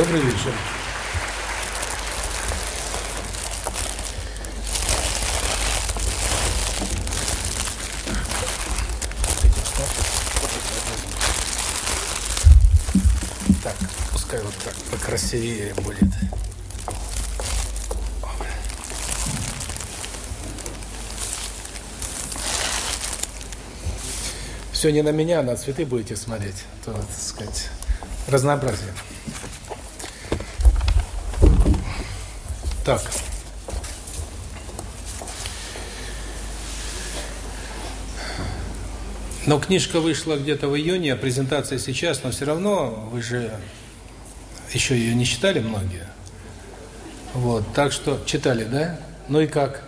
Добрый вечер. Так, пускай вот так покрасивее будет. Все не на меня, а на цветы будете смотреть. То, так сказать, разнообразие. Так. Но книжка вышла где-то в июне, а презентация сейчас, но все равно вы же еще ее не читали многие. Вот, так что читали, да? Ну и как?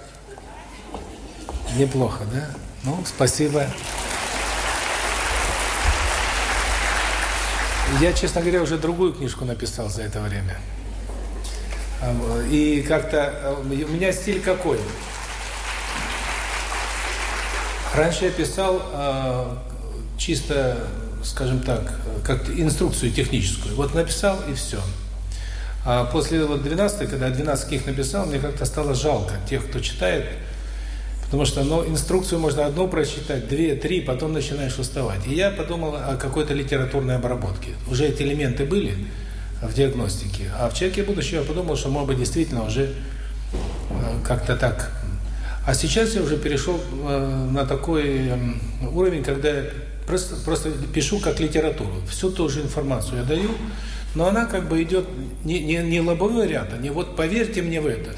Неплохо, да? Ну, спасибо. Я, честно говоря, уже другую книжку написал за это время. И как-то у меня стиль какой? Раньше я писал э, чисто, скажем так, как инструкцию техническую. Вот написал и все. А после вот 12 когда я 12 книг написал, мне как-то стало жалко тех, кто читает, потому что ну, инструкцию можно одну прочитать, две, три, потом начинаешь уставать. И я подумал о какой-то литературной обработке. Уже эти элементы были в диагностике. А в человеке будущего я подумал, что, может быть, действительно уже как-то так а сейчас я уже перешел э, на такой э, уровень, когда я просто, просто пишу как литературу. Всю ту же информацию я даю, но она как бы идет не, не, не лобовой ряд, а не вот поверьте мне в это.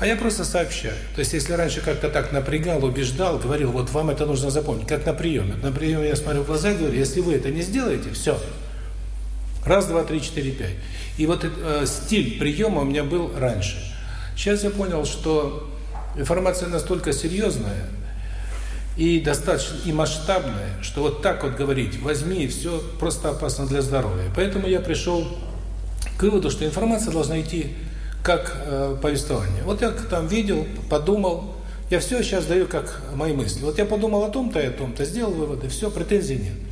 А я просто сообщаю. То есть, если раньше как-то так напрягал, убеждал, говорил, вот вам это нужно запомнить, как на приеме. На приеме я смотрю в глаза и говорю, если вы это не сделаете, все. Раз, два, три, четыре, пять. И вот э, стиль приема у меня был раньше. Сейчас я понял, что Информация настолько серьезная и достаточно и масштабная, что вот так вот говорить, возьми и все, просто опасно для здоровья. Поэтому я пришел к выводу, что информация должна идти как э, повествование. Вот я там видел, подумал, я все сейчас даю как мои мысли. Вот я подумал о том-то и о том-то, сделал выводы, все, претензий нет.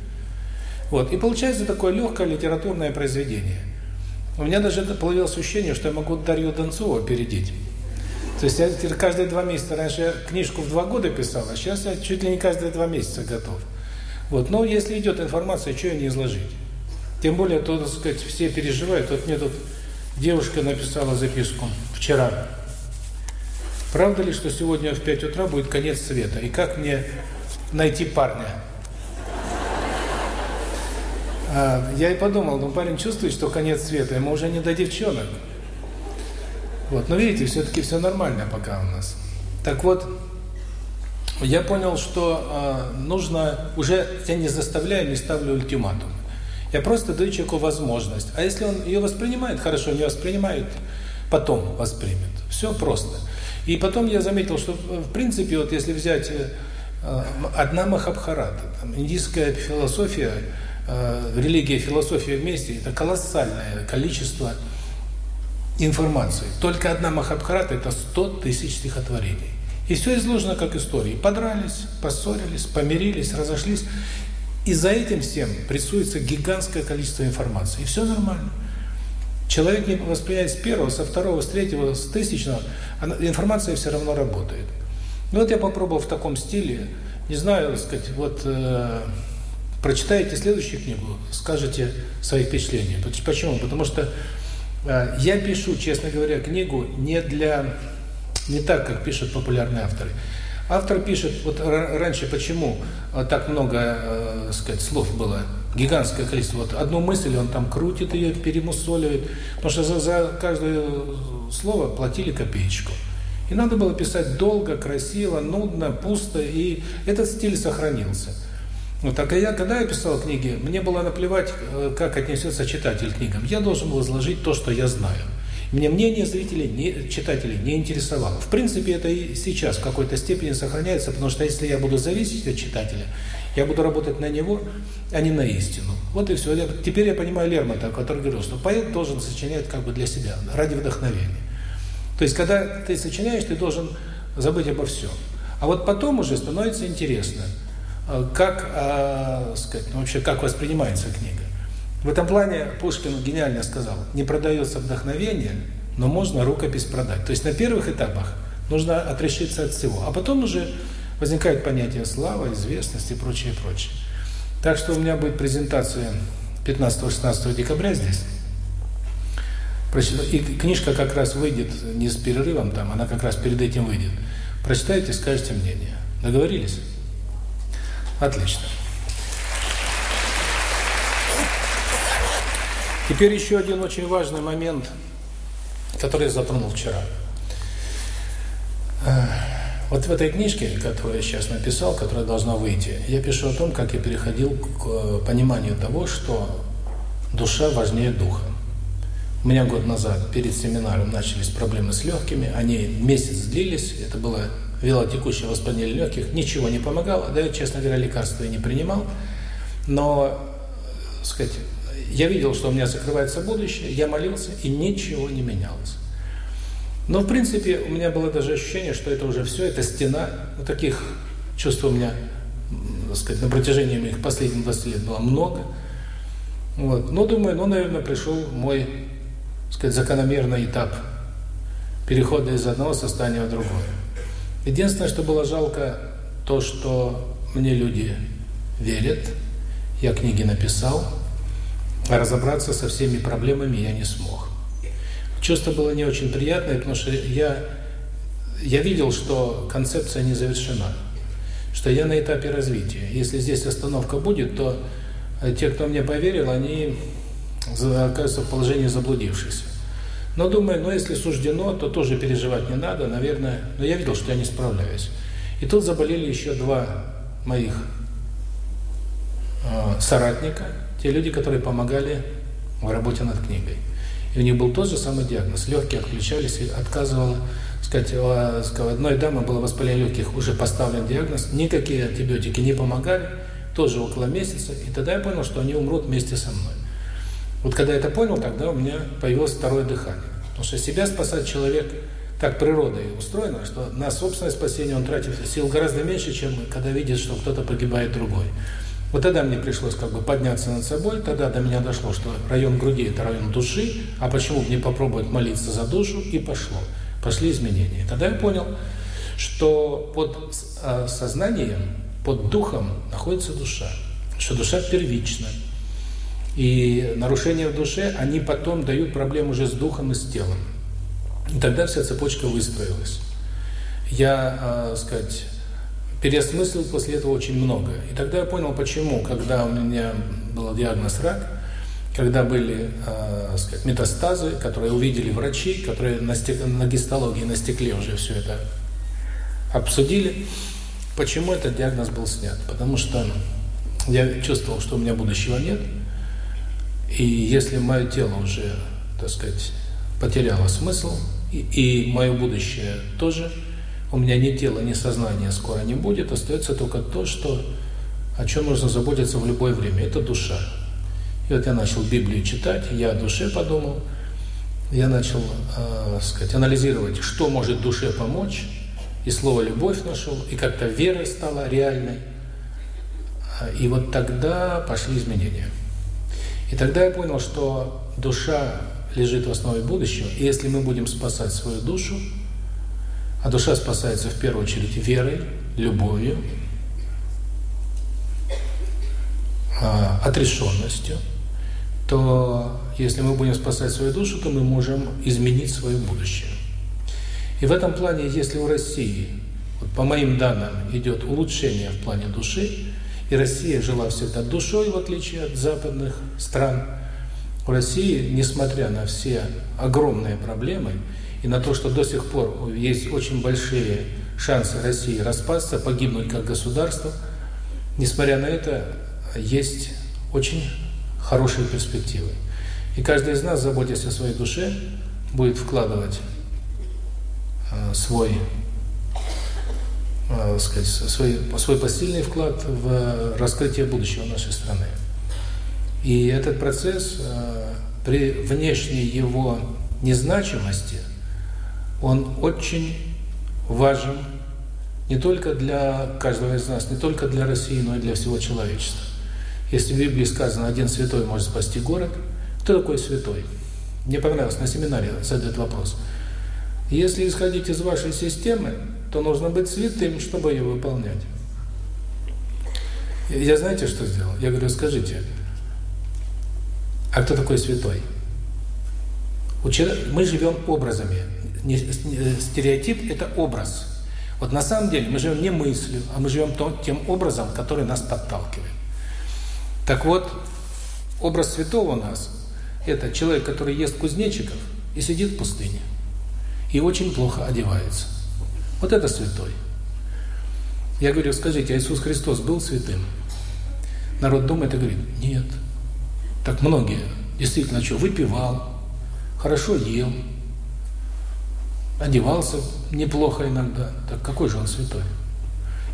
Вот, и получается такое легкое литературное произведение. У меня даже появилось ощущение, что я могу Дарью Донцову опередить. То есть я каждые два месяца, раньше я книжку в два года писал, а сейчас я чуть ли не каждые два месяца готов. Вот, но если идет информация, что ее не изложить? Тем более, то, так сказать, все переживают. Вот мне тут девушка написала записку вчера. Правда ли, что сегодня в 5 утра будет конец света? И как мне найти парня? А, я и подумал, ну парень чувствует, что конец света, ему уже не до девчонок. Вот, но видите, все-таки все нормально пока у нас. Так вот, я понял, что э, нужно, уже я не заставляю, не ставлю ультиматум. Я просто даю человеку возможность. А если он ее воспринимает, хорошо, не воспринимает, потом воспримет. Все просто. И потом я заметил, что в принципе, вот если взять э, одна Махабхарата, там, индийская философия, э, религия, философия вместе, это колоссальное количество информации. Только одна Махабхарата – это 100 тысяч стихотворений. И все изложено как истории. Подрались, поссорились, помирились, разошлись. И за этим всем прессуется гигантское количество информации. И все нормально. Человек не воспринимает с первого, со второго, с третьего, с тысячного, информация все равно работает. Ну вот я попробовал в таком стиле, не знаю, сказать, вот э, прочитаете следующую книгу, скажете свои впечатления. Почему? Потому что Э, я пишу, честно говоря, книгу не для не так, как пишут популярные авторы. Автор пишет, вот раньше почему э, так много, э, сказать, слов было, гигантское количество. Вот одну мысль он там крутит ее, перемусоливает, потому что за, за каждое слово платили копеечку. И надо было писать долго, красиво, нудно, пусто, и этот стиль сохранился. Вот так, а я, когда я писал книги, мне было наплевать, э, как отнесется читатель к книгам. Я должен был изложить то, что я знаю. Мне мнение зрителей, не, читателей не интересовало. В принципе, это и сейчас в какой-то степени сохраняется, потому что если я буду зависеть от читателя, я буду работать на него, а не на истину. Вот и все. теперь я понимаю Лермонтова, который говорил, что поэт должен сочинять как бы для себя, ради вдохновения. То есть, когда ты сочиняешь, ты должен забыть обо всем. А вот потом уже становится интересно – как, э, сказать, ну, вообще, как воспринимается книга. В этом плане Пушкин гениально сказал, не продается вдохновение, но можно рукопись продать. То есть на первых этапах нужно отрешиться от всего, а потом уже возникает понятие слава, известность и прочее, прочее. Так что у меня будет презентация 15-16 декабря здесь. И книжка как раз выйдет не с перерывом там, она как раз перед этим выйдет. Прочитайте, скажете мнение. Договорились? Отлично. Теперь еще один очень важный момент, который я затронул вчера. Вот в этой книжке, которую я сейчас написал, которая должна выйти, я пишу о том, как я переходил к э, пониманию того, что душа важнее духа. У меня год назад перед семинаром начались проблемы с легкими, они месяц длились, это было велотекущее воспаление легких, ничего не помогало, да, я, честно говоря, лекарства и не принимал, но, сказать, я видел, что у меня закрывается будущее, я молился, и ничего не менялось. Но, в принципе, у меня было даже ощущение, что это уже все, это стена. Вот таких чувств у меня, так сказать, на протяжении моих последних 20 лет было много. Вот. Но думаю, ну, наверное, пришел мой, так сказать, закономерный этап перехода из одного состояния в другое. Единственное, что было жалко, то, что мне люди верят, я книги написал, а разобраться со всеми проблемами я не смог. Чувство было не очень приятное, потому что я, я видел, что концепция не завершена, что я на этапе развития. Если здесь остановка будет, то э, те, кто мне поверил, они оказываются в положении заблудившихся. Но думаю, ну если суждено, то тоже переживать не надо, наверное. Но я видел, что я не справляюсь. И тут заболели еще два моих э, соратника, те люди, которые помогали в работе над книгой. И у них был тот же самый диагноз. Легкие отключались и отказывало. Сказать, у одной дамы было воспаление легких, уже поставлен диагноз, никакие антибиотики не помогали, тоже около месяца, и тогда я понял, что они умрут вместе со мной. Вот когда я это понял, тогда у меня появилось второе дыхание. Потому что себя спасать человек, так природой устроена, что на собственное спасение он тратит сил гораздо меньше, чем когда видит, что кто-то погибает другой. Вот тогда мне пришлось как бы подняться над собой, тогда до меня дошло, что район груди – это район души, а почему бы не попробовать молиться за душу, и пошло. Пошли изменения. Тогда я понял, что под а, сознанием, под духом находится душа, что душа первична. И нарушения в душе, они потом дают проблему уже с духом и с телом. И тогда вся цепочка выстроилась. Я, э, сказать, переосмыслил после этого очень много. И тогда я понял, почему, когда у меня был диагноз рак, когда были, э, сказать, метастазы, которые увидели врачи, которые на, стек... на гистологии, на стекле уже все это обсудили, почему этот диагноз был снят. Потому что я чувствовал, что у меня будущего нет, и если мое тело уже, так сказать, потеряло смысл, и, и мое будущее тоже – у меня ни тела, ни сознания скоро не будет, остается только то, что о чем нужно заботиться в любое время. Это душа. И вот я начал Библию читать, я о душе подумал, я начал, э, сказать, анализировать, что может душе помочь, и слово «любовь» нашел, и как-то вера стала реальной. И вот тогда пошли изменения. И тогда я понял, что душа лежит в основе будущего, и если мы будем спасать свою душу, а душа спасается в первую очередь верой, любовью, а, отрешенностью, то если мы будем спасать свою душу, то мы можем изменить свое будущее. И в этом плане, если у России, вот по моим данным, идет улучшение в плане души, и Россия жила всегда душой, в отличие от западных стран, в России, несмотря на все огромные проблемы, и на то, что до сих пор есть очень большие шансы России распасться, погибнуть как государство, несмотря на это, есть очень хорошие перспективы. И каждый из нас, заботясь о своей душе, будет вкладывать э, свой, э, сказать, свой, свой посильный вклад в раскрытие будущего нашей страны. И этот процесс э, при внешней его незначимости – он очень важен не только для каждого из нас, не только для России, но и для всего человечества. Если в Библии сказано, один святой может спасти город, кто такой святой? Мне понравилось, на семинаре задают вопрос. Если исходить из вашей системы, то нужно быть святым, чтобы ее выполнять. Я знаете, что сделал? Я говорю, скажите, а кто такой святой? Мы живем образами. Стереотип – это образ. Вот на самом деле мы живем не мыслью, а мы живем тем образом, который нас подталкивает. Так вот, образ святого у нас – это человек, который ест кузнечиков и сидит в пустыне. И очень плохо одевается. Вот это святой. Я говорю, скажите, а Иисус Христос был святым? Народ думает и говорит, нет. Так многие. Действительно, что, выпивал, хорошо ел, одевался неплохо иногда. Так какой же он святой?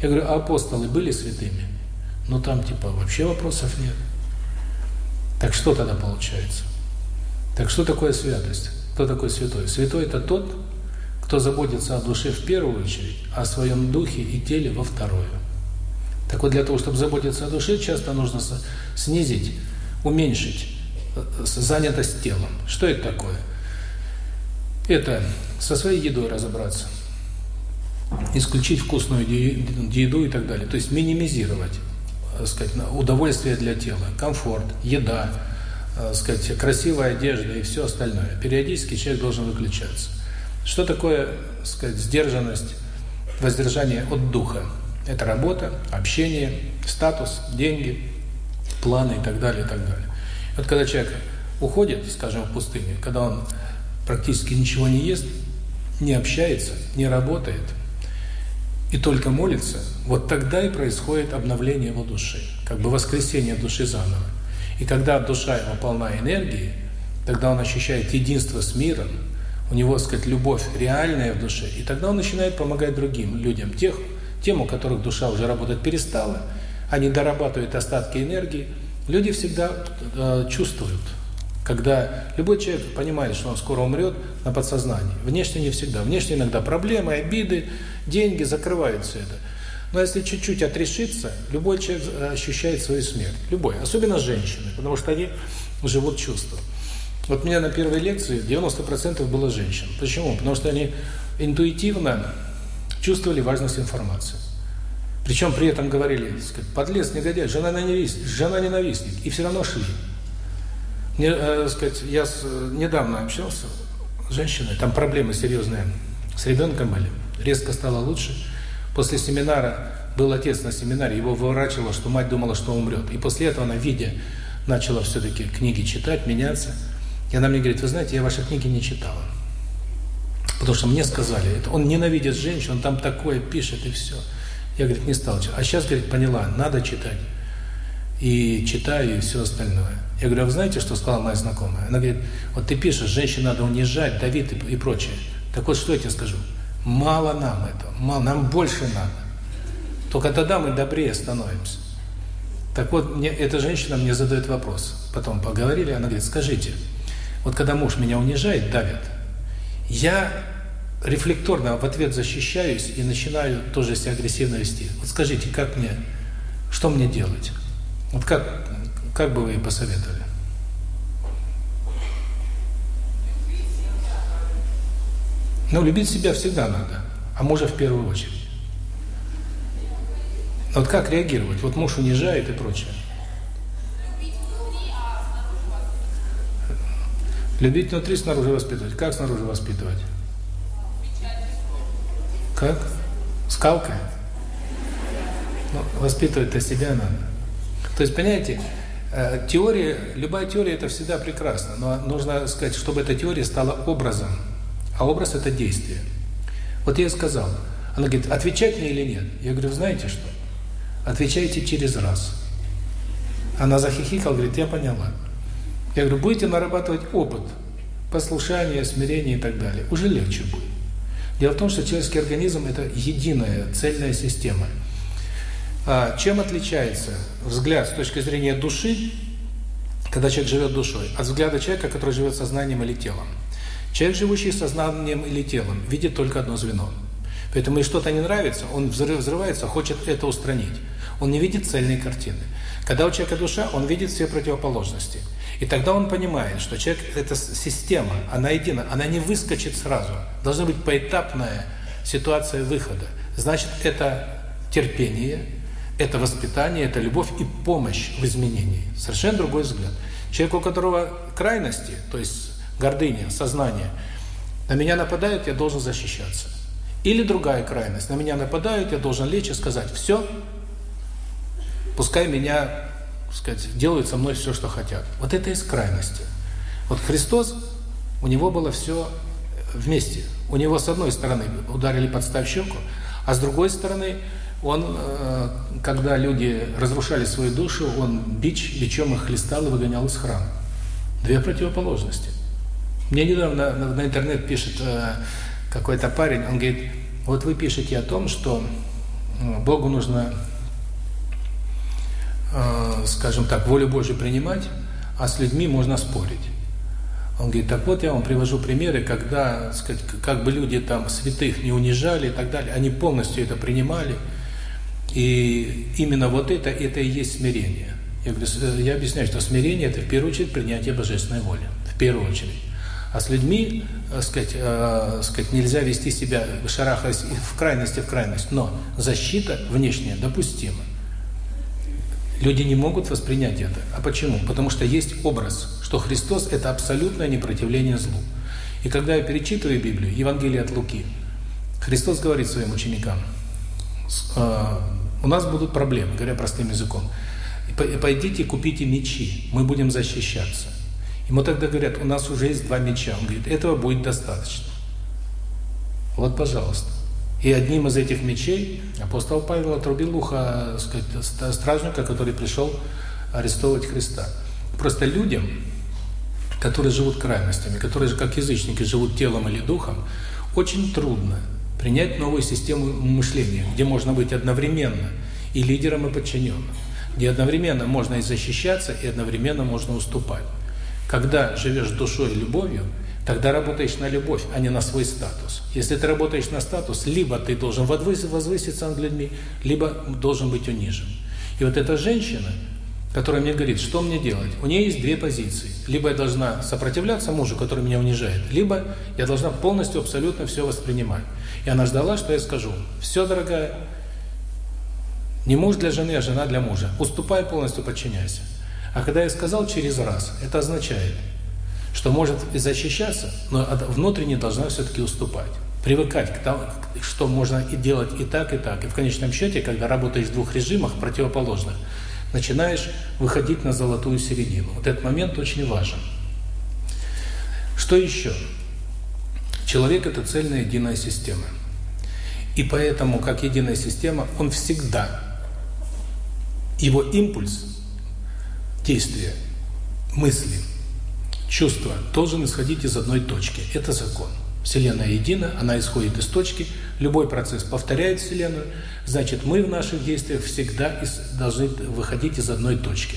Я говорю, а апостолы были святыми? Ну там типа вообще вопросов нет. Так что тогда получается? Так что такое святость? Кто такой святой? Святой это тот, кто заботится о душе в первую очередь, а о своем духе и теле во вторую. Так вот, для того, чтобы заботиться о душе, часто нужно снизить, уменьшить э, занятость телом. Что это такое? Это со своей едой разобраться, исключить вкусную еду и так далее. То есть минимизировать э, сказать, удовольствие для тела, комфорт, еда, э, сказать, красивая одежда и все остальное. Периодически человек должен выключаться. Что такое, так сказать, сдержанность, воздержание от духа? Это работа, общение, статус, деньги, планы и так далее, и так далее. Вот когда человек уходит, скажем, в пустыню, когда он практически ничего не ест, не общается, не работает и только молится, вот тогда и происходит обновление его души, как бы воскресение души заново. И когда душа его полна энергии, тогда он ощущает единство с миром, у него, так сказать, любовь реальная в душе, и тогда он начинает помогать другим людям, тех, тем, у которых душа уже работать перестала, они дорабатывают остатки энергии. Люди всегда э, чувствуют, когда любой человек понимает, что он скоро умрет на подсознании. Внешне не всегда. Внешне иногда проблемы, обиды, деньги закрывают все это. Но если чуть-чуть отрешиться, любой человек э, ощущает свою смерть. Любой. Особенно женщины, потому что они живут чувством. Вот меня на первой лекции 90% было женщин. Почему? Потому что они интуитивно чувствовали важность информации. Причем при этом говорили, сказать, подлец, негодяй, жена ненавистник, жена ненавистник, и все равно шли. Мне, э, сказать, я с, недавно общался с женщиной, там проблемы серьезные с ребенком были, резко стало лучше. После семинара, был отец на семинаре, его выворачивало, что мать думала, что умрет. И после этого она, видя, начала все-таки книги читать, меняться. И она мне говорит, вы знаете, я ваши книги не читала. Потому что мне сказали, это он ненавидит женщин, он там такое пишет и все. Я, говорит, не стал читать. А сейчас, говорит, поняла, надо читать. И читаю, и все остальное. Я говорю, а вы знаете, что сказала моя знакомая? Она говорит, вот ты пишешь, женщин надо унижать, давить и, прочее. Так вот, что я тебе скажу? Мало нам этого, мало, нам больше надо. Только тогда мы добрее становимся. Так вот, мне, эта женщина мне задает вопрос. Потом поговорили, она говорит, скажите, вот когда муж меня унижает, давит, я рефлекторно в ответ защищаюсь и начинаю тоже себя агрессивно вести. Вот скажите, как мне, что мне делать? Вот как, как бы вы посоветовали? Ну, любить себя всегда надо, а мужа в первую очередь. Вот как реагировать? Вот муж унижает и прочее. Любить внутри, снаружи воспитывать. Как снаружи воспитывать? Как? Скалкой? Ну, воспитывать-то себя надо. То есть, понимаете, э, теория, любая теория это всегда прекрасно, но нужно сказать, чтобы эта теория стала образом. А образ это действие. Вот я сказал, она говорит, отвечать мне или нет? Я говорю, знаете что? Отвечайте через раз. Она захихикала, говорит, я поняла. Я говорю, будете нарабатывать опыт, послушание, смирение и так далее. Уже легче будет. Дело в том, что человеческий организм – это единая, цельная система. А чем отличается взгляд с точки зрения души, когда человек живет душой, от взгляда человека, который живет сознанием или телом? Человек, живущий сознанием или телом, видит только одно звено. Поэтому, если что-то не нравится, он взрывается, хочет это устранить. Он не видит цельной картины. Когда у человека душа, он видит все противоположности. И тогда он понимает, что человек – это система, она едина, она не выскочит сразу. Должна быть поэтапная ситуация выхода. Значит, это терпение, это воспитание, это любовь и помощь в изменении. Совершенно другой взгляд. Человек, у которого крайности, то есть гордыня, сознание, на меня нападают, я должен защищаться. Или другая крайность, на меня нападают, я должен лечь и сказать, все, пускай меня сказать, делают со мной все, что хотят. Вот это из крайности. Вот Христос, у него было все вместе. У него с одной стороны ударили подставь щеку, а с другой стороны он, э, когда люди разрушали свою душу, он бич, бичом их хлестал и выгонял из храма. Две противоположности. Мне недавно на, на интернет пишет э, какой-то парень, он говорит, вот вы пишете о том, что э, Богу нужно Э, скажем так, волю Божью принимать, а с людьми можно спорить. Он говорит, так вот я вам привожу примеры, когда, сказать, как бы люди там святых не унижали и так далее, они полностью это принимали, и именно вот это, это и есть смирение. Я, говорю, э, я объясняю, что смирение – это в первую очередь принятие божественной воли, в первую очередь. А с людьми, э, сказать, э, сказать, нельзя вести себя, шарахаясь в крайности в крайность, но защита внешняя допустима. Люди не могут воспринять это. А почему? Потому что есть образ, что Христос – это абсолютное непротивление злу. И когда я перечитываю Библию, Евангелие от Луки, Христос говорит своим ученикам, «Э, у нас будут проблемы, говоря простым языком. Пойдите купите мечи, мы будем защищаться. Ему тогда говорят, у нас уже есть два меча. Он говорит, этого будет достаточно. Вот, пожалуйста. И одним из этих мечей апостол Павел отрубил ухо сказать, стражника, который пришел арестовывать Христа. Просто людям, которые живут крайностями, которые же как язычники живут телом или духом, очень трудно принять новую систему мышления, где можно быть одновременно и лидером, и подчиненным, где одновременно можно и защищаться, и одновременно можно уступать. Когда живешь душой и любовью, Тогда работаешь на любовь, а не на свой статус. Если ты работаешь на статус, либо ты должен возвыситься над людьми, либо должен быть унижен. И вот эта женщина, которая мне говорит, что мне делать, у нее есть две позиции. Либо я должна сопротивляться мужу, который меня унижает, либо я должна полностью, абсолютно все воспринимать. И она ждала, что я скажу, все, дорогая, не муж для жены, а жена для мужа. Уступай полностью, подчиняйся. А когда я сказал через раз, это означает – что может и защищаться, но внутренне должна все-таки уступать. Привыкать к тому, что можно и делать и так, и так. И в конечном счете, когда работаешь в двух режимах противоположных, начинаешь выходить на золотую середину. Вот этот момент очень важен. Что еще? Человек – это цельная единая система. И поэтому, как единая система, он всегда, его импульс, действия, мысли – чувство должен исходить из одной точки. Это закон. Вселенная едина, она исходит из точки. Любой процесс повторяет Вселенную. Значит, мы в наших действиях всегда должны выходить из одной точки.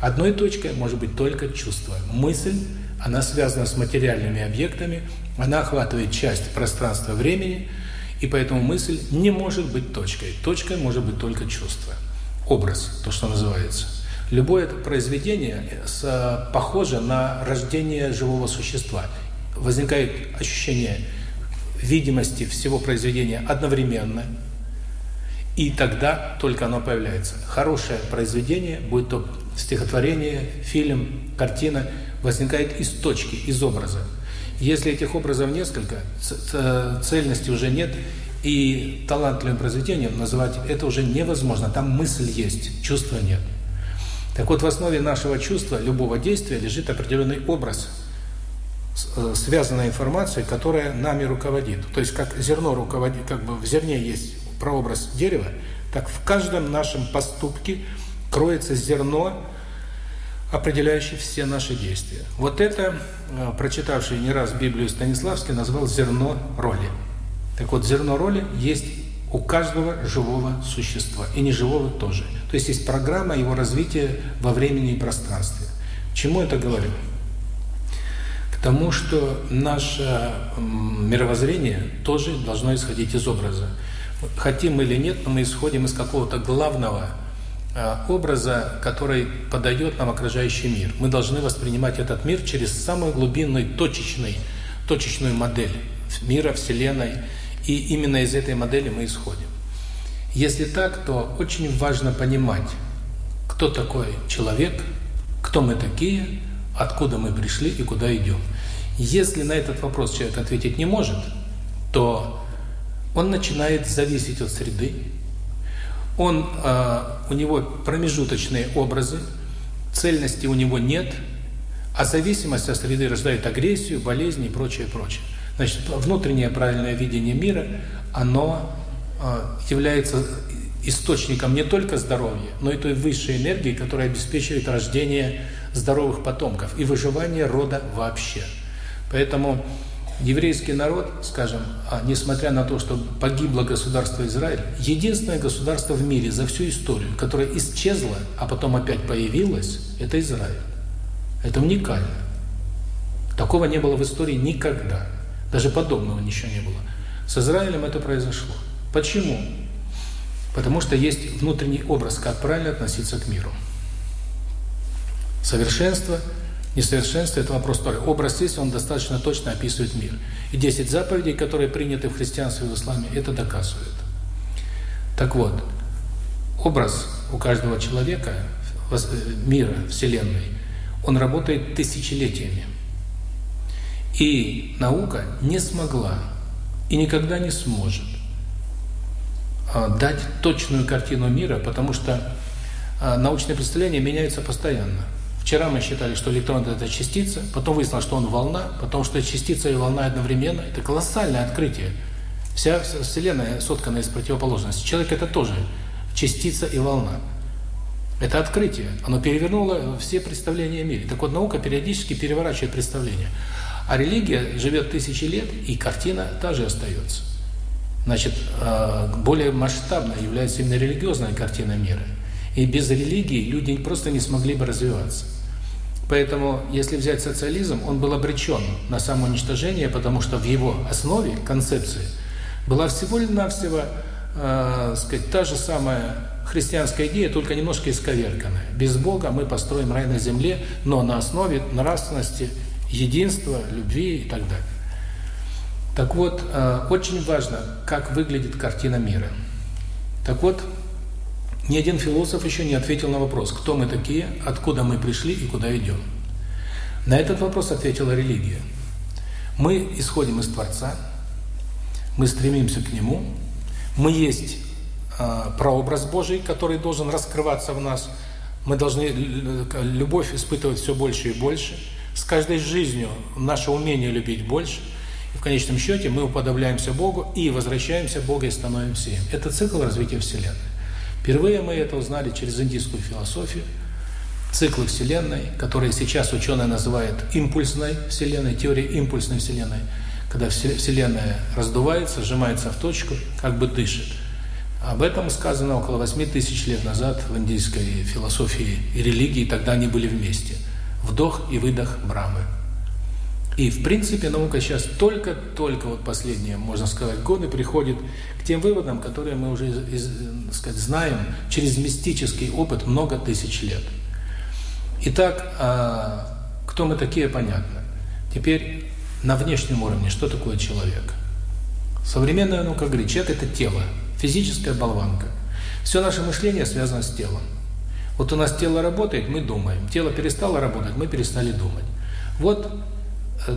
Одной точкой может быть только чувство. Мысль, она связана с материальными объектами, она охватывает часть пространства-времени, и поэтому мысль не может быть точкой. Точкой может быть только чувство. Образ, то, что называется. Любое произведение с, похоже на рождение живого существа. Возникает ощущение видимости всего произведения одновременно, и тогда только оно появляется. Хорошее произведение, будь то стихотворение, фильм, картина, возникает из точки, из образа. Если этих образов несколько, цельности уже нет, и талантливым произведением называть это уже невозможно. Там мысль есть, чувства нет. Так вот, в основе нашего чувства, любого действия, лежит определенный образ, э, связанная информация, которая нами руководит. То есть, как зерно руководит, как бы в зерне есть прообраз дерева, так в каждом нашем поступке кроется зерно, определяющее все наши действия. Вот это, э, прочитавший не раз Библию Станиславский, назвал зерно роли. Так вот, зерно роли есть у каждого живого существа, и неживого тоже. То есть есть программа его развития во времени и пространстве. чему это говорю? К тому, что наше мировоззрение тоже должно исходить из образа. Хотим или нет, но мы исходим из какого-то главного образа, который подает нам окружающий мир. Мы должны воспринимать этот мир через самую глубинную, точечный, точечную модель мира, Вселенной, и именно из этой модели мы исходим. Если так, то очень важно понимать, кто такой человек, кто мы такие, откуда мы пришли и куда идем. Если на этот вопрос человек ответить не может, то он начинает зависеть от среды, он, э, у него промежуточные образы, цельности у него нет, а зависимость от среды рождает агрессию, болезни и прочее, прочее. Значит, внутреннее правильное видение мира, оно э, является источником не только здоровья, но и той высшей энергии, которая обеспечивает рождение здоровых потомков и выживание рода вообще. Поэтому еврейский народ, скажем, а несмотря на то, что погибло государство Израиль, единственное государство в мире за всю историю, которое исчезло, а потом опять появилось, это Израиль. Это уникально. Такого не было в истории никогда. Даже подобного ничего не было. С Израилем это произошло. Почему? Потому что есть внутренний образ, как правильно относиться к миру. Совершенство – Несовершенство – это вопрос второй. Образ есть, он достаточно точно описывает мир. И 10 заповедей, которые приняты в христианстве и в исламе, это доказывают. Так вот, образ у каждого человека, э, мира, Вселенной, он работает тысячелетиями. И наука не смогла и никогда не сможет а, дать точную картину мира, потому что а, научные представления меняются постоянно. Вчера мы считали, что электрон – это частица, потом выяснилось, что он волна, потом, что частица и волна одновременно. Это колоссальное открытие. Вся Вселенная соткана из противоположностей. Человек – это тоже частица и волна. Это открытие. Оно перевернуло все представления о мире. Так вот, наука периодически переворачивает представления. А религия живет тысячи лет, и картина та же остается. Значит, э, более масштабной является именно религиозная картина мира. И без религии люди просто не смогли бы развиваться. Поэтому, если взять социализм, он был обречен на самоуничтожение, потому что в его основе, концепции, была всего-навсего, э, сказать, та же самая христианская идея, только немножко исковерканная. Без Бога мы построим рай на земле, но на основе нравственности, единства, любви и так далее. Так вот, э, очень важно, как выглядит картина мира. Так вот, ни один философ еще не ответил на вопрос, кто мы такие, откуда мы пришли и куда идем. На этот вопрос ответила религия. Мы исходим из Творца, мы стремимся к Нему, мы есть э, прообраз Божий, который должен раскрываться в нас, мы должны любовь испытывать все больше и больше, с каждой жизнью наше умение любить больше, и в конечном счете мы уподобляемся Богу и возвращаемся в Бога и становимся им. Это цикл развития Вселенной. Впервые мы это узнали через индийскую философию, циклы Вселенной, которые сейчас ученые называют импульсной Вселенной, теорией импульсной Вселенной, когда Вселенная раздувается, сжимается в точку, как бы дышит. Об этом сказано около 8 тысяч лет назад в индийской философии и религии, тогда они были вместе. Вдох и выдох Брамы. И, в принципе, наука сейчас только-только, вот последние, можно сказать, годы приходит к тем выводам, которые мы уже, из, из, сказать, знаем через мистический опыт много тысяч лет. Итак, а, кто мы такие, понятно. Теперь на внешнем уровне, что такое человек? Современная наука говорит, человек – это тело, физическая болванка. Все наше мышление связано с телом. Вот у нас тело работает, мы думаем. Тело перестало работать, мы перестали думать. Вот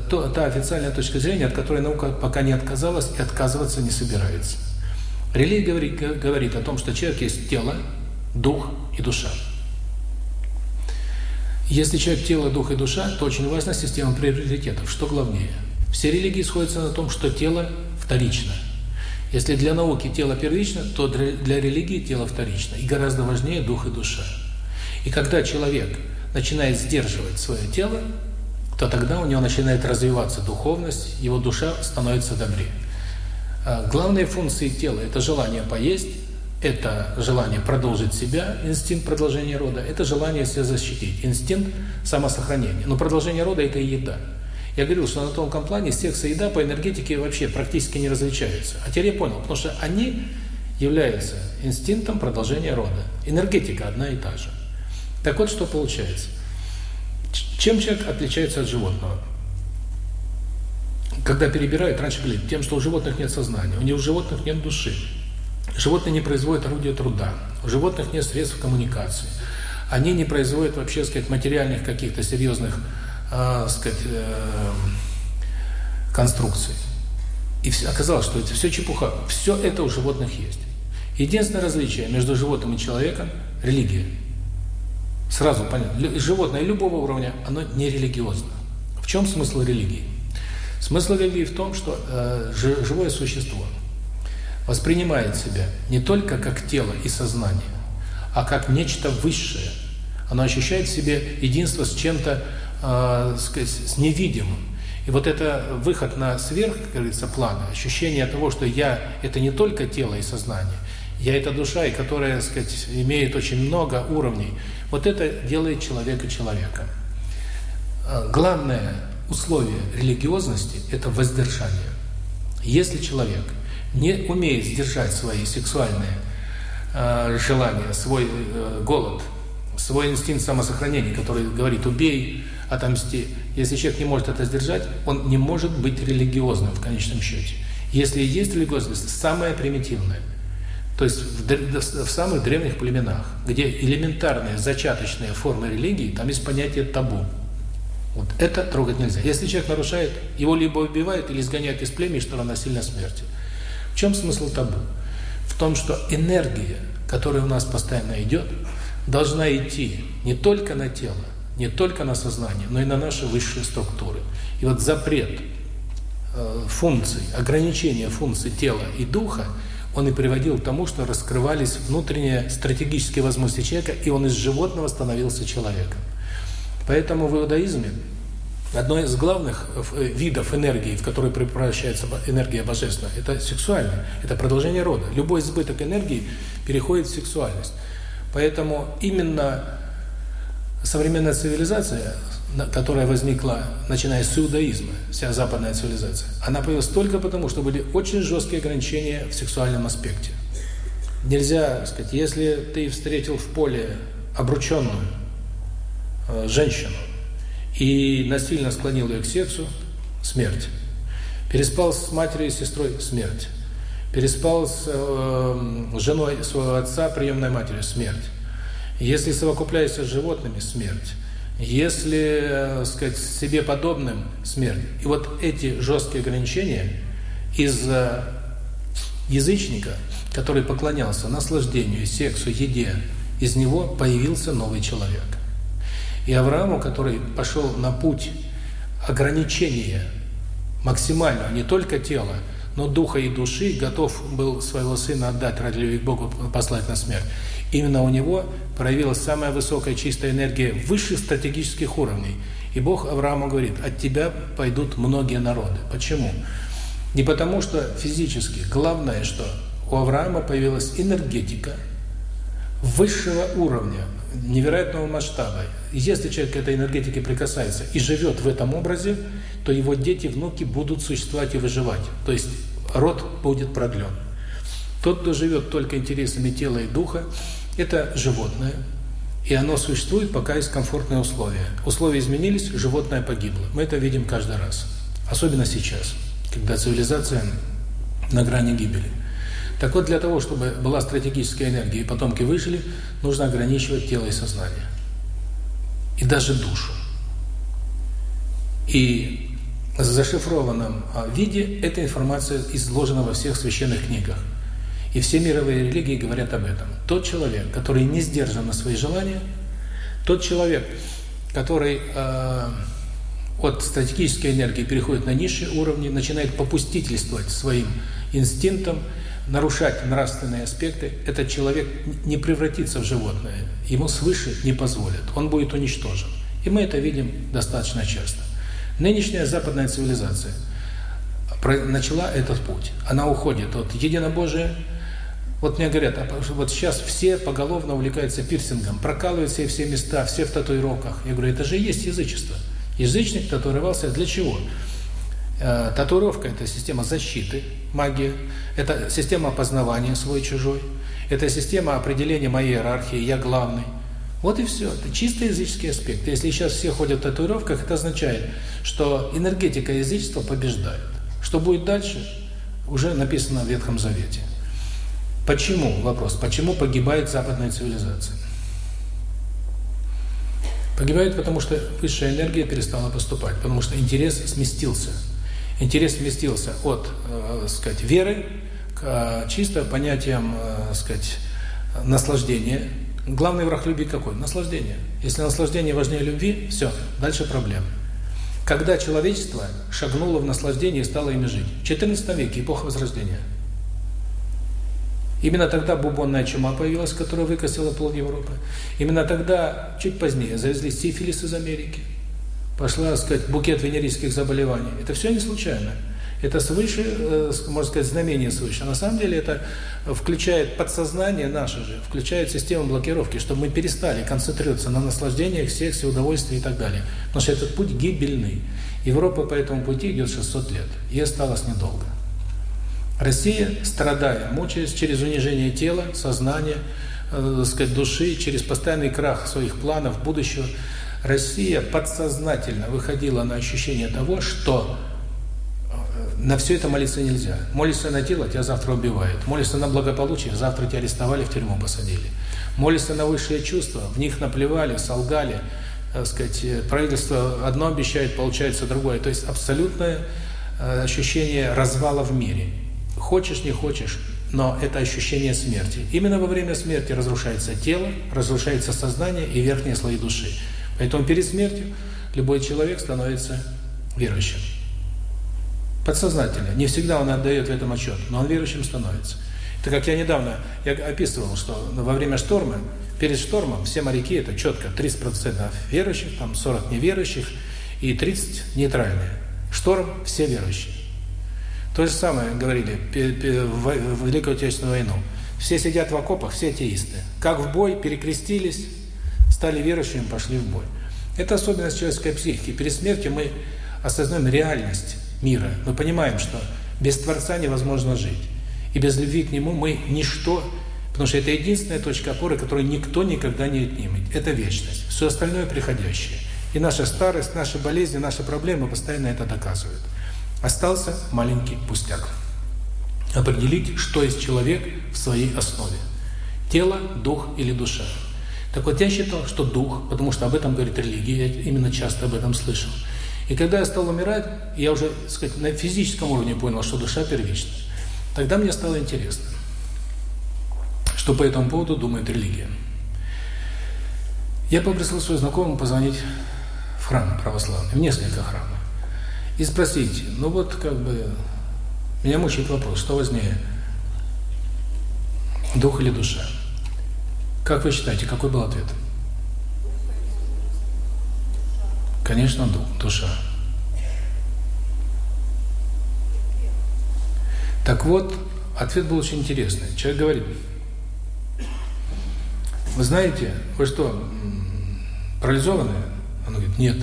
то, та официальная точка зрения, от которой наука пока не отказалась и отказываться не собирается. Религия говорит, говорит о том, что человек есть тело, дух и душа. Если человек тело, дух и душа, то очень важна система приоритетов. Что главнее? Все религии сходятся на том, что тело вторично. Если для науки тело первично, то для религии тело вторично. И гораздо важнее дух и душа. И когда человек начинает сдерживать свое тело, то тогда у него начинает развиваться духовность, его душа становится добрее. А, главные функции тела – это желание поесть, это желание продолжить себя, инстинкт продолжения рода, это желание себя защитить, инстинкт самосохранения. Но продолжение рода – это и еда. Я говорил, что на тонком плане секс и еда по энергетике вообще практически не различаются. А теперь я понял, потому что они является инстинктом продолжения рода. Энергетика одна и та же. Так вот, что получается. Чем человек отличается от животного? Когда перебирают, раньше говорили, тем, что у животных нет сознания, у них у животных нет души. Животные не производят орудия труда, у животных нет средств коммуникации. Они не производят вообще, сказать, материальных каких-то серьезных, э, сказать, э, конструкций. И оказалось, что это все чепуха. Все это у животных есть. Единственное различие между животным и человеком – религия. Сразу понятно. Животное любого уровня, оно не религиозно. В чем смысл религии? Смысл религии в том, что э, живое существо воспринимает себя не только как тело и сознание, а как нечто высшее. Оно ощущает в себе единство с чем-то, э, сказать, с невидимым. И вот это выход на сверх, как говорится, план, ощущение того, что я – это не только тело и сознание, я – это душа, и которая, сказать, имеет очень много уровней. Вот это делает человека человеком. А, главное условие религиозности – это воздержание. Если человек не умеет сдержать свои сексуальные э, желания, свой э, голод, свой инстинкт самосохранения, который говорит «убей», «отомсти», если человек не может это сдержать, он не может быть религиозным в конечном счете. Если есть религиозность, самая примитивная. То есть в, в самых древних племенах, где элементарные зачаточные формы религии, там есть понятие табу. Вот это трогать нельзя. Если человек нарушает, его либо убивают, или изгоняют из племени, что равносильно смерти. В чем смысл табу? В том, что энергия, которая у нас постоянно идет, должна идти не только на тело, не только на сознание, но и на наши высшие структуры. И вот запрет э, функций, ограничение функций тела и духа, он и приводил к тому, что раскрывались внутренние стратегические возможности человека, и он из животного становился человеком. Поэтому в иудаизме одно из главных э, видов энергии, в который превращается энергия божественная, это сексуальная, это продолжение рода. Любой избыток энергии переходит в сексуальность. Поэтому именно современная цивилизация, которая возникла, начиная с иудаизма, вся западная цивилизация, она появилась только потому, что были очень жесткие ограничения в сексуальном аспекте. Нельзя сказать, если ты встретил в поле обрученную э, женщину и насильно склонил ее к сексу, смерть. Переспал с матерью и сестрой, смерть. Переспал с э, женой своего отца, приемной матерью, смерть. Если совокупляешься с животными – смерть. Если, э, сказать, себе подобным – смерть. И вот эти жесткие ограничения из язычника, который поклонялся наслаждению, сексу, еде, из него появился новый человек. И Аврааму, который пошел на путь ограничения максимального, не только тела, но духа и души, готов был своего сына отдать ради любви к Богу, послать на смерть. Именно у него проявилась самая высокая чистая энергия высших стратегических уровней. И Бог Аврааму говорит, от тебя пойдут многие народы. Почему? Не потому, что физически. Главное, что у Авраама появилась энергетика высшего уровня, невероятного масштаба. Если человек к этой энергетике прикасается и живет в этом образе, то его дети, внуки будут существовать и выживать. То есть род будет продлен. Тот, кто живет только интересами тела и духа, это животное, и оно существует, пока есть комфортные условия. Условия изменились, животное погибло. Мы это видим каждый раз. Особенно сейчас, когда цивилизация на грани гибели. Так вот, для того, чтобы была стратегическая энергия и потомки выжили, нужно ограничивать тело и сознание. И даже душу. И в зашифрованном а, виде эта информация изложена во всех священных книгах. И все мировые религии говорят об этом. Тот человек, который не сдержан на свои желания, тот человек, который э, от стратегической энергии переходит на низшие уровни, начинает попустительствовать своим инстинктам, нарушать нравственные аспекты, этот человек не превратится в животное. Ему свыше не позволят. Он будет уничтожен. И мы это видим достаточно часто. Нынешняя западная цивилизация начала этот путь. Она уходит от единобожия, вот мне говорят, а вот сейчас все поголовно увлекаются пирсингом, прокалывают себе все места, все в татуировках. Я говорю, это же и есть язычество. Язычник татуировался для чего? Э, татуировка – это система защиты, магия. Это система опознавания свой-чужой. Это система определения моей иерархии, я главный. Вот и все. Это чисто языческий аспект. Если сейчас все ходят в татуировках, это означает, что энергетика язычества побеждает. Что будет дальше, уже написано в Ветхом Завете. Почему? Вопрос. Почему погибает западная цивилизация? Погибает, потому что высшая энергия перестала поступать, потому что интерес сместился. Интерес сместился от, э, сказать, веры к э, чисто понятиям, э, сказать, наслаждения. Главный враг любви какой? Наслаждение. Если наслаждение важнее любви, все, дальше проблем. Когда человечество шагнуло в наслаждение и стало ими жить? В XIV веке, эпоха Возрождения. Именно тогда бубонная чума появилась, которая выкосила пол Европы. Именно тогда, чуть позднее, завезли сифилис из Америки. Пошла, так сказать, букет венерических заболеваний. Это все не случайно. Это свыше, э, можно сказать, знамение свыше. А на самом деле это включает подсознание наше же, включает систему блокировки, чтобы мы перестали концентрироваться на наслаждениях, сексе, удовольствии и так далее. Потому что этот путь гибельный. Европа по этому пути идет 600 лет. И осталось недолго. Россия, страдая, мучаясь через унижение тела, сознания, э, сказать, души, через постоянный крах своих планов, будущего, Россия подсознательно выходила на ощущение того, что э, на все это молиться нельзя. Молишься на тело, тебя завтра убивают. Молишься на благополучие, завтра тебя арестовали, в тюрьму посадили. Молишься на высшие чувства, в них наплевали, солгали. Э, сказать, э, правительство одно обещает, получается другое. То есть абсолютное ощущение развала в мире. Хочешь, не хочешь, но это ощущение смерти. Именно во время смерти разрушается тело, разрушается сознание и верхние слои души. Поэтому перед смертью любой человек становится верующим. Подсознательно. Не всегда он отдает в этом отчет, но он верующим становится. Это как я недавно я описывал, что во время шторма, перед штормом все моряки это четко 30% верующих, там 40 неверующих и 30 нейтральные. Шторм все верующие. То же самое говорили в Великую Отечественную войну. Все сидят в окопах, все атеисты. Как в бой, перекрестились, стали верующими, пошли в бой. Это особенность человеческой психики. Перед смертью мы осознаем реальность мира. Мы понимаем, что без Творца невозможно жить. И без любви к Нему мы ничто, потому что это единственная точка опоры, которую никто никогда не отнимет. Это вечность. Все остальное приходящее. И наша старость, наши болезни, наши проблемы постоянно это доказывают. Остался маленький пустяк. Определить, что есть человек в своей основе. Тело, дух или душа. Так вот, я считал, что дух, потому что об этом говорит религия, я именно часто об этом слышал. И когда я стал умирать, я уже, так сказать, на физическом уровне понял, что душа первична. Тогда мне стало интересно, что по этому поводу думает религия. Я попросил свою знакомому позвонить в храм православный, в несколько храмов, и спросить, ну вот как бы, меня мучает вопрос, что важнее, дух или душа? Как вы считаете, какой был ответ? Конечно, дух, душа. Так вот, ответ был очень интересный. Человек говорит, вы знаете, вы что, парализованные? Он говорит, нет.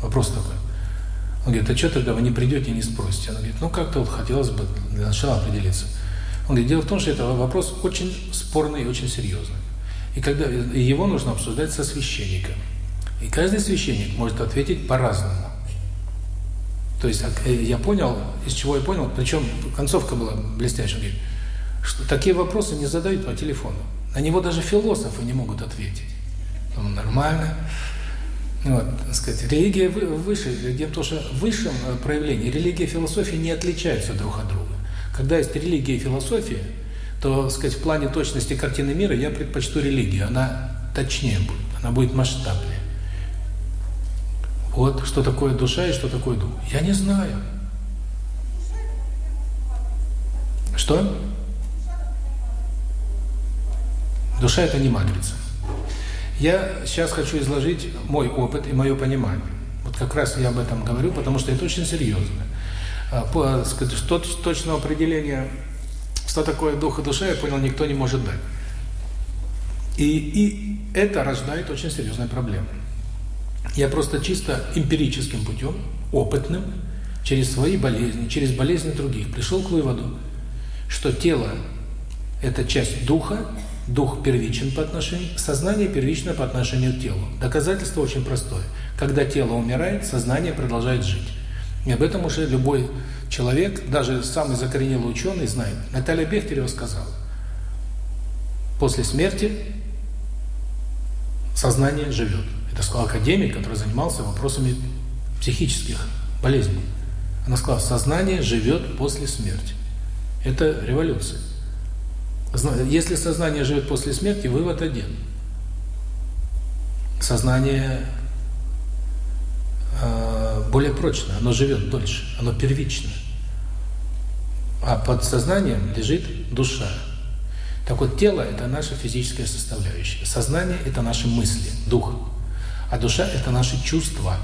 Вопрос такой. Он говорит, а что тогда вы не придете и не спросите? Она говорит, ну как-то вот хотелось бы для начала определиться. Он говорит, дело в том, что это вопрос очень спорный и очень серьезный. И когда его нужно обсуждать со священником. И каждый священник может ответить по-разному. То есть э, я понял, из чего я понял, причем концовка была блестящая, говорит, что такие вопросы не задают по телефону. На него даже философы не могут ответить. Ну, нормально. Вот, так сказать, религия выше, где то, что в высшем э, проявлении религия и философия не отличаются друг от друга. Когда есть религия и философия, то, сказать, в плане точности картины мира я предпочту религию. Она точнее будет, она будет масштабнее. Вот что такое душа и что такое дух. Я не знаю. Что? Душа – это не матрица. Я сейчас хочу изложить мой опыт и мое понимание. Вот как раз я об этом говорю, потому что это очень серьезно. А, сказать, точного определения что такое дух и душа, я понял, никто не может дать. И, и это рождает очень серьезные проблемы. Я просто чисто эмпирическим путем, опытным, через свои болезни, через болезни других, пришел к выводу, что тело – это часть духа, дух первичен по отношению, сознание первично по отношению к телу. Доказательство очень простое. Когда тело умирает, сознание продолжает жить. И об этом уже любой человек, даже самый закоренелый ученый знает. Наталья Бехтерева сказала, после смерти сознание живет. Это сказал академик, который занимался вопросами психических болезней. Она сказала, сознание живет после смерти. Это революция. Если сознание живет после смерти, вывод один. Сознание э, более прочное, оно живет дольше, оно первично. А под сознанием лежит душа. Так вот, тело – это наша физическая составляющая. Сознание – это наши мысли, дух. А душа – это наши чувства.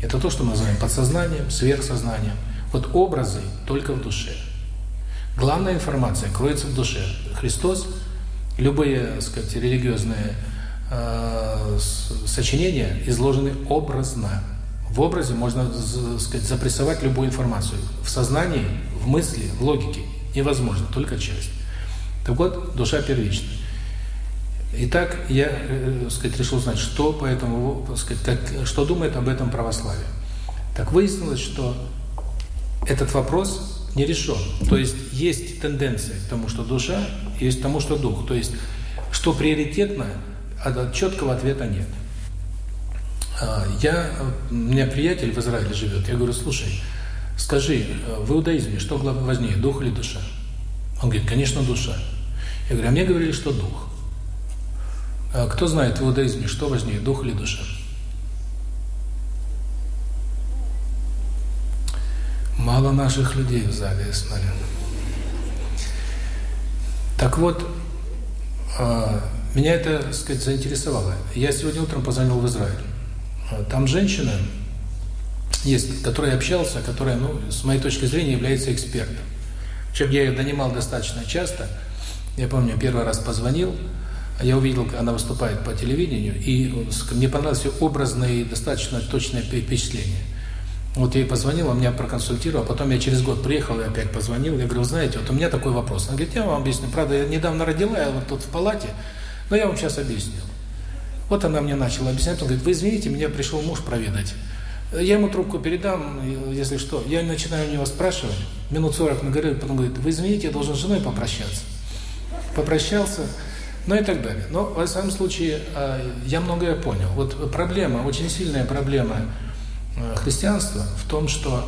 Это то, что мы называем подсознанием, сверхсознанием. Вот образы только в душе. Главная информация кроется в душе. Христос, любые, так сказать, религиозные э, сочинения изложены образно. В образе можно, так сказать, запрессовать любую информацию. В сознании, в мысли, в логике невозможно, только часть. Так вот, душа первична. Итак, я, э, сказать, решил узнать, что по этому, сказать, как, что думает об этом православие. Так выяснилось, что этот вопрос не решен. То есть есть тенденция к тому, что душа, есть к тому, что дух. То есть, что приоритетно, четкого ответа нет. А, я, у меня приятель в Израиле живет, я говорю, слушай, скажи, в иудаизме что важнее, дух или душа? Он говорит, конечно, душа. Я говорю, а мне говорили, что дух. А кто знает в иудаизме, что важнее, дух или душа? Мало наших людей в зале, я смотрю. Так вот, а, меня это, так сказать, заинтересовало. Я сегодня утром позвонил в Израиль. А, там женщина есть, которая общался, которая, ну, с моей точки зрения, является экспертом. Причем я ее донимал достаточно часто. Я помню, первый раз позвонил, я увидел, как она выступает по телевидению, и мне понравилось ее образное и достаточно точное впечатление. Вот я ей позвонил, он меня проконсультировал, а потом я через год приехал и опять позвонил. Я говорю, знаете, вот у меня такой вопрос. Она говорит, я вам объясню. Правда, я недавно родила, я вот тут в палате, но я вам сейчас объясню. Вот она мне начала объяснять, он говорит, вы извините, меня пришел муж проведать. Я ему трубку передам, если что. Я начинаю у него спрашивать, минут 40 на горе, потом говорит, вы извините, я должен с женой попрощаться. Попрощался, ну и так далее. Но, во всяком случае, а, я многое понял. Вот проблема, очень сильная проблема Э, христианства в том, что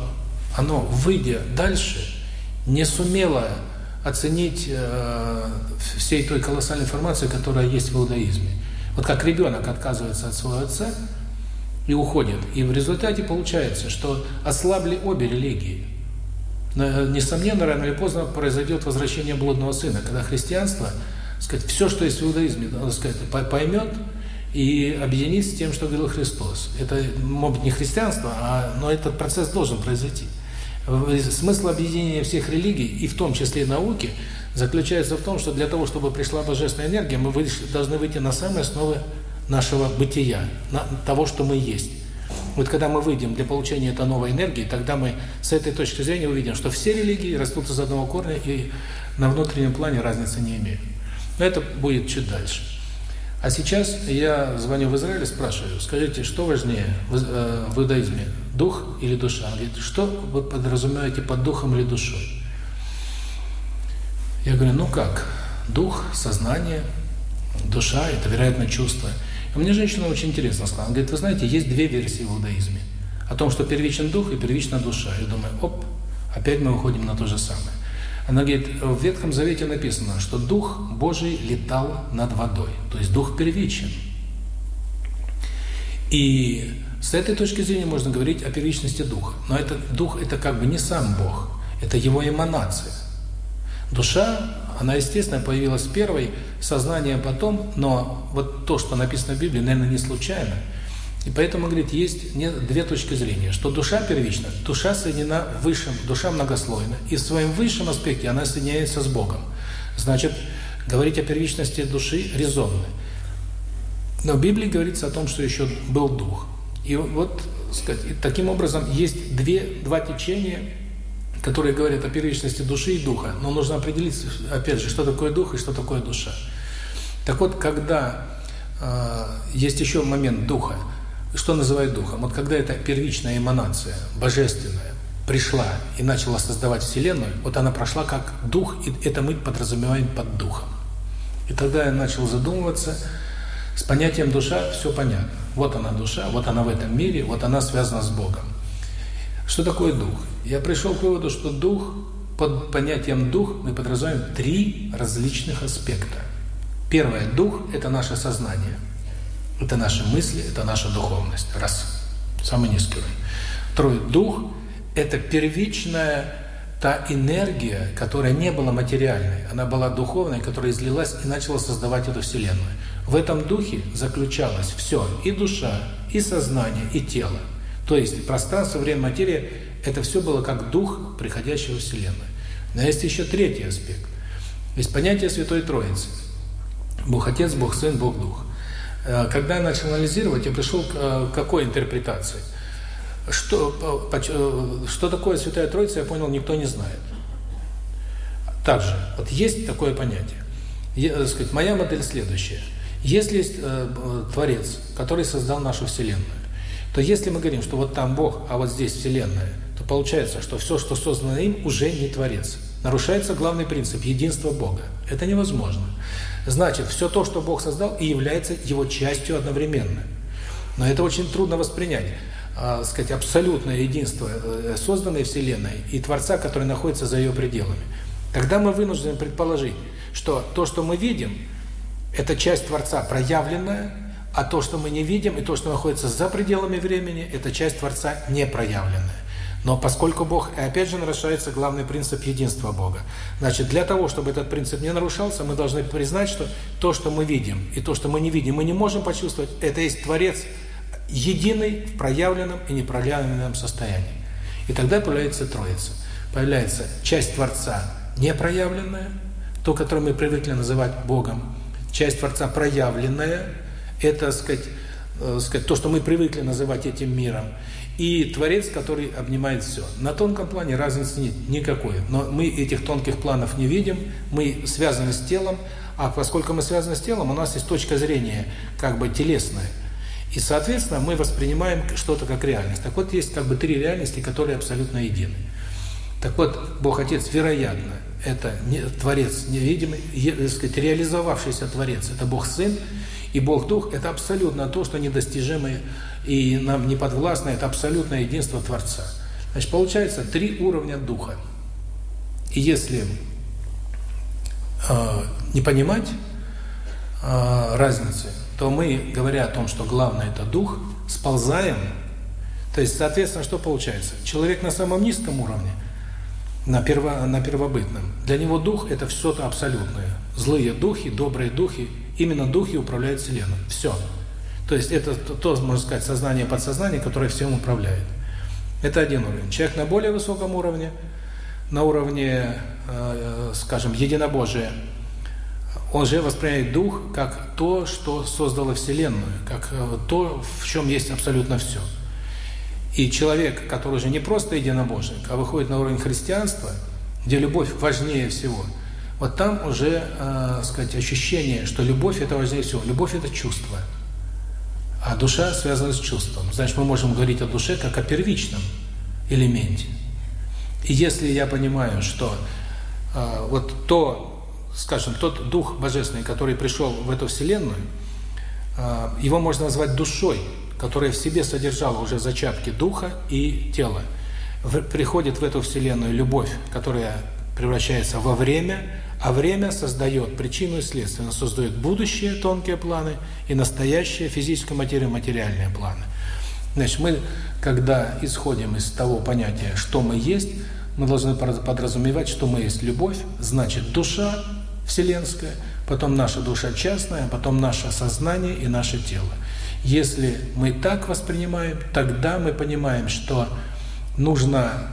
оно, выйдя дальше, не сумело оценить э, всей той колоссальной информации, которая есть в иудаизме. Вот как ребенок отказывается от своего отца и уходит, и в результате получается, что ослабли обе религии. Но, э, несомненно, рано или поздно произойдет возвращение блудного сына, когда христианство, сказать, все, что есть в иудаизме, сказать, поймет, и объединить с тем, что говорил Христос. Это, может быть, не христианство, а, но этот процесс должен произойти. Смысл объединения всех религий, и в том числе и науки, заключается в том, что для того, чтобы пришла божественная энергия, мы должны выйти на самые основы нашего бытия, на того, что мы есть. Вот когда мы выйдем для получения этой новой энергии, тогда мы с этой точки зрения увидим, что все религии растут из одного корня и на внутреннем плане разницы не имеют. Но это будет чуть дальше. А сейчас я звоню в Израиль и спрашиваю, скажите, что важнее в, э, в иудаизме, дух или душа? Он говорит, что вы подразумеваете под духом или душой? Я говорю, ну как, дух, сознание, душа – это, вероятно, чувство. И мне женщина очень интересно сказала, она говорит, вы знаете, есть две версии в иудаизме. О том, что первичен дух и первична душа. Я думаю, оп, опять мы выходим на то же самое. Она говорит, в Ветхом Завете написано, что Дух Божий летал над водой, то есть Дух первичен. И с этой точки зрения можно говорить о первичности Духа. Но этот Дух – это как бы не сам Бог, это его эманация. Душа, она, естественно, появилась первой, сознание потом, но вот то, что написано в Библии, наверное, не случайно – и поэтому, говорит, есть две точки зрения, что душа первична, душа соединена высшим, душа многослойна, и в своем высшем аспекте она соединяется с Богом. Значит, говорить о первичности души резонно. Но в Библии говорится о том, что еще был дух. И вот, сказать, таким образом, есть две, два течения, которые говорят о первичности души и духа. Но нужно определить, опять же, что такое дух и что такое душа. Так вот, когда э, есть еще момент духа, что называют духом? Вот когда это первичная эманация, божественная, пришла и начала создавать Вселенную, вот она прошла как дух, и это мы подразумеваем под духом. И тогда я начал задумываться, с понятием душа все понятно. Вот она душа, вот она в этом мире, вот она связана с Богом. Что такое дух? Я пришел к выводу, что дух, под понятием дух мы подразумеваем три различных аспекта. Первое, дух – это наше сознание. Это наши мысли, это наша духовность. Раз. Самый низкий уровень. Второй, дух – это первичная та энергия, которая не была материальной, она была духовной, которая излилась и начала создавать эту Вселенную. В этом духе заключалось все, и душа, и сознание, и тело. То есть пространство, время, материя – это все было как дух приходящего Вселенную. Но есть еще третий аспект. Есть понятие Святой Троицы. Бог Отец, Бог Сын, Бог Дух. Э, когда я начал анализировать, я пришел к э, какой интерпретации? Что, э, что такое Святая Троица, я понял, никто не знает. Также, вот есть такое понятие. Я, сказать, моя модель следующая – если есть э, Творец, который создал нашу Вселенную, то если мы говорим, что вот там Бог, а вот здесь Вселенная, то получается, что все, что создано им, уже не Творец. Нарушается главный принцип – единства Бога. Это невозможно. Значит, все то, что Бог создал, и является его частью одновременно. Но это очень трудно воспринять. А, сказать, абсолютное единство э, созданной Вселенной и Творца, который находится за ее пределами. Тогда мы вынуждены предположить, что то, что мы видим – это часть Творца проявленная, а то, что мы не видим, и то, что находится за пределами времени, это часть Творца непроявленная. Но поскольку Бог, и опять же нарушается главный принцип единства Бога, значит, для того, чтобы этот принцип не нарушался, мы должны признать, что то, что мы видим, и то, что мы не видим, мы не можем почувствовать, это есть Творец единый в проявленном и непроявленном состоянии. И тогда появляется Троица. Появляется часть Творца непроявленная, то, которое мы привыкли называть Богом, часть Творца проявленная, это, сказать, э, сказать, то, что мы привыкли называть этим миром, и Творец, который обнимает все. На тонком плане разницы нет никакой, но мы этих тонких планов не видим, мы связаны с телом, а поскольку мы связаны с телом, у нас есть точка зрения как бы телесная, и, соответственно, мы воспринимаем что-то как реальность. Так вот, есть как бы три реальности, которые абсолютно едины. Так вот, Бог Отец, вероятно, это не, Творец невидимый, так сказать, реализовавшийся Творец, это Бог Сын, и Бог Дух – это абсолютно то, что недостижимое и нам не подвластно, это абсолютное единство Творца. Значит, получается три уровня Духа. И если э, не понимать э, разницы, то мы, говоря о том, что главное – это Дух, сползаем, то есть, соответственно, что получается? Человек на самом низком уровне – на, перво, на первобытном. Для него дух – это все-то абсолютное. Злые духи, добрые духи, именно духи управляют Вселенной. Все. То есть это то, можно сказать, сознание подсознание, которое всем управляет. Это один уровень. Человек на более высоком уровне, на уровне, э, скажем, единобожия, он же воспринимает дух как то, что создало Вселенную, как э, то, в чем есть абсолютно все. И человек, который уже не просто единобожник, а выходит на уровень христианства, где любовь важнее всего, вот там уже, э, сказать, ощущение, что любовь – это важнее всего. Любовь – это чувство. А душа связана с чувством. Значит, мы можем говорить о душе как о первичном элементе. И если я понимаю, что э, вот то, скажем, тот Дух Божественный, который пришел в эту Вселенную, э, его можно назвать душой – которая в себе содержала уже зачатки духа и тела. Приходит в эту вселенную любовь, которая превращается во время, а время создает причину и следствие. Оно создает будущее, тонкие планы, и настоящее, физическую материю, материальные планы. Значит, мы, когда исходим из того понятия, что мы есть, мы должны подразумевать, что мы есть любовь, значит душа вселенская, потом наша душа частная, потом наше сознание и наше тело. Если мы так воспринимаем, тогда мы понимаем, что нужно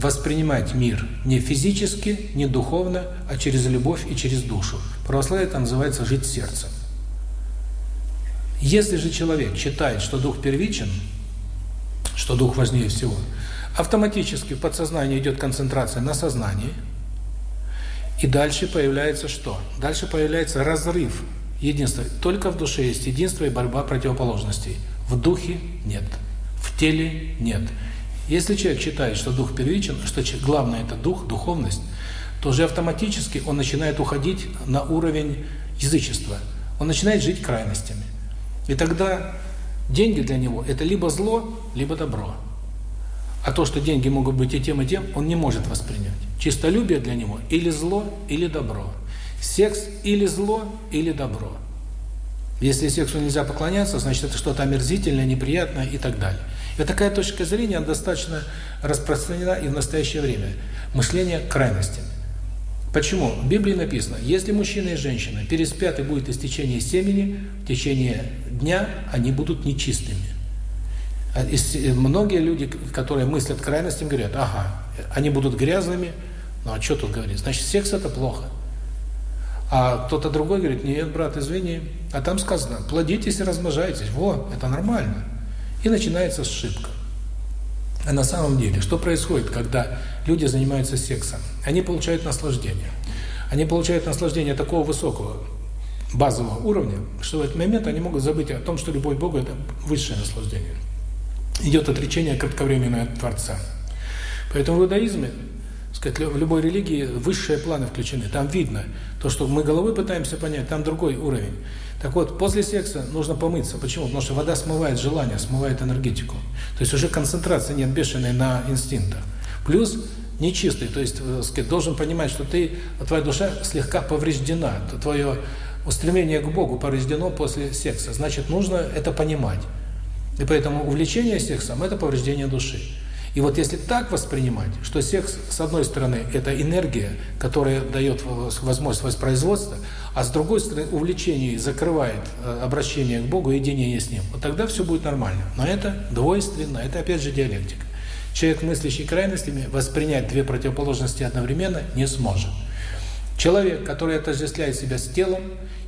воспринимать мир не физически, не духовно, а через любовь и через душу. Православие это называется «жить сердцем». Если же человек считает, что дух первичен, что дух важнее всего, автоматически в подсознании идет концентрация на сознании, и дальше появляется что? Дальше появляется разрыв единства. Только в душе есть единство и борьба противоположностей. В духе нет, в теле нет. Если человек считает, что дух первичен, что главное это дух, духовность, то уже автоматически он начинает уходить на уровень язычества. Он начинает жить крайностями. И тогда деньги для него – это либо зло, либо добро. А то, что деньги могут быть и тем, и тем, он не может воспринять. Чистолюбие для него – или зло, или добро. Секс – или зло, или добро. Если сексу нельзя поклоняться, значит, это что-то омерзительное, неприятное и так далее. И такая точка зрения достаточно распространена и в настоящее время. Мышление крайностями. Почему? В Библии написано, если мужчина и женщина переспят и будет истечение семени, в течение дня они будут нечистыми. А многие люди, которые мыслят крайностями, говорят, ага, они будут грязными, ну а что тут говорить? Значит, секс это плохо. А кто-то другой говорит, нет, брат, извини, а там сказано, плодитесь и размножайтесь, во, это нормально. И начинается ошибка. А на самом деле, что происходит, когда люди занимаются сексом? Они получают наслаждение. Они получают наслаждение такого высокого, базового уровня, что в этот момент они могут забыть о том, что любовь к Богу – это высшее наслаждение. Идет отречение кратковременное от Творца. Поэтому в иудаизме, сказать, в любой религии высшие планы включены. Там видно то, что мы головой пытаемся понять, там другой уровень. Так вот, после секса нужно помыться. Почему? Потому что вода смывает желание, смывает энергетику. То есть уже концентрации нет бешеной на инстинктах. Плюс нечистый, то есть, э, сказать, должен понимать, что ты, твоя душа слегка повреждена, твое устремление к Богу повреждено после секса. Значит, нужно это понимать. И поэтому увлечение сексом – это повреждение души. И вот если так воспринимать, что секс, с одной стороны, это энергия, которая дает возможность воспроизводства, а с другой стороны, увлечение закрывает э, обращение к Богу, единение с Ним, вот тогда все будет нормально. Но это двойственно, это опять же диалектика. Человек, мыслящий крайностями, воспринять две противоположности одновременно не сможет. Человек, который отождествляет себя с телом,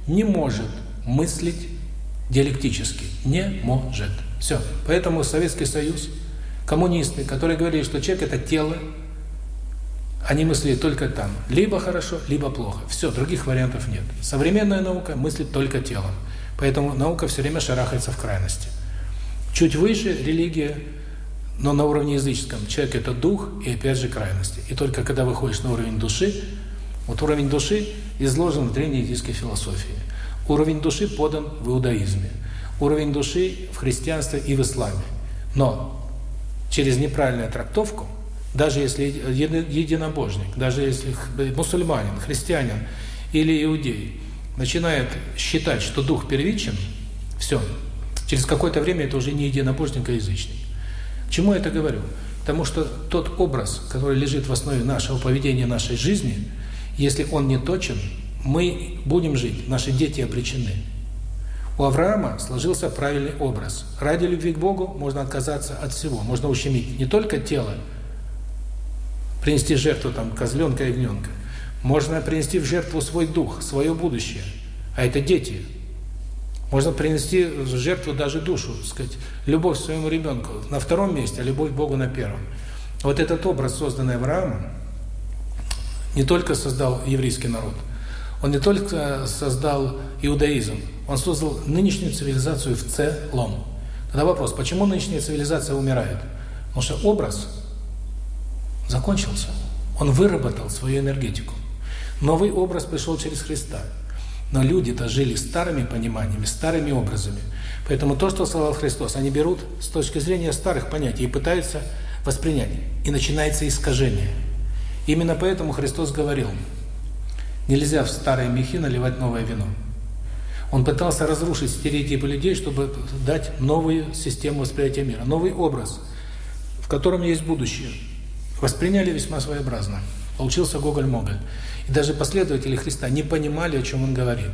не может мыслить диалектически. Не может. Все. Поэтому Советский Союз коммунисты, которые говорили, что человек – это тело, они мыслили только там. Либо хорошо, либо плохо. Все, других вариантов нет. Современная наука мыслит только телом. Поэтому наука все время шарахается в крайности. Чуть выше религия, но на уровне языческом. Человек – это дух и опять же крайности. И только когда выходишь на уровень души, вот уровень души изложен в древней индийской философии. Уровень души подан в иудаизме. Уровень души в христианстве и в исламе. Но через неправильную трактовку, даже если единобожник, даже если мусульманин, христианин или иудей начинает считать, что дух первичен, все, через какое-то время это уже не единобожник, а язычник. Чему я это говорю? Потому что тот образ, который лежит в основе нашего поведения, нашей жизни, если он не точен, мы будем жить, наши дети обречены. У Авраама сложился правильный образ. Ради любви к Богу можно отказаться от всего. Можно ущемить не только тело, принести жертву там козленка и ягненка. Можно принести в жертву свой дух, свое будущее. А это дети. Можно принести в жертву даже душу, сказать, любовь к своему ребенку на втором месте, а любовь к Богу на первом. Вот этот образ, созданный Авраамом, не только создал еврейский народ, он не только создал иудаизм, он создал нынешнюю цивилизацию в целом. Тогда вопрос, почему нынешняя цивилизация умирает? Потому что образ закончился. Он выработал свою энергетику. Новый образ пришел через Христа. Но люди-то жили старыми пониманиями, старыми образами. Поэтому то, что сказал Христос, они берут с точки зрения старых понятий и пытаются воспринять. И начинается искажение. Именно поэтому Христос говорил, нельзя в старые мехи наливать новое вино. Он пытался разрушить стереотипы людей, чтобы дать новую систему восприятия мира, новый образ, в котором есть будущее. Восприняли весьма своеобразно. Получился Гоголь-Моголь. И даже последователи Христа не понимали, о чем он говорит.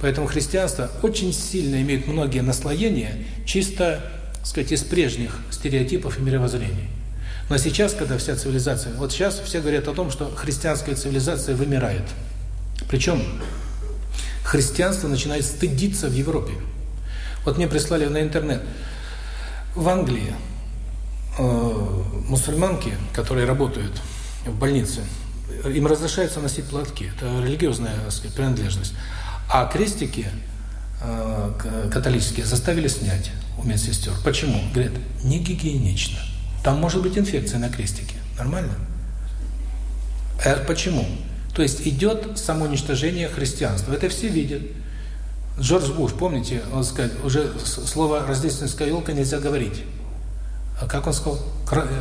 Поэтому христианство очень сильно имеет многие наслоения, чисто, так сказать, из прежних стереотипов и мировоззрений. Но сейчас, когда вся цивилизация... Вот сейчас все говорят о том, что христианская цивилизация вымирает. Причем христианство начинает стыдиться в Европе. Вот мне прислали на интернет. В Англии э, мусульманки, которые работают в больнице, им разрешается носить платки. Это религиозная сказать, принадлежность. А крестики э, католические заставили снять у медсестер. Почему? Говорят, не гигиенично. Там может быть инфекция на крестике. Нормально? А почему? То есть идет самоуничтожение христианства. Это все видят. Джордж Буш, помните, он сказал, уже слово «рождественская елка» нельзя говорить. А как он сказал?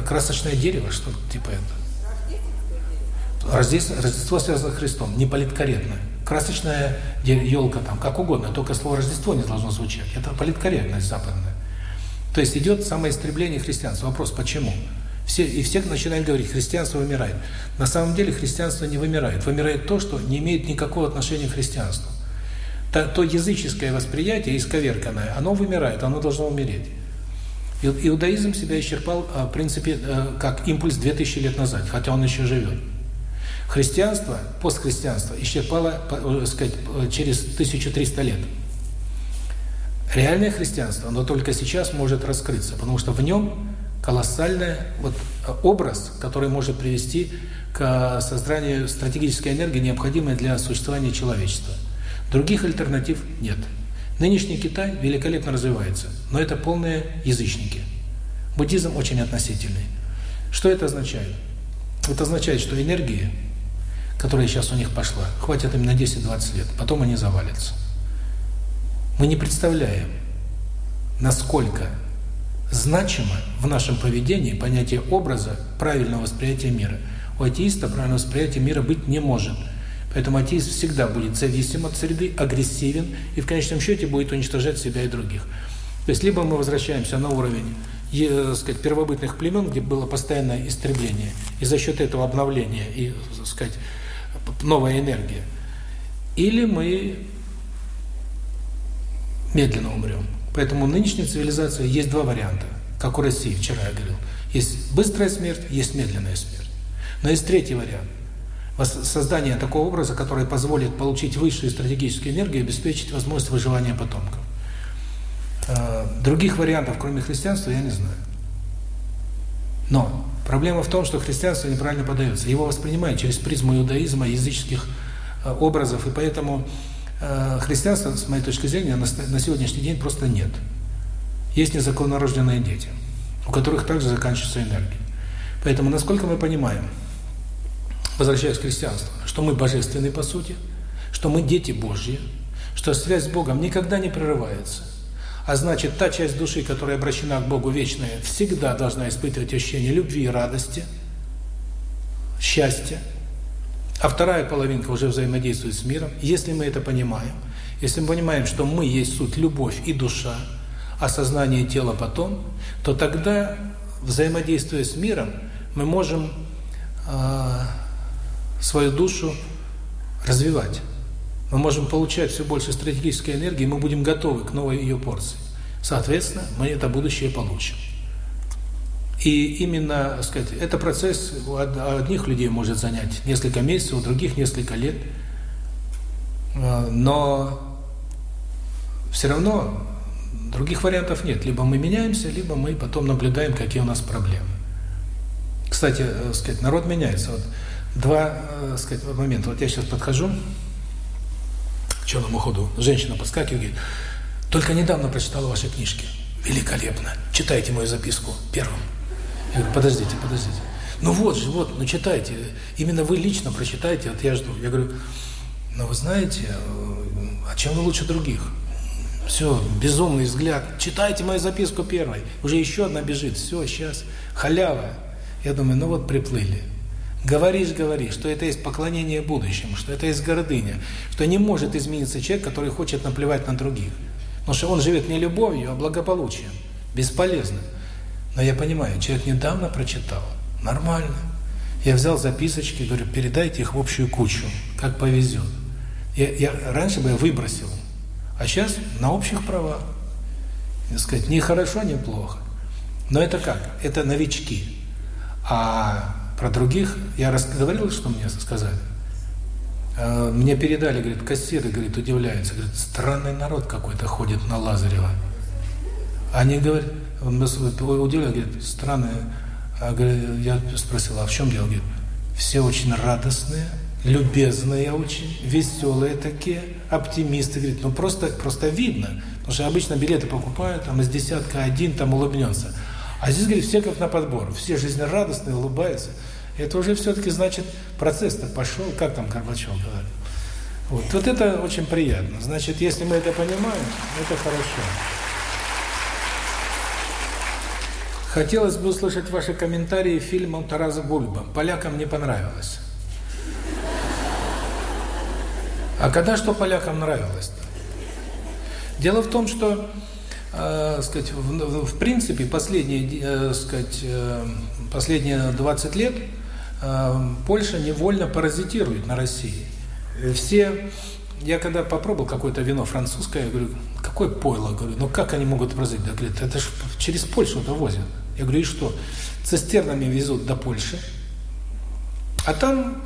Красочное дерево, что типа это. Рождество, Рождество связано с Христом, не политкорректно. Красочная елка там, как угодно, только слово Рождество не должно звучать. Это политкорректность западная. То есть идет самоистребление христианства. Вопрос, почему? Все, и все начинают говорить, христианство вымирает. На самом деле христианство не вымирает. Вымирает то, что не имеет никакого отношения к христианству. То, то языческое восприятие, исковерканное, оно вымирает, оно должно умереть. Иудаизм себя исчерпал, а, в принципе, э, как импульс 2000 лет назад, хотя он еще живет. Христианство, постхристианство исчерпало, э, сказать, э, через 1300 лет. Реальное христианство, оно только сейчас может раскрыться, потому что в нем колоссальный вот, образ, который может привести к созданию стратегической энергии, необходимой для существования человечества. Других альтернатив нет. Нынешний Китай великолепно развивается, но это полные язычники. Буддизм очень относительный. Что это означает? Это означает, что энергии, которая сейчас у них пошла, хватит им на 10-20 лет, потом они завалятся. Мы не представляем, насколько значимо в нашем поведении понятие образа правильного восприятия мира. У атеиста правильного восприятия мира быть не может – Поэтому атеист всегда будет зависим от среды, агрессивен и в конечном счете будет уничтожать себя и других. То есть либо мы возвращаемся на уровень сказать, первобытных племен, где было постоянное истребление, и за счет этого обновления и, сказать, новая энергия, или мы медленно умрем. Поэтому нынешняя цивилизация есть два варианта, как у России, вчера я говорил. Есть быстрая смерть, есть медленная смерть. Но есть третий вариант создание такого образа, который позволит получить высшую стратегическую энергию и обеспечить возможность выживания потомков. А, других вариантов, кроме христианства, я не знаю. Но проблема в том, что христианство неправильно подается. Его воспринимают через призму иудаизма, языческих а, образов, и поэтому христианства, с моей точки зрения, на сегодняшний день просто нет. Есть незаконнорожденные дети, у которых также заканчивается энергия. Поэтому, насколько мы понимаем, возвращаясь к христианству, что мы божественны по сути, что мы дети Божьи, что связь с Богом никогда не прерывается. А значит, та часть души, которая обращена к Богу вечная, всегда должна испытывать ощущение любви и радости, счастья. А вторая половинка уже взаимодействует с миром. Если мы это понимаем, если мы понимаем, что мы есть суть любовь и душа, а сознание и тело потом, то тогда, взаимодействуя с миром, мы можем э, свою душу развивать. Мы можем получать все больше стратегической энергии, мы будем готовы к новой ее порции. Соответственно, мы это будущее получим. И именно, сказать, это процесс у одних людей может занять несколько месяцев, у других несколько лет. А, но все равно других вариантов нет. Либо мы меняемся, либо мы потом наблюдаем, какие у нас проблемы. Кстати, э, сказать, народ меняется. Вот два, э, сказать, момента. Вот я сейчас подхожу к черному ходу, женщина подскакивает, говорит, только недавно прочитала ваши книжки. Великолепно. Читайте мою записку первым. Я говорю, подождите, подождите. Ну вот же, вот, ну читайте. Именно вы лично прочитайте, вот я жду. Я говорю, ну вы знаете, а чем вы лучше других? Все, безумный взгляд. Читайте мою записку первой. Уже еще одна бежит. Все, сейчас. Халява. Я думаю, ну вот приплыли. Говоришь, говоришь, что это есть поклонение будущему, что это есть гордыня, что не может измениться человек, который хочет наплевать на других. Потому что он живет не любовью, а благополучием. Бесполезно. Но я понимаю, человек недавно прочитал. Нормально. Я взял записочки, говорю, передайте их в общую кучу, как повезет. Я, я раньше бы я выбросил, а сейчас на общих правах. Так сказать, не хорошо, не плохо. Но это как? Это новички. А про других я говорил, что мне сказали. А, мне передали, говорит, кассиры, говорит, удивляются. Говорит, странный народ какой-то ходит на Лазарева. Они говорят, он удивляет, говорит, странные. А, я спросил, а в чем дело? Говорит, все очень радостные, любезные очень, веселые такие, оптимисты. Говорит, ну просто, просто видно. Потому что обычно билеты покупают, там из десятка один там улыбнется. А здесь, говорит, все как на подбор. Все жизнерадостные, улыбаются. Это уже все-таки значит, процесс-то пошел, как там Горбачев говорит. Вот. вот это очень приятно. Значит, если мы это понимаем, это хорошо. Хотелось бы услышать ваши комментарии фильмом Тараса Бульба. Полякам не понравилось. А когда что полякам нравилось? -то? Дело в том, что, э, сказать, в, в принципе, последние, э, сказать, э, последние 20 лет э, Польша невольно паразитирует на России. Все, я когда попробовал какое-то вино французское, я говорю, какое пойло, говорю, ну как они могут произойти? Говорит, это же через Польшу это возят. Я говорю, и что? Цистернами везут до Польши, а там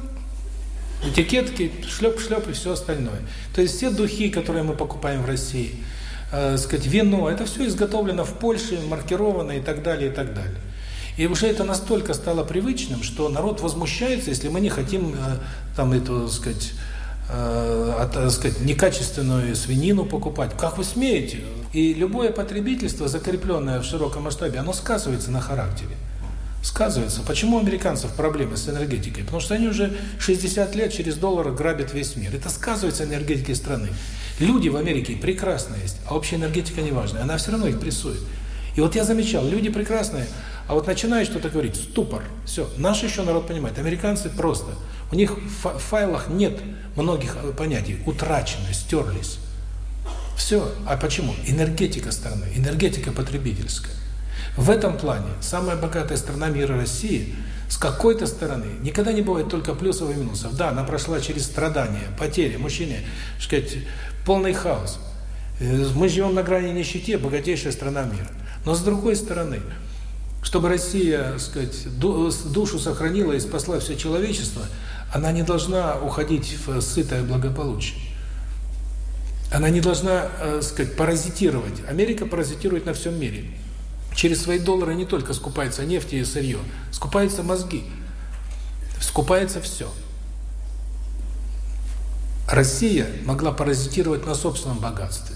этикетки, шлеп-шлеп и все остальное. То есть все духи, которые мы покупаем в России, э, сказать, вино, это все изготовлено в Польше, маркировано и так далее, и так далее. И уже это настолько стало привычным, что народ возмущается, если мы не хотим э, там эту, сказать, э, от, э, сказать, некачественную свинину покупать. Как вы смеете? И любое потребительство, закрепленное в широком масштабе, оно сказывается на характере сказывается. Почему у американцев проблемы с энергетикой? Потому что они уже 60 лет через доллар грабят весь мир. Это сказывается на энергетике страны. Люди в Америке прекрасные есть, а общая энергетика не важная. Она все равно их прессует. И вот я замечал, люди прекрасные, а вот начинают что-то говорить, ступор. Все, наш еще народ понимает. Американцы просто. У них в файлах нет многих э, понятий, утрачены, стерлись. Все. А почему? Энергетика страны, энергетика потребительская. В этом плане самая богатая страна мира Россия с какой-то стороны никогда не бывает только плюсов и минусов. Да, она прошла через страдания, потери, мужчине, сказать, полный хаос. Э, мы живем на грани нищеты, богатейшая страна мира. Но с другой стороны, чтобы Россия, сказать, душу сохранила и спасла все человечество, она не должна уходить в сытое благополучие. Она не должна, э, сказать, паразитировать. Америка паразитирует на всем мире. Через свои доллары не только скупается нефть и сырье, скупаются мозги, скупается все. Россия могла паразитировать на собственном богатстве.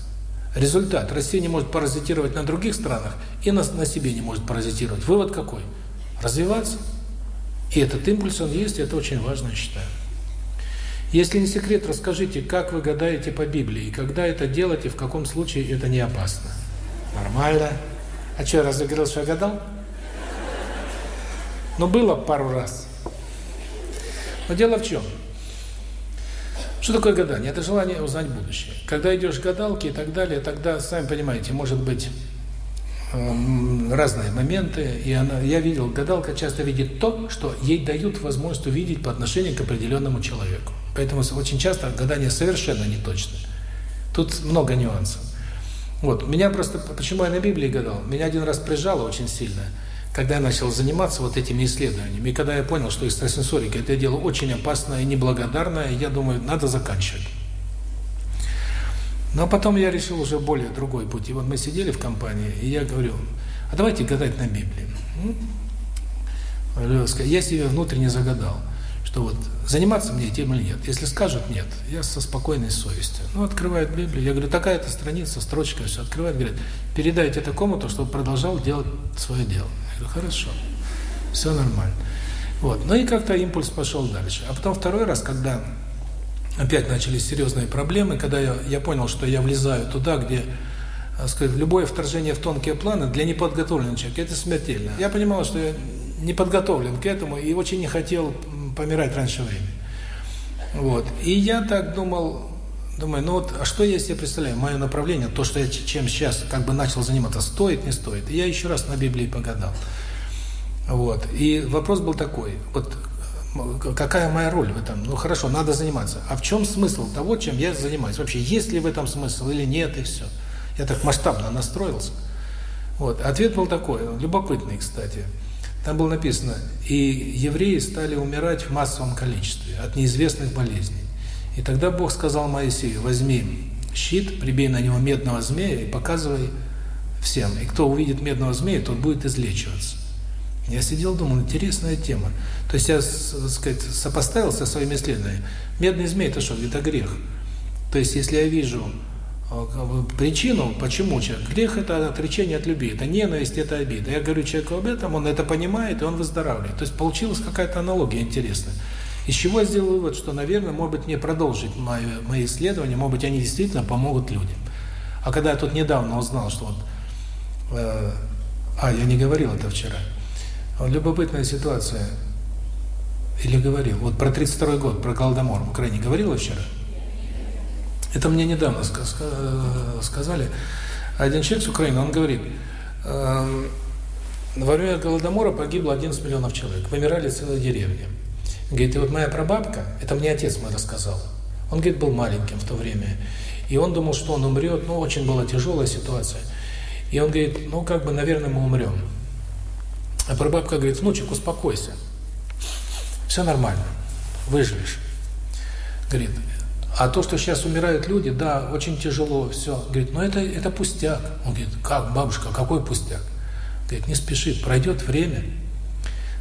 Результат. Россия не может паразитировать на других странах и на, на себе не может паразитировать. Вывод какой? Развиваться. И этот импульс, он есть, и это очень важно, я считаю. Если не секрет, расскажите, как вы гадаете по Библии, когда это делать и в каком случае это не опасно. Нормально. А что, я разве говорил, что я гадал? Ну, было пару раз. Но дело в чем? Что такое гадание? Это желание узнать будущее. Когда идешь к гадалке и так далее, тогда, сами понимаете, может быть разные моменты. И она, я видел, гадалка часто видит то, что ей дают возможность увидеть по отношению к определенному человеку. Поэтому очень часто гадание совершенно не точно. Тут много нюансов. Вот, меня просто, почему я на Библии гадал? Меня один раз прижало очень сильно, когда я начал заниматься вот этими исследованиями. И когда я понял, что экстрасенсорика – это дело очень опасное и неблагодарное, я думаю, надо заканчивать. Но потом я решил уже более другой путь. И вот мы сидели в компании, и я говорю, а давайте гадать на Библии. Я себе внутренне загадал – что вот заниматься мне этим или нет. Если скажут нет, я со спокойной совестью. Ну, открывает Библию, я говорю, такая-то страница, строчка, все открывает, говорит, передайте такому-то, чтобы продолжал делать свое дело. Я говорю, хорошо, все нормально. Вот, ну и как-то импульс пошел дальше. А потом второй раз, когда опять начались серьезные проблемы, когда я, я понял, что я влезаю туда, где сказать, любое вторжение в тонкие планы для неподготовленного человека – это смертельно. Я понимал, что я не подготовлен к этому и очень не хотел помирать раньше времени. Вот. И я так думал, думаю, ну вот, а что я себе представляю? Мое направление, то, что я чем сейчас как бы начал заниматься, стоит, не стоит. И я еще раз на Библии погадал. Вот. И вопрос был такой, вот какая моя роль в этом? Ну хорошо, надо заниматься. А в чем смысл того, чем я занимаюсь? Вообще, есть ли в этом смысл или нет, и все. Я так масштабно настроился. Вот. Ответ был такой, любопытный, кстати. Там было написано, и евреи стали умирать в массовом количестве от неизвестных болезней. И тогда Бог сказал Моисею, возьми щит, прибей на него медного змея и показывай всем. И кто увидит медного змея, тот будет излечиваться. Я сидел, думал, интересная тема. То есть я, так сказать, сопоставил со своими исследованиями. Медный змей – это что? Это грех. То есть если я вижу э, причину, почему человек. Грех – это отречение от любви, это ненависть, это обида. Я говорю человеку об этом, он это понимает, и он выздоравливает. То есть получилась какая-то аналогия интересная. Из чего я сделал вывод, что, наверное, может быть, мне продолжить мои, мои исследования, может быть, они действительно помогут людям. А когда я тут недавно узнал, что вот... Э, а, я не говорил это вчера. Вот любопытная ситуация. Или говорил. Вот про 32 год, про Голодомор в Украине говорила вчера? Это мне недавно сказали. Один человек с Украины, он говорит, э, во время Голодомора погибло 11 миллионов человек, вымирали целые деревни. Говорит, и вот моя прабабка, это мне отец мой рассказал, он, говорит, был маленьким в то время, и он думал, что он умрет, ну, очень была тяжелая ситуация. И он говорит, ну, как бы, наверное, мы умрем. А прабабка говорит, внучек, успокойся, все нормально, выживешь. Говорит, а то, что сейчас умирают люди, да, очень тяжело, все. Говорит, ну это, это пустяк. Он говорит, как, бабушка, какой пустяк? Говорит, не спеши, пройдет время,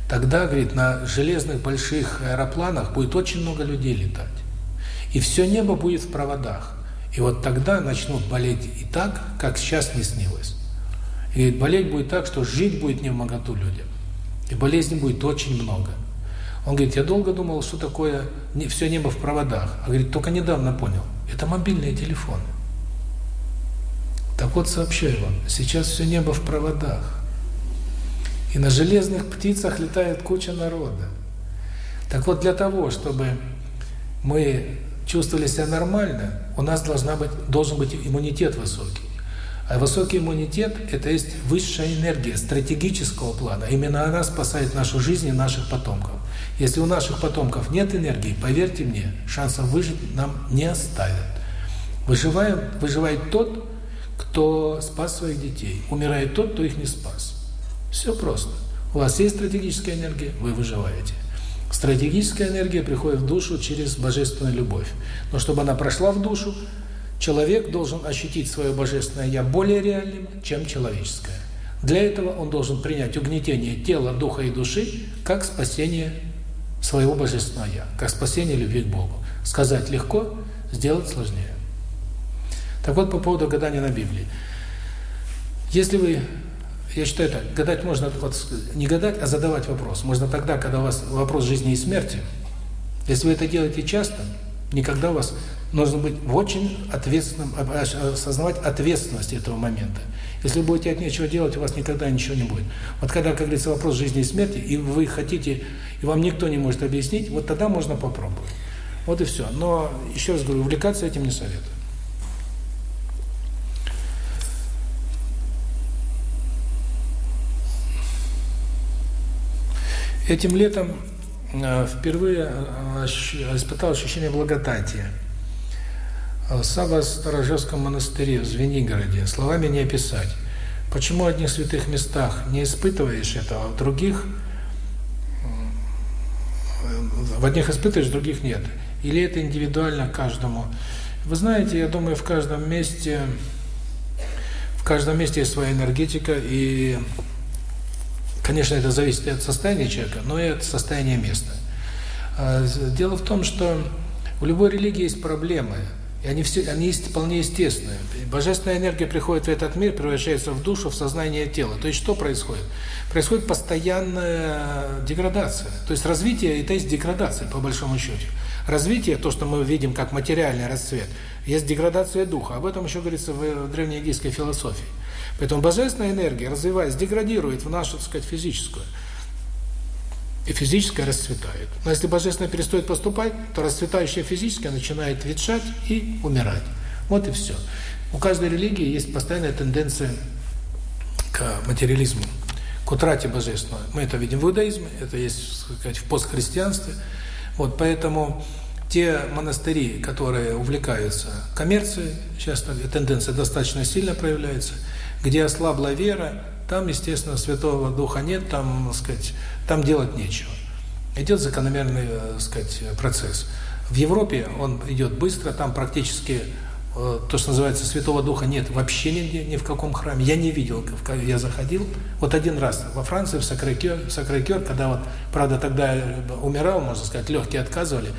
Тогда, говорит, на железных больших аэропланах будет очень много людей летать. И все небо будет в проводах. И вот тогда начнут болеть и так, как сейчас не снилось. И говорит, болеть будет так, что жить будет не в моготу людям. И болезней будет очень много. Он говорит, я долго думал, что такое не, все небо в проводах. А говорит, только недавно понял. Это мобильные телефоны. Так вот, сообщаю вам, сейчас все небо в проводах. И на железных птицах летает куча народа. Так вот, для того, чтобы мы чувствовали себя нормально, у нас должна быть, должен быть иммунитет высокий. А высокий иммунитет – это есть высшая энергия стратегического плана. Именно она спасает нашу жизнь и наших потомков. Если у наших потомков нет энергии, поверьте мне, шансов выжить нам не оставят. Выживает, выживает тот, кто спас своих детей. Умирает тот, кто их не спас. Все просто. У вас есть стратегическая энергия, вы выживаете. Стратегическая энергия приходит в душу через божественную любовь. Но чтобы она прошла в душу, человек должен ощутить свое божественное «я» более реальным, чем человеческое. Для этого он должен принять угнетение тела, духа и души как спасение своего божественного «я», как спасение любви к Богу. Сказать легко, сделать сложнее. Так вот, по поводу гадания на Библии. Если вы я считаю так, гадать можно вот, не гадать, а задавать вопрос. Можно тогда, когда у вас вопрос жизни и смерти. Если вы это делаете часто, никогда у вас нужно быть в очень ответственном, осознавать ответственность этого момента. Если вы будете от нечего делать, у вас никогда ничего не будет. Вот когда, как говорится, вопрос жизни и смерти, и вы хотите, и вам никто не может объяснить, вот тогда можно попробовать. Вот и все. Но, еще раз говорю, увлекаться этим не советую. Этим летом впервые э, испытал ощущение благодати. В Саво-Сторожевском монастыре в Звенигороде словами не описать. Почему в одних святых местах не испытываешь этого, а в других э, в одних испытываешь, в других нет? Или это индивидуально каждому? Вы знаете, я думаю, в каждом месте в каждом месте есть своя энергетика, и Конечно, это зависит от состояния человека, но и от состояния места. А, дело в том, что у любой религии есть проблемы, и они все, они есть вполне естественные. Божественная энергия приходит в этот мир, превращается в душу, в сознание тела. То есть что происходит? Происходит постоянная деградация. То есть развитие – это есть деградация, по большому счету. Развитие, то, что мы видим как материальный расцвет, есть деградация духа. Об этом еще говорится в древнеегипетской философии. Поэтому божественная энергия, развиваясь, деградирует в нашу, так сказать, физическую. И физическая расцветает. Но если божественное перестает поступать, то расцветающая физическая начинает ветшать и умирать. Вот и все. У каждой религии есть постоянная тенденция к материализму, к утрате божественного. Мы это видим в иудаизме, это есть, так сказать, в постхристианстве. Вот поэтому те монастыри, которые увлекаются коммерцией, сейчас тенденция достаточно сильно проявляется – где ослабла вера, там, естественно, Святого Духа нет, там, так сказать, там делать нечего. Идет закономерный, так сказать, процесс. В Европе он идет быстро, там практически э, то, что называется Святого Духа, нет вообще нигде, ни в каком храме. Я не видел, я заходил. Вот один раз во Франции, в Сакрекер, Сакрекер когда вот, правда, тогда умирал, можно сказать, легкие отказывали,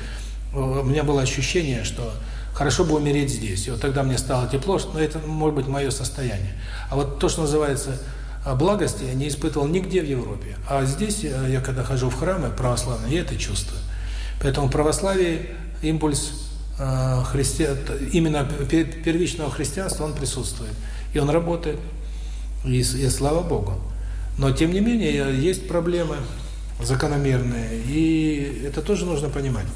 у меня было ощущение, что хорошо бы умереть здесь. И вот тогда мне стало тепло, но это может быть мое состояние. А вот то, что называется а, благости, я не испытывал нигде в Европе. А здесь, э, я когда хожу в храмы православные, я это чувствую. Поэтому в православии импульс э, христи... именно первичного христианства, он присутствует. И он работает. И, и слава Богу. Но, тем не менее, есть проблемы закономерные. И это тоже нужно понимать.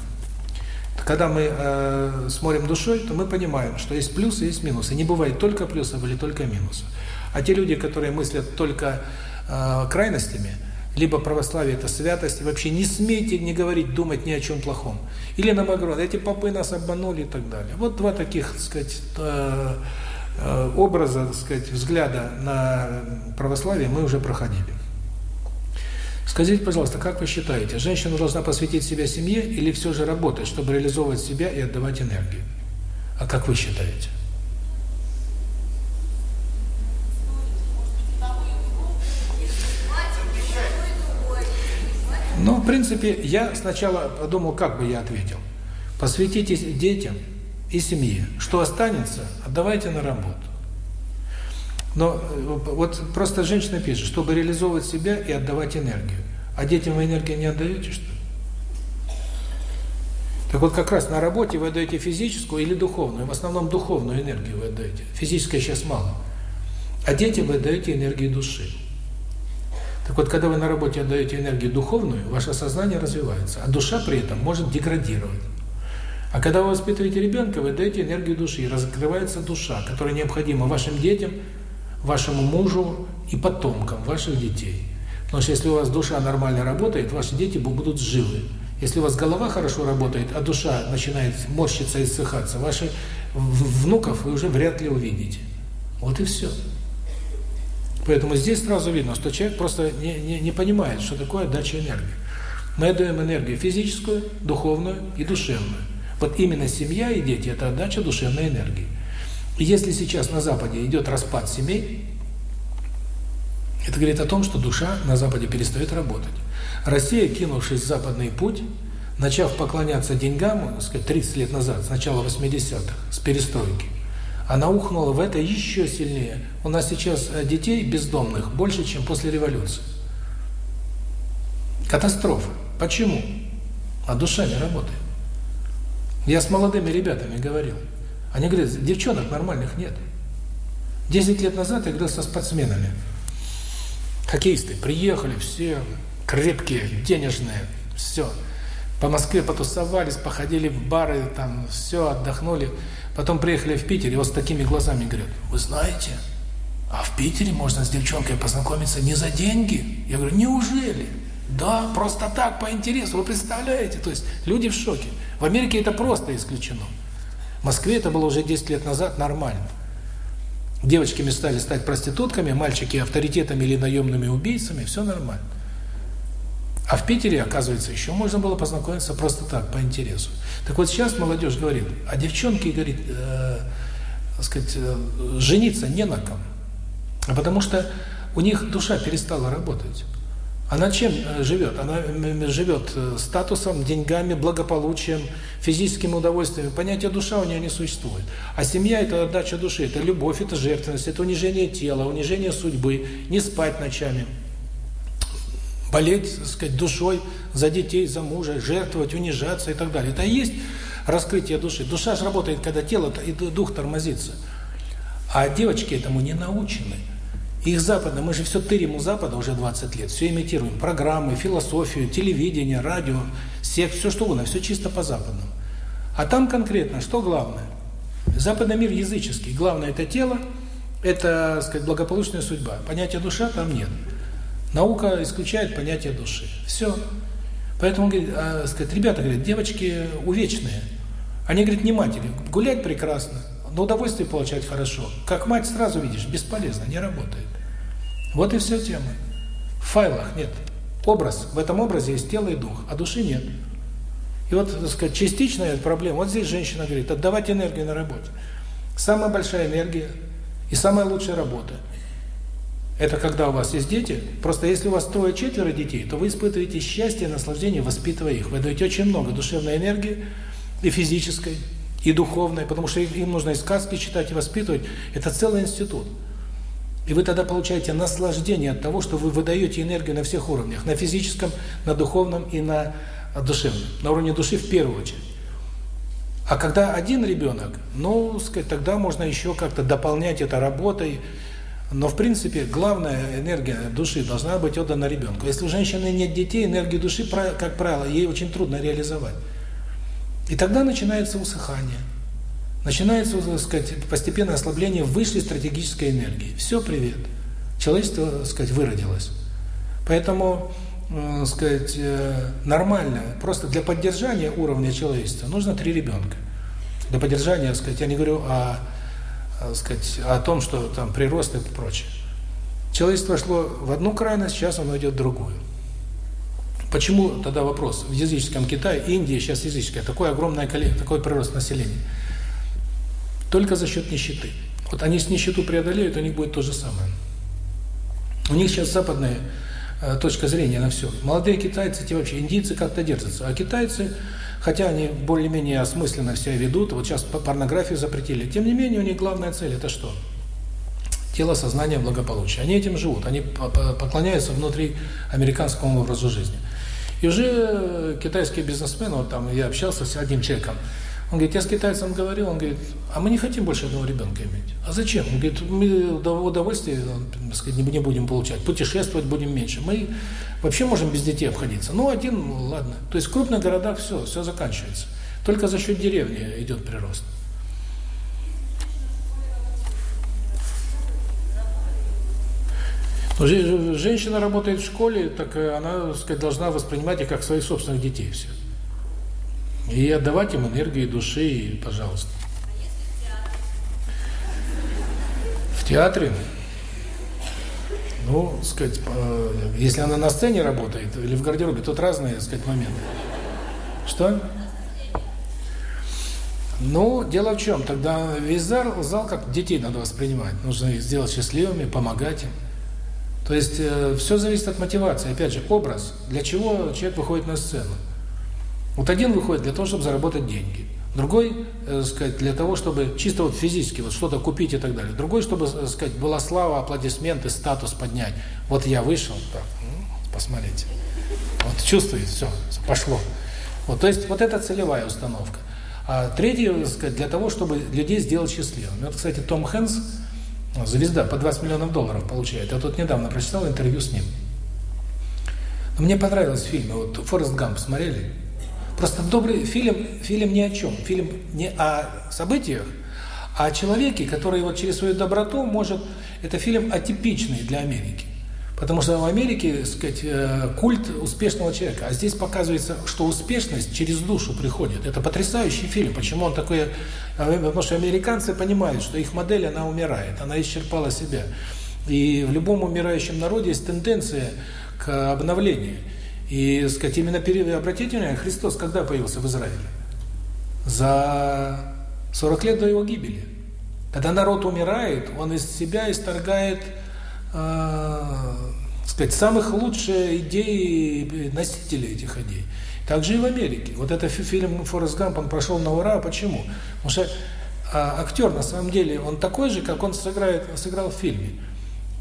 Когда мы э, смотрим душой, то мы понимаем, что есть плюсы, есть минусы. Не бывает только плюсов или только минусов. А те люди, которые мыслят только э, крайностями, либо православие – это святость, и вообще не смейте не говорить, думать ни о чем плохом. Или наоборот, эти попы нас обманули и так далее. Вот два таких, так сказать, э, э, образа, так сказать, взгляда на православие мы уже проходили. Скажите, пожалуйста, как вы считаете, женщина должна посвятить себя семье или все же работать, чтобы реализовывать себя и отдавать энергию? А как вы считаете? Ну, в принципе, я сначала подумал, как бы я ответил. Посвятите детям и семье. Что останется, отдавайте на работу. Но э, вот просто женщина пишет, чтобы реализовывать себя и отдавать энергию. А детям вы энергию не отдаете, что? Так вот, как раз на работе вы отдаете физическую или духовную. В основном духовную энергию вы отдаете. Физическая сейчас мало. А детям вы отдаете энергию души. Так вот, когда вы на работе отдаете энергию духовную, ваше сознание развивается, а душа при этом может деградировать. А когда вы воспитываете ребенка, вы даете энергию души, и раскрывается душа, которая необходима вашим детям, вашему мужу и потомкам ваших детей. Потому что если у вас душа нормально работает, ваши дети будут живы. Если у вас голова хорошо работает, а душа начинает морщиться и ссыхаться, ваших внуков вы уже вряд ли увидите. Вот и все. Поэтому здесь сразу видно, что человек просто не, не, не понимает, что такое отдача энергии. Мы отдаем энергию физическую, духовную и душевную. Вот именно семья и дети – это отдача душевной энергии. Если сейчас на Западе идет распад семей, это говорит о том, что душа на Западе перестает работать. Россия, кинувшись в западный путь, начав поклоняться деньгам, так сказать, 30 лет назад, с начала 80-х, с перестройки, она ухнула в это еще сильнее. У нас сейчас э, детей бездомных больше, чем после революции. Катастрофа. Почему? А душа не работает. Я с молодыми ребятами говорил. Они говорят, девчонок нормальных нет. Десять лет назад я говорил со спортсменами. Хоккеисты приехали, все крепкие, денежные, все. По Москве потусовались, походили в бары, там все, отдохнули. Потом приехали в Питер, и вот с такими глазами говорят, вы знаете, а в Питере можно с девчонкой познакомиться не за деньги? Я говорю, неужели? Да, просто так, по интересу, вы представляете? То есть люди в шоке. В Америке это просто исключено. В Москве это было уже 10 лет назад нормально. Девочками стали стать проститутками, мальчики авторитетами или наемными убийцами, все нормально. А в Питере, оказывается, еще можно было познакомиться просто так, по интересу. Так вот сейчас молодежь говорит, а девчонки, говорит, э, сказать, э, жениться не на ком. А потому что у них душа перестала работать. Она чем э, живет? Она живет э, статусом, деньгами, благополучием, физическим удовольствием. Понятие душа у нее не существует. А семья – это отдача души, это любовь, это жертвенность, это унижение тела, унижение судьбы, не спать ночами болеть, так сказать, душой за детей, за мужа, жертвовать, унижаться и так далее. Это и есть раскрытие души. Душа же работает, когда тело и дух тормозится. А девочки этому не научены. Их западно, мы же все тырим у Запада уже 20 лет, все имитируем. Программы, философию, телевидение, радио, сект, все что угодно, все чисто по-западному. А там конкретно, что главное? Западный мир языческий. Главное это тело, это, так сказать, благополучная судьба. Понятия душа там нет. Наука исключает понятие души. Все. Поэтому, говорит, а, сказать, ребята говорят, девочки увечные. Они, говорят, не матери. Гулять прекрасно, но удовольствие получать хорошо. Как мать сразу видишь, бесполезно, не работает. Вот и все тема. В файлах нет. Образ. В этом образе есть тело и дух, а души нет. И вот, так сказать, частичная проблема. Вот здесь женщина говорит, отдавать энергию на работе. самая большая энергия и самая лучшая работа. Это когда у вас есть дети. Просто если у вас трое-четверо детей, то вы испытываете счастье и наслаждение, воспитывая их. Вы даете очень много душевной энергии, и физической, и духовной, потому что им нужно и сказки читать, и воспитывать. Это целый институт. И вы тогда получаете наслаждение от того, что вы выдаете энергию на всех уровнях. На физическом, на духовном и на душевном. На уровне души в первую очередь. А когда один ребенок, ну, сказать, тогда можно еще как-то дополнять это работой. Но, в принципе, главная энергия души должна быть отдана ребенку. Если у женщины нет детей, энергию души, как правило, ей очень трудно реализовать. И тогда начинается усыхание. Начинается, так сказать, постепенное ослабление высшей стратегической энергии. Все, привет. Человечество, так сказать, выродилось. Поэтому, так сказать, э, нормально, просто для поддержания уровня человечества нужно три ребенка. Для поддержания, так сказать, я не говорю о, сказать, о том, что там прирост и прочее. Человечество шло в одну крайность, сейчас оно идет в другую. Почему тогда вопрос в языческом Китае, Индии сейчас языческая, такое огромное такой прирост населения? Только за счет нищеты. Вот они с нищету преодолеют, у них будет то же самое. У них сейчас западная э, точка зрения на все. Молодые китайцы, те вообще, индийцы как-то держатся, а китайцы, хотя они более-менее осмысленно себя ведут, вот сейчас порнографию запретили, тем не менее у них главная цель – это что? Тело, сознание, благополучие. Они этим живут, они поклоняются внутри американскому образу жизни. И уже китайские бизнесмены, вот там я общался с одним человеком, он говорит, я с китайцем говорил, он говорит, а мы не хотим больше одного ребенка иметь. А зачем? Он говорит, мы удовольствие так сказать, не будем получать, путешествовать будем меньше. Мы вообще можем без детей обходиться. Ну, один, ну, ладно. То есть в крупных городах все, все заканчивается. Только за счет деревни идет прирост. Женщина работает в школе, так она, так сказать, должна воспринимать их как своих собственных детей все. И отдавать им энергию души, и, пожалуйста. В театре, ну, сказать, если она на сцене работает или в гардеробе, тут разные, сказать, моменты. Что? Ну, дело в чем, тогда весь зал, зал как детей надо воспринимать. Нужно их сделать счастливыми, помогать им. То есть э, все зависит от мотивации. Опять же, образ. Для чего человек выходит на сцену? Вот один выходит для того, чтобы заработать деньги. Другой, э, сказать, для того, чтобы чисто вот физически вот что-то купить и так далее. Другой, чтобы, э, сказать, была слава, аплодисменты, статус поднять. Вот я вышел, так, посмотрите. Вот чувствует, все, пошло. Вот, то есть вот это целевая установка. А третье, сказать, для того, чтобы людей сделать счастливыми. Вот, кстати, Том Хэнкс Звезда по 20 миллионов долларов получает. Я тут недавно прочитал интервью с ним. Мне понравился фильм. Вот «Форест Гамп» смотрели? Просто добрый фильм, фильм ни о чем. Фильм не о событиях, а о человеке, который вот через свою доброту может... Это фильм атипичный для Америки. Потому что в Америке, сказать, э, культ успешного человека. А здесь показывается, что успешность через душу приходит. Это потрясающий фильм. Почему он такой... Э, потому что американцы понимают, что их модель, она умирает, она исчерпала себя. И в любом умирающем народе есть тенденция к обновлению. И, сказать, именно обратите внимание, Христос когда появился в Израиле? За 40 лет до его гибели. Когда народ умирает, он из себя исторгает э, сказать, самых лучшие идеи носителей этих идей. Также и в Америке. Вот этот фильм «Форест Гамп», он прошел на ура. Почему? Потому что а, актер, на самом деле, он такой же, как он сыграет, сыграл в фильме.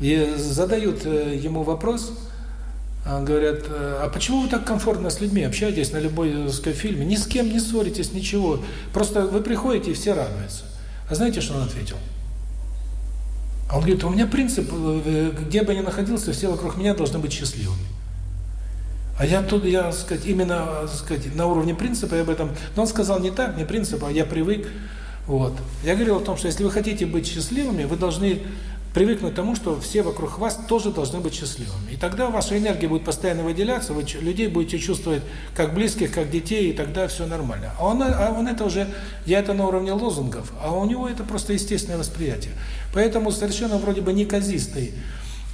И задают э, ему вопрос, говорят, «Э, а почему вы так комфортно с людьми общаетесь на любой так сказать, фильме? Ни с кем не ссоритесь, ничего. Просто вы приходите, и все радуются. А знаете, что он ответил? А он говорит, у меня принцип, э, где бы я ни находился, все вокруг меня должны быть счастливыми. А я тут, я, сказать, именно, сказать, на уровне принципа я об этом, но он сказал не так, не принцип, а я привык. Вот. Я говорил о том, что если вы хотите быть счастливыми, вы должны привыкнуть к тому, что все вокруг вас тоже должны быть счастливыми. И тогда ваша энергия будет постоянно выделяться, вы людей будете чувствовать как близких, как детей, и тогда все нормально. А он, а он это уже, я это на уровне лозунгов, а у него это просто естественное восприятие. Поэтому совершенно вроде бы неказистый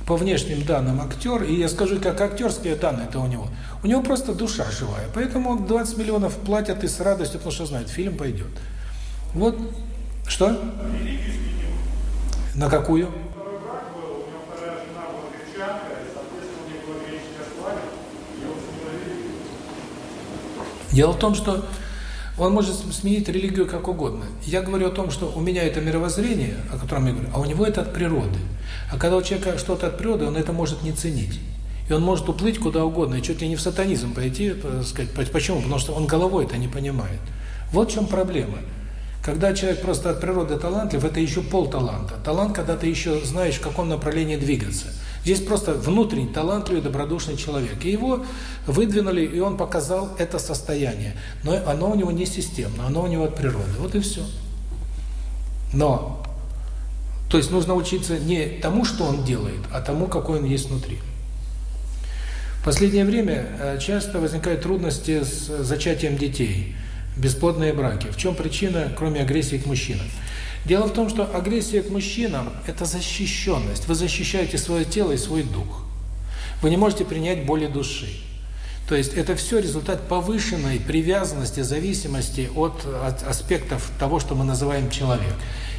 по внешним данным актер, и я скажу, как актерские данные это у него, у него просто душа живая. Поэтому 20 миллионов платят и с радостью, потому что знает, фильм пойдет. Вот Что? На какую? Дело в том, что он может сменить религию как угодно. Я говорю о том, что у меня это мировоззрение, о котором я говорю, а у него это от природы. А когда у человека что-то от природы, он это может не ценить. И он может уплыть куда угодно, и чуть ли не в сатанизм пойти, сказать. Почему? Потому что он головой это не понимает. Вот в чем проблема. Когда человек просто от природы талантлив, это еще пол таланта. Талант, когда ты еще знаешь, в каком направлении двигаться. Здесь просто внутренний, талантливый, добродушный человек. И его выдвинули, и он показал это состояние. Но оно у него не системно, оно у него от природы. Вот и все. Но, то есть нужно учиться не тому, что он делает, а тому, какой он есть внутри. В последнее время э, часто возникают трудности с зачатием детей, бесплодные браки. В чем причина, кроме агрессии к мужчинам? Дело в том, что агрессия к мужчинам – это защищенность. Вы защищаете свое тело и свой дух. Вы не можете принять боли души. То есть это все результат повышенной привязанности, зависимости от, от аспектов того, что мы называем человек.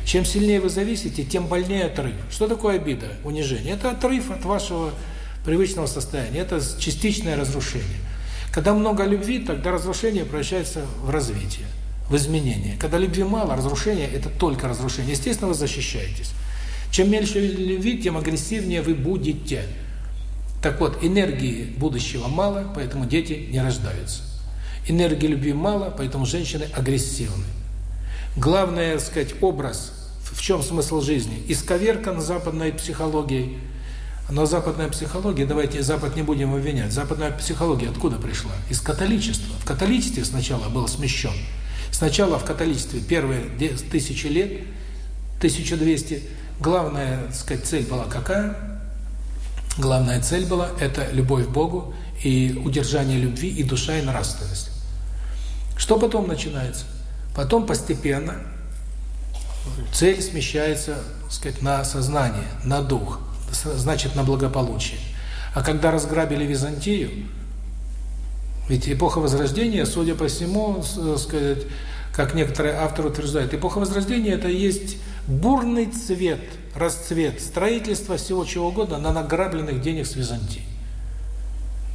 Чем сильнее вы зависите, тем больнее отрыв. Что такое обида, унижение? Это отрыв от вашего привычного состояния, это частичное разрушение. Когда много любви, тогда разрушение превращается в развитие в изменение. Когда любви мало, разрушение – это только разрушение. Естественно, вы защищаетесь. Чем меньше любви, тем агрессивнее вы будете. Так вот, энергии будущего мало, поэтому дети не рождаются. Энергии любви мало, поэтому женщины агрессивны. Главное, сказать, образ, в чем смысл жизни, исковеркан западной психологией. Но западная психология, давайте Запад не будем обвинять, западная психология откуда пришла? Из католичества. В католичестве сначала был смещен. Сначала в католичестве первые тысячи лет, 1200, главная, так сказать, цель была какая? Главная цель была – это любовь к Богу и удержание любви и душа, и нравственность. Что потом начинается? Потом постепенно цель смещается, так сказать, на сознание, на дух, значит, на благополучие. А когда разграбили Византию, ведь эпоха Возрождения, судя по всему, сказать, как некоторые авторы утверждают, эпоха Возрождения – это есть бурный цвет, расцвет строительства всего чего угодно на награбленных денег с Византии.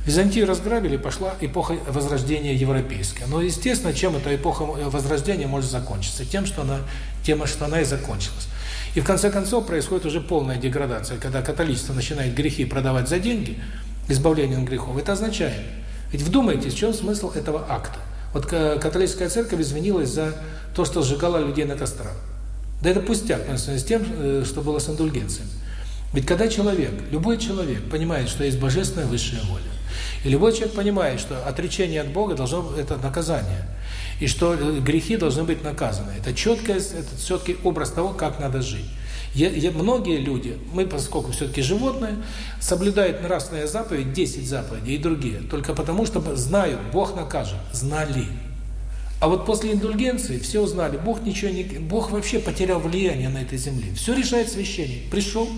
Византию разграбили, пошла эпоха Возрождения европейская. Но, естественно, чем эта эпоха Возрождения может закончиться? Тем, что она, тем, что она и закончилась. И в конце концов происходит уже полная деградация, когда католичество начинает грехи продавать за деньги, избавление от грехов. Это означает, ведь вдумайтесь, в чем смысл этого акта. Вот католическая церковь извинилась за то, что сжигала людей на кострах. Да это пустяк, по с тем, э, что было с индульгенцией. Ведь когда человек, любой человек понимает, что есть божественная высшая воля, и любой человек понимает, что отречение от Бога должно это наказание, и что э, грехи должны быть наказаны. Это четкий, это четкий образ того, как надо жить. Я, я, многие люди, мы, поскольку все-таки животные, соблюдают нравственные заповеди, 10 заповедей и другие, только потому, что знают, Бог накажет, знали. А вот после индульгенции все узнали, Бог ничего не... Бог вообще потерял влияние на этой земле. Все решает священник. Пришел,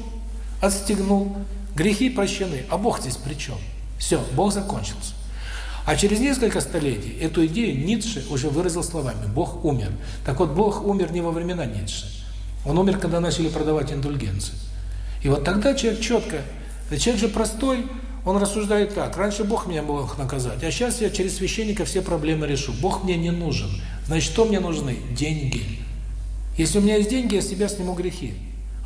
отстегнул, грехи прощены, а Бог здесь при чем? Все, Бог закончился. А через несколько столетий эту идею Ницше уже выразил словами «Бог умер». Так вот, Бог умер не во времена Ницше. Он умер, когда начали продавать индульгенции. И вот тогда человек четко, человек же простой, он рассуждает так, раньше Бог меня мог наказать, а сейчас я через священника все проблемы решу. Бог мне не нужен. Значит, что мне нужны? Деньги. Если у меня есть деньги, я с себя сниму грехи.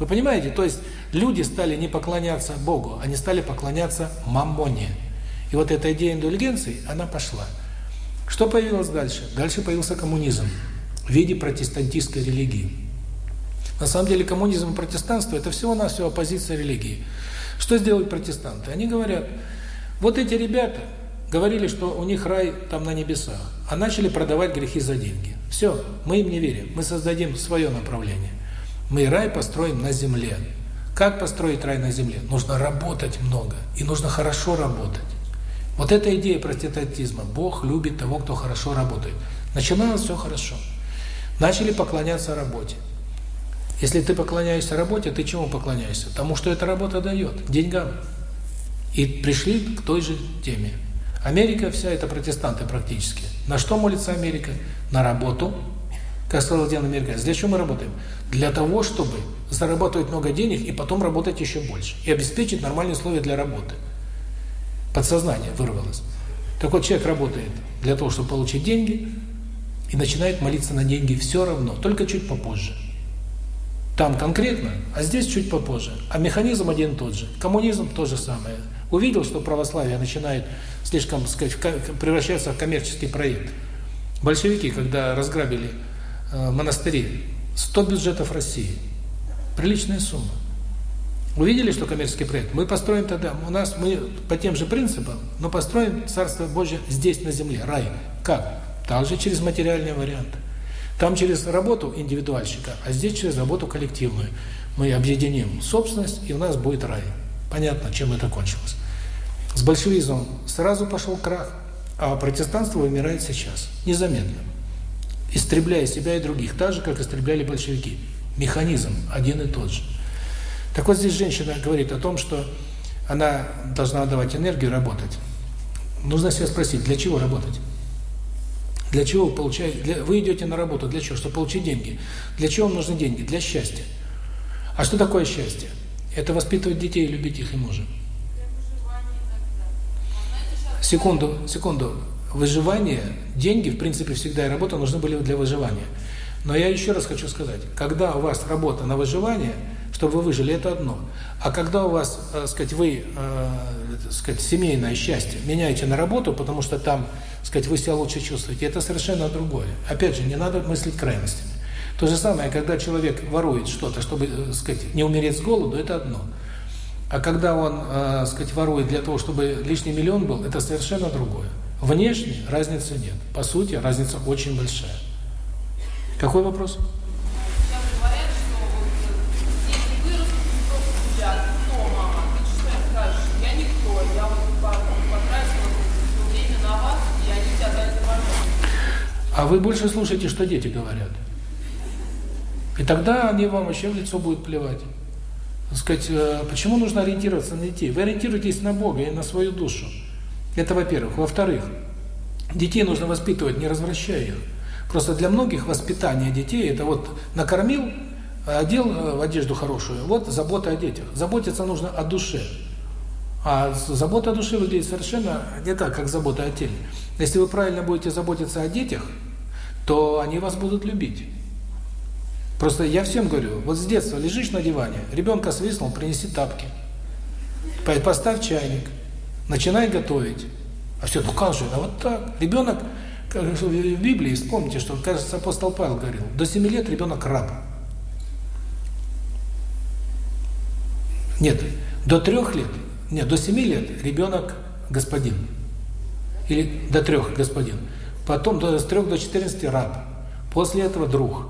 Вы понимаете? То есть люди стали не поклоняться Богу, они стали поклоняться мамоне. И вот эта идея индульгенции, она пошла. Что появилось дальше? Дальше появился коммунизм в виде протестантистской религии. На самом деле коммунизм и протестанство – это всего-навсего оппозиция религии. Что сделают протестанты? Они говорят, вот эти ребята говорили, что у них рай там на небесах, а начали продавать грехи за деньги. Все, мы им не верим, мы создадим свое направление. Мы рай построим на земле. Как построить рай на земле? Нужно работать много, и нужно хорошо работать. Вот эта идея протестантизма. Бог любит того, кто хорошо работает. Начиналось все хорошо. Начали поклоняться работе. Если ты поклоняешься работе, ты чему поклоняешься? Тому, что эта работа дает, деньгам. И пришли к той же теме. Америка вся это протестанты практически. На что молится Америка? На работу, Как сказал один американец, для чего мы работаем? Для того, чтобы зарабатывать много денег и потом работать еще больше. И обеспечить нормальные условия для работы. Подсознание вырвалось. Так вот, человек работает для того, чтобы получить деньги, и начинает молиться на деньги все равно, только чуть попозже. Там конкретно, а здесь чуть попозже. А механизм один тот же. Коммунизм то же самое. Увидел, что православие начинает слишком, сказать, превращаться в коммерческий проект. Большевики, когда разграбили э, монастыри, 100 бюджетов России. Приличная сумма. Увидели, что коммерческий проект? Мы построим тогда, у нас мы по тем же принципам, но построим Царство Божье здесь, на земле, рай. Как? Также через материальный вариант. Там через работу индивидуальщика, а здесь через работу коллективную. Мы объединим собственность, и у нас будет рай. Понятно, чем это кончилось. С большевизмом сразу пошел крах, а протестанство вымирает сейчас, незаметно. Истребляя себя и других, так же, как истребляли большевики. Механизм один и тот же. Так вот здесь женщина говорит о том, что она должна отдавать энергию, работать. Нужно себя спросить, для чего работать? Для чего вы получаете? Для, вы идете на работу для чего? Чтобы получить деньги. Для чего вам нужны деньги? Для счастья. А что такое счастье? Это воспитывать детей и любить их и мужа. Секунду, секунду. Выживание, деньги, в принципе, всегда и работа нужны были для выживания. Но я еще раз хочу сказать, когда у вас работа на выживание, чтобы вы выжили, это одно. А когда у вас, э, сказать, вы, э, сказать, семейное счастье меняете на работу, потому что там сказать, вы себя лучше чувствуете. Это совершенно другое. Опять же, не надо мыслить крайностями. То же самое, когда человек ворует что-то, чтобы, э, сказать, не умереть с голоду, это одно. А когда он, э, сказать, ворует для того, чтобы лишний миллион был, это совершенно другое. Внешне разницы нет. По сути, разница очень большая. Какой вопрос? А вы больше слушайте, что дети говорят. И тогда они вам вообще в лицо будут плевать. сказать, э, почему нужно ориентироваться на детей? Вы ориентируетесь на Бога и на свою душу. Это во-первых. Во-вторых, детей нужно воспитывать, не развращая их. Просто для многих воспитание детей – это вот накормил, одел э, в одежду хорошую, вот забота о детях. Заботиться нужно о душе. А забота о душе выглядит совершенно не так, как забота о теле. Если вы правильно будете заботиться о детях – то они вас будут любить. Просто я всем говорю, вот с детства лежишь на диване, ребенка свистнул, принеси тапки. Поставь чайник, начинай готовить. А все, ну как же, а вот так. Ребенок, в Библии, вспомните, что, кажется, апостол Павел говорил, до 7 лет ребенок раб. Нет, до трех лет, нет, до 7 лет ребенок господин. Или до трех господин потом с 3 до 14 раб, после этого друг.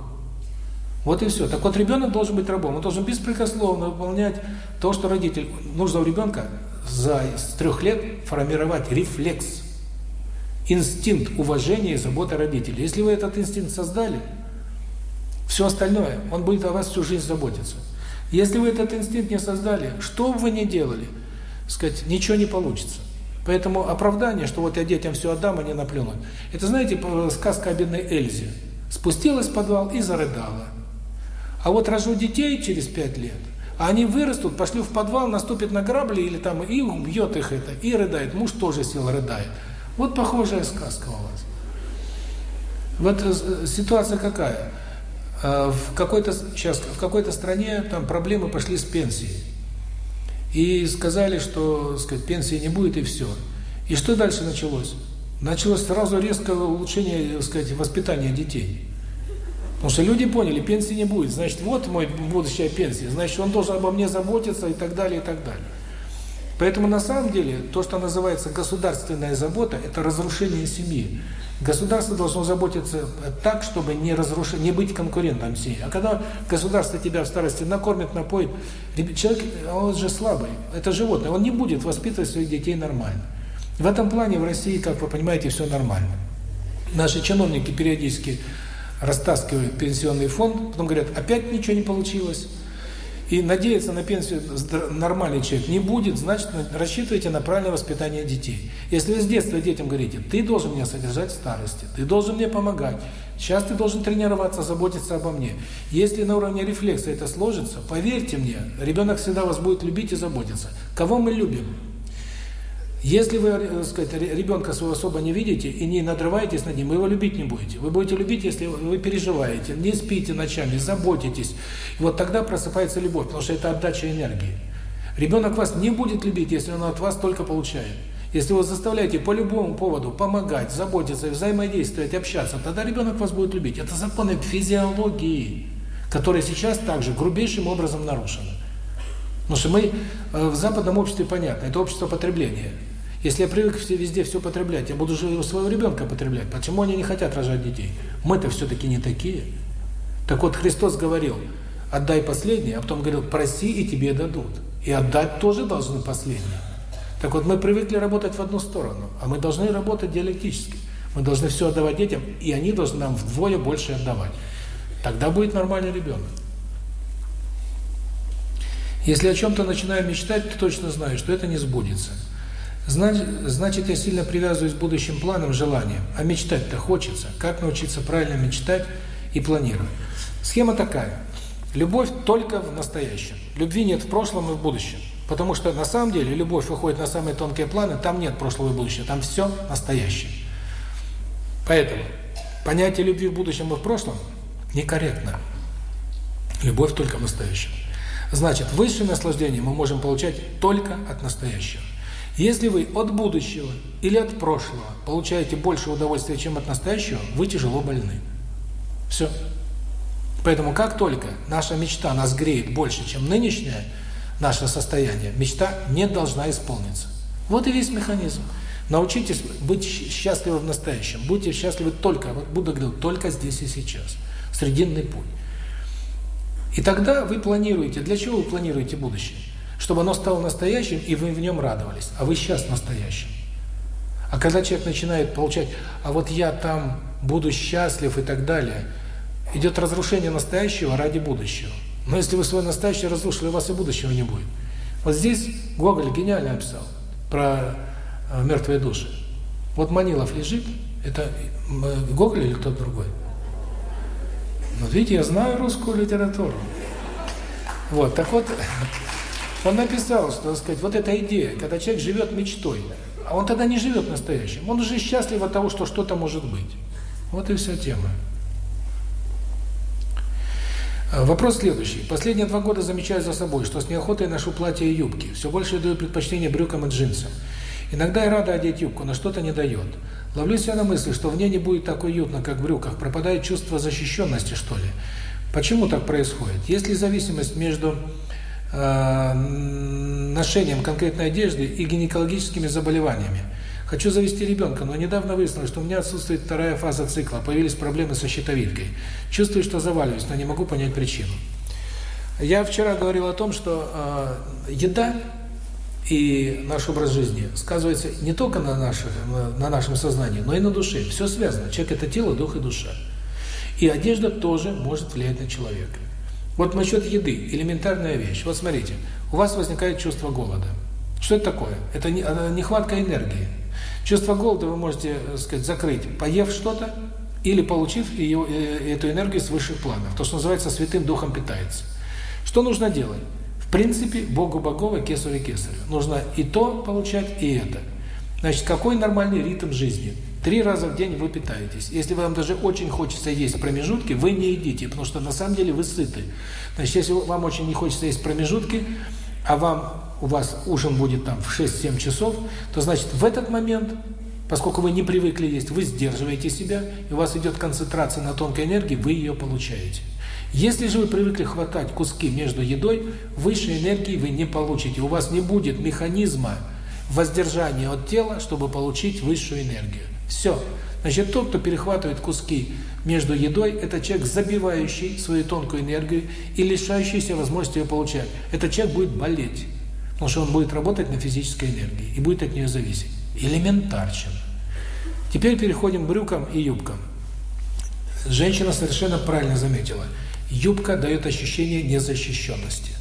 Вот и все. Так вот, ребенок должен быть рабом, он должен беспрекословно выполнять то, что родитель... Нужно у ребенка за, с трех лет формировать рефлекс, инстинкт уважения и заботы родителей. Если вы этот инстинкт создали, все остальное, он будет о вас всю жизнь заботиться. Если вы этот инстинкт не создали, что бы вы ни делали, сказать, ничего не получится. Поэтому оправдание, что вот я детям все отдам, они наплюнут. Это, знаете, сказка о бедной Эльзе. Спустилась в подвал и зарыдала. А вот рожу детей через пять лет, а они вырастут, пошли в подвал, наступят на грабли или там и убьет их это, и рыдает. Муж тоже сел, рыдает. Вот похожая сказка у вас. Вот э, ситуация какая? Э, в какой-то сейчас в какой-то стране там проблемы пошли с пенсией. И сказали, что, сказать, пенсии не будет и все. И что дальше началось? Началось сразу резкое улучшение, сказать, воспитания детей. Потому что люди поняли, пенсии не будет. Значит, вот мой будущая пенсия. Значит, он должен обо мне заботиться и так далее, и так далее. Поэтому на самом деле то, что называется государственная забота, это разрушение семьи. Государство должно заботиться так, чтобы не разрушить, не быть конкурентом семьи. А когда государство тебя в старости накормит, напоит, человек, он же слабый, это животное, он не будет воспитывать своих детей нормально. В этом плане в России, как вы понимаете, все нормально. Наши чиновники периодически растаскивают пенсионный фонд, потом говорят, опять ничего не получилось. И надеяться на пенсию нормальный человек не будет, значит, рассчитывайте на правильное воспитание детей. Если вы с детства детям говорите, ты должен меня содержать в старости, ты должен мне помогать, сейчас ты должен тренироваться, заботиться обо мне. Если на уровне рефлекса это сложится, поверьте мне, ребенок всегда вас будет любить и заботиться. Кого мы любим? Если вы, так сказать, ребенка своего особо не видите и не надрываетесь над ним, вы его любить не будете. Вы будете любить, если вы переживаете, не спите ночами, заботитесь. И вот тогда просыпается любовь, потому что это отдача энергии. Ребенок вас не будет любить, если он от вас только получает. Если вы заставляете по любому поводу помогать, заботиться, взаимодействовать, общаться, тогда ребенок вас будет любить. Это законы физиологии, которые сейчас также грубейшим образом нарушены. Потому что мы в западном обществе понятно, это общество потребления. Если я привык везде все потреблять, я буду же своего ребенка потреблять. Почему они не хотят рожать детей? Мы-то все-таки не такие. Так вот, Христос говорил, отдай последнее, а потом говорил, проси, и тебе дадут. И отдать тоже должны последнее. Так вот, мы привыкли работать в одну сторону, а мы должны работать диалектически. Мы должны все отдавать детям, и они должны нам вдвое больше отдавать. Тогда будет нормальный ребенок. Если о чем-то начинаю мечтать, то точно знаю, что это не сбудется. Значит, я сильно привязываюсь к будущим планам, желаниям. А мечтать-то хочется. Как научиться правильно мечтать и планировать? Схема такая. Любовь только в настоящем. Любви нет в прошлом и в будущем. Потому что на самом деле любовь выходит на самые тонкие планы, там нет прошлого и будущего, там все настоящее. Поэтому понятие любви в будущем и в прошлом некорректно. Любовь только в настоящем. Значит, высшее наслаждение мы можем получать только от настоящего. Если вы от будущего или от прошлого получаете больше удовольствия, чем от настоящего, вы тяжело больны. Все. Поэтому как только наша мечта нас греет больше, чем нынешнее наше состояние, мечта не должна исполниться. Вот и весь механизм. Научитесь быть счастливы в настоящем. Будьте счастливы только, вот Будда говорил, только здесь и сейчас. Срединный путь. И тогда вы планируете. Для чего вы планируете будущее? Чтобы оно стало настоящим, и вы в нем радовались, а вы сейчас настоящим. А когда человек начинает получать, а вот я там буду счастлив и так далее, идет разрушение настоящего ради будущего. Но если вы свое настоящее разрушили, у вас и будущего не будет. Вот здесь Гоголь гениально написал про э, мертвые души. Вот Манилов лежит, это э, Гоголь или кто-то другой? Но видите, я знаю русскую литературу. Вот, так вот, он написал, что, так сказать, вот эта идея, когда человек живет мечтой, а он тогда не живет настоящим. Он уже счастлив от того, что что-то может быть. Вот и вся тема. А, вопрос следующий. Последние два года замечаю за собой, что с неохотой ношу платья и юбки. Все больше я даю предпочтение брюкам и джинсам. Иногда я рада одеть юбку, но что-то не дает. Ловлю себя на мысли, что в ней не будет так уютно, как в брюках. Пропадает чувство защищенности, что ли. Почему так происходит? Есть ли зависимость между ношением конкретной одежды и гинекологическими заболеваниями. Хочу завести ребенка, но недавно выяснилось, что у меня отсутствует вторая фаза цикла, появились проблемы со щитовидкой. Чувствую, что заваливаюсь, но не могу понять причину. Я вчера говорил о том, что э, еда и наш образ жизни сказывается не только на, наших, на нашем сознании, но и на душе. Все связано. Человек – это тело, дух и душа. И одежда тоже может влиять на человека. Вот насчет еды, элементарная вещь. Вот смотрите, у вас возникает чувство голода. Что это такое? Это нехватка энергии. Чувство голода вы можете, так э, сказать, закрыть, поев что-то или получив ее, э, эту энергию с высших планов. То, что называется Святым Духом питается. Что нужно делать? В принципе, Богу Богова, Кесарю Кесарю. Нужно и то получать, и это. Значит, какой нормальный ритм жизни? Три раза в день вы питаетесь. Если вам даже очень хочется есть промежутки, вы не едите, потому что на самом деле вы сыты. Значит, если вам очень не хочется есть промежутки, а вам у вас ужин будет там в 6-7 часов, то значит в этот момент, поскольку вы не привыкли есть, вы сдерживаете себя, и у вас идет концентрация на тонкой энергии, вы ее получаете. Если же вы привыкли хватать куски между едой, высшей энергии вы не получите. У вас не будет механизма воздержания от тела, чтобы получить высшую энергию. Все. Значит, тот, кто перехватывает куски между едой, это человек, забивающий свою тонкую энергию и лишающийся возможности ее получать. Этот человек будет болеть, потому что он будет работать на физической энергии и будет от нее зависеть. Элементарчен. Теперь переходим к брюкам и юбкам. Женщина совершенно правильно заметила. Юбка дает ощущение незащищенности.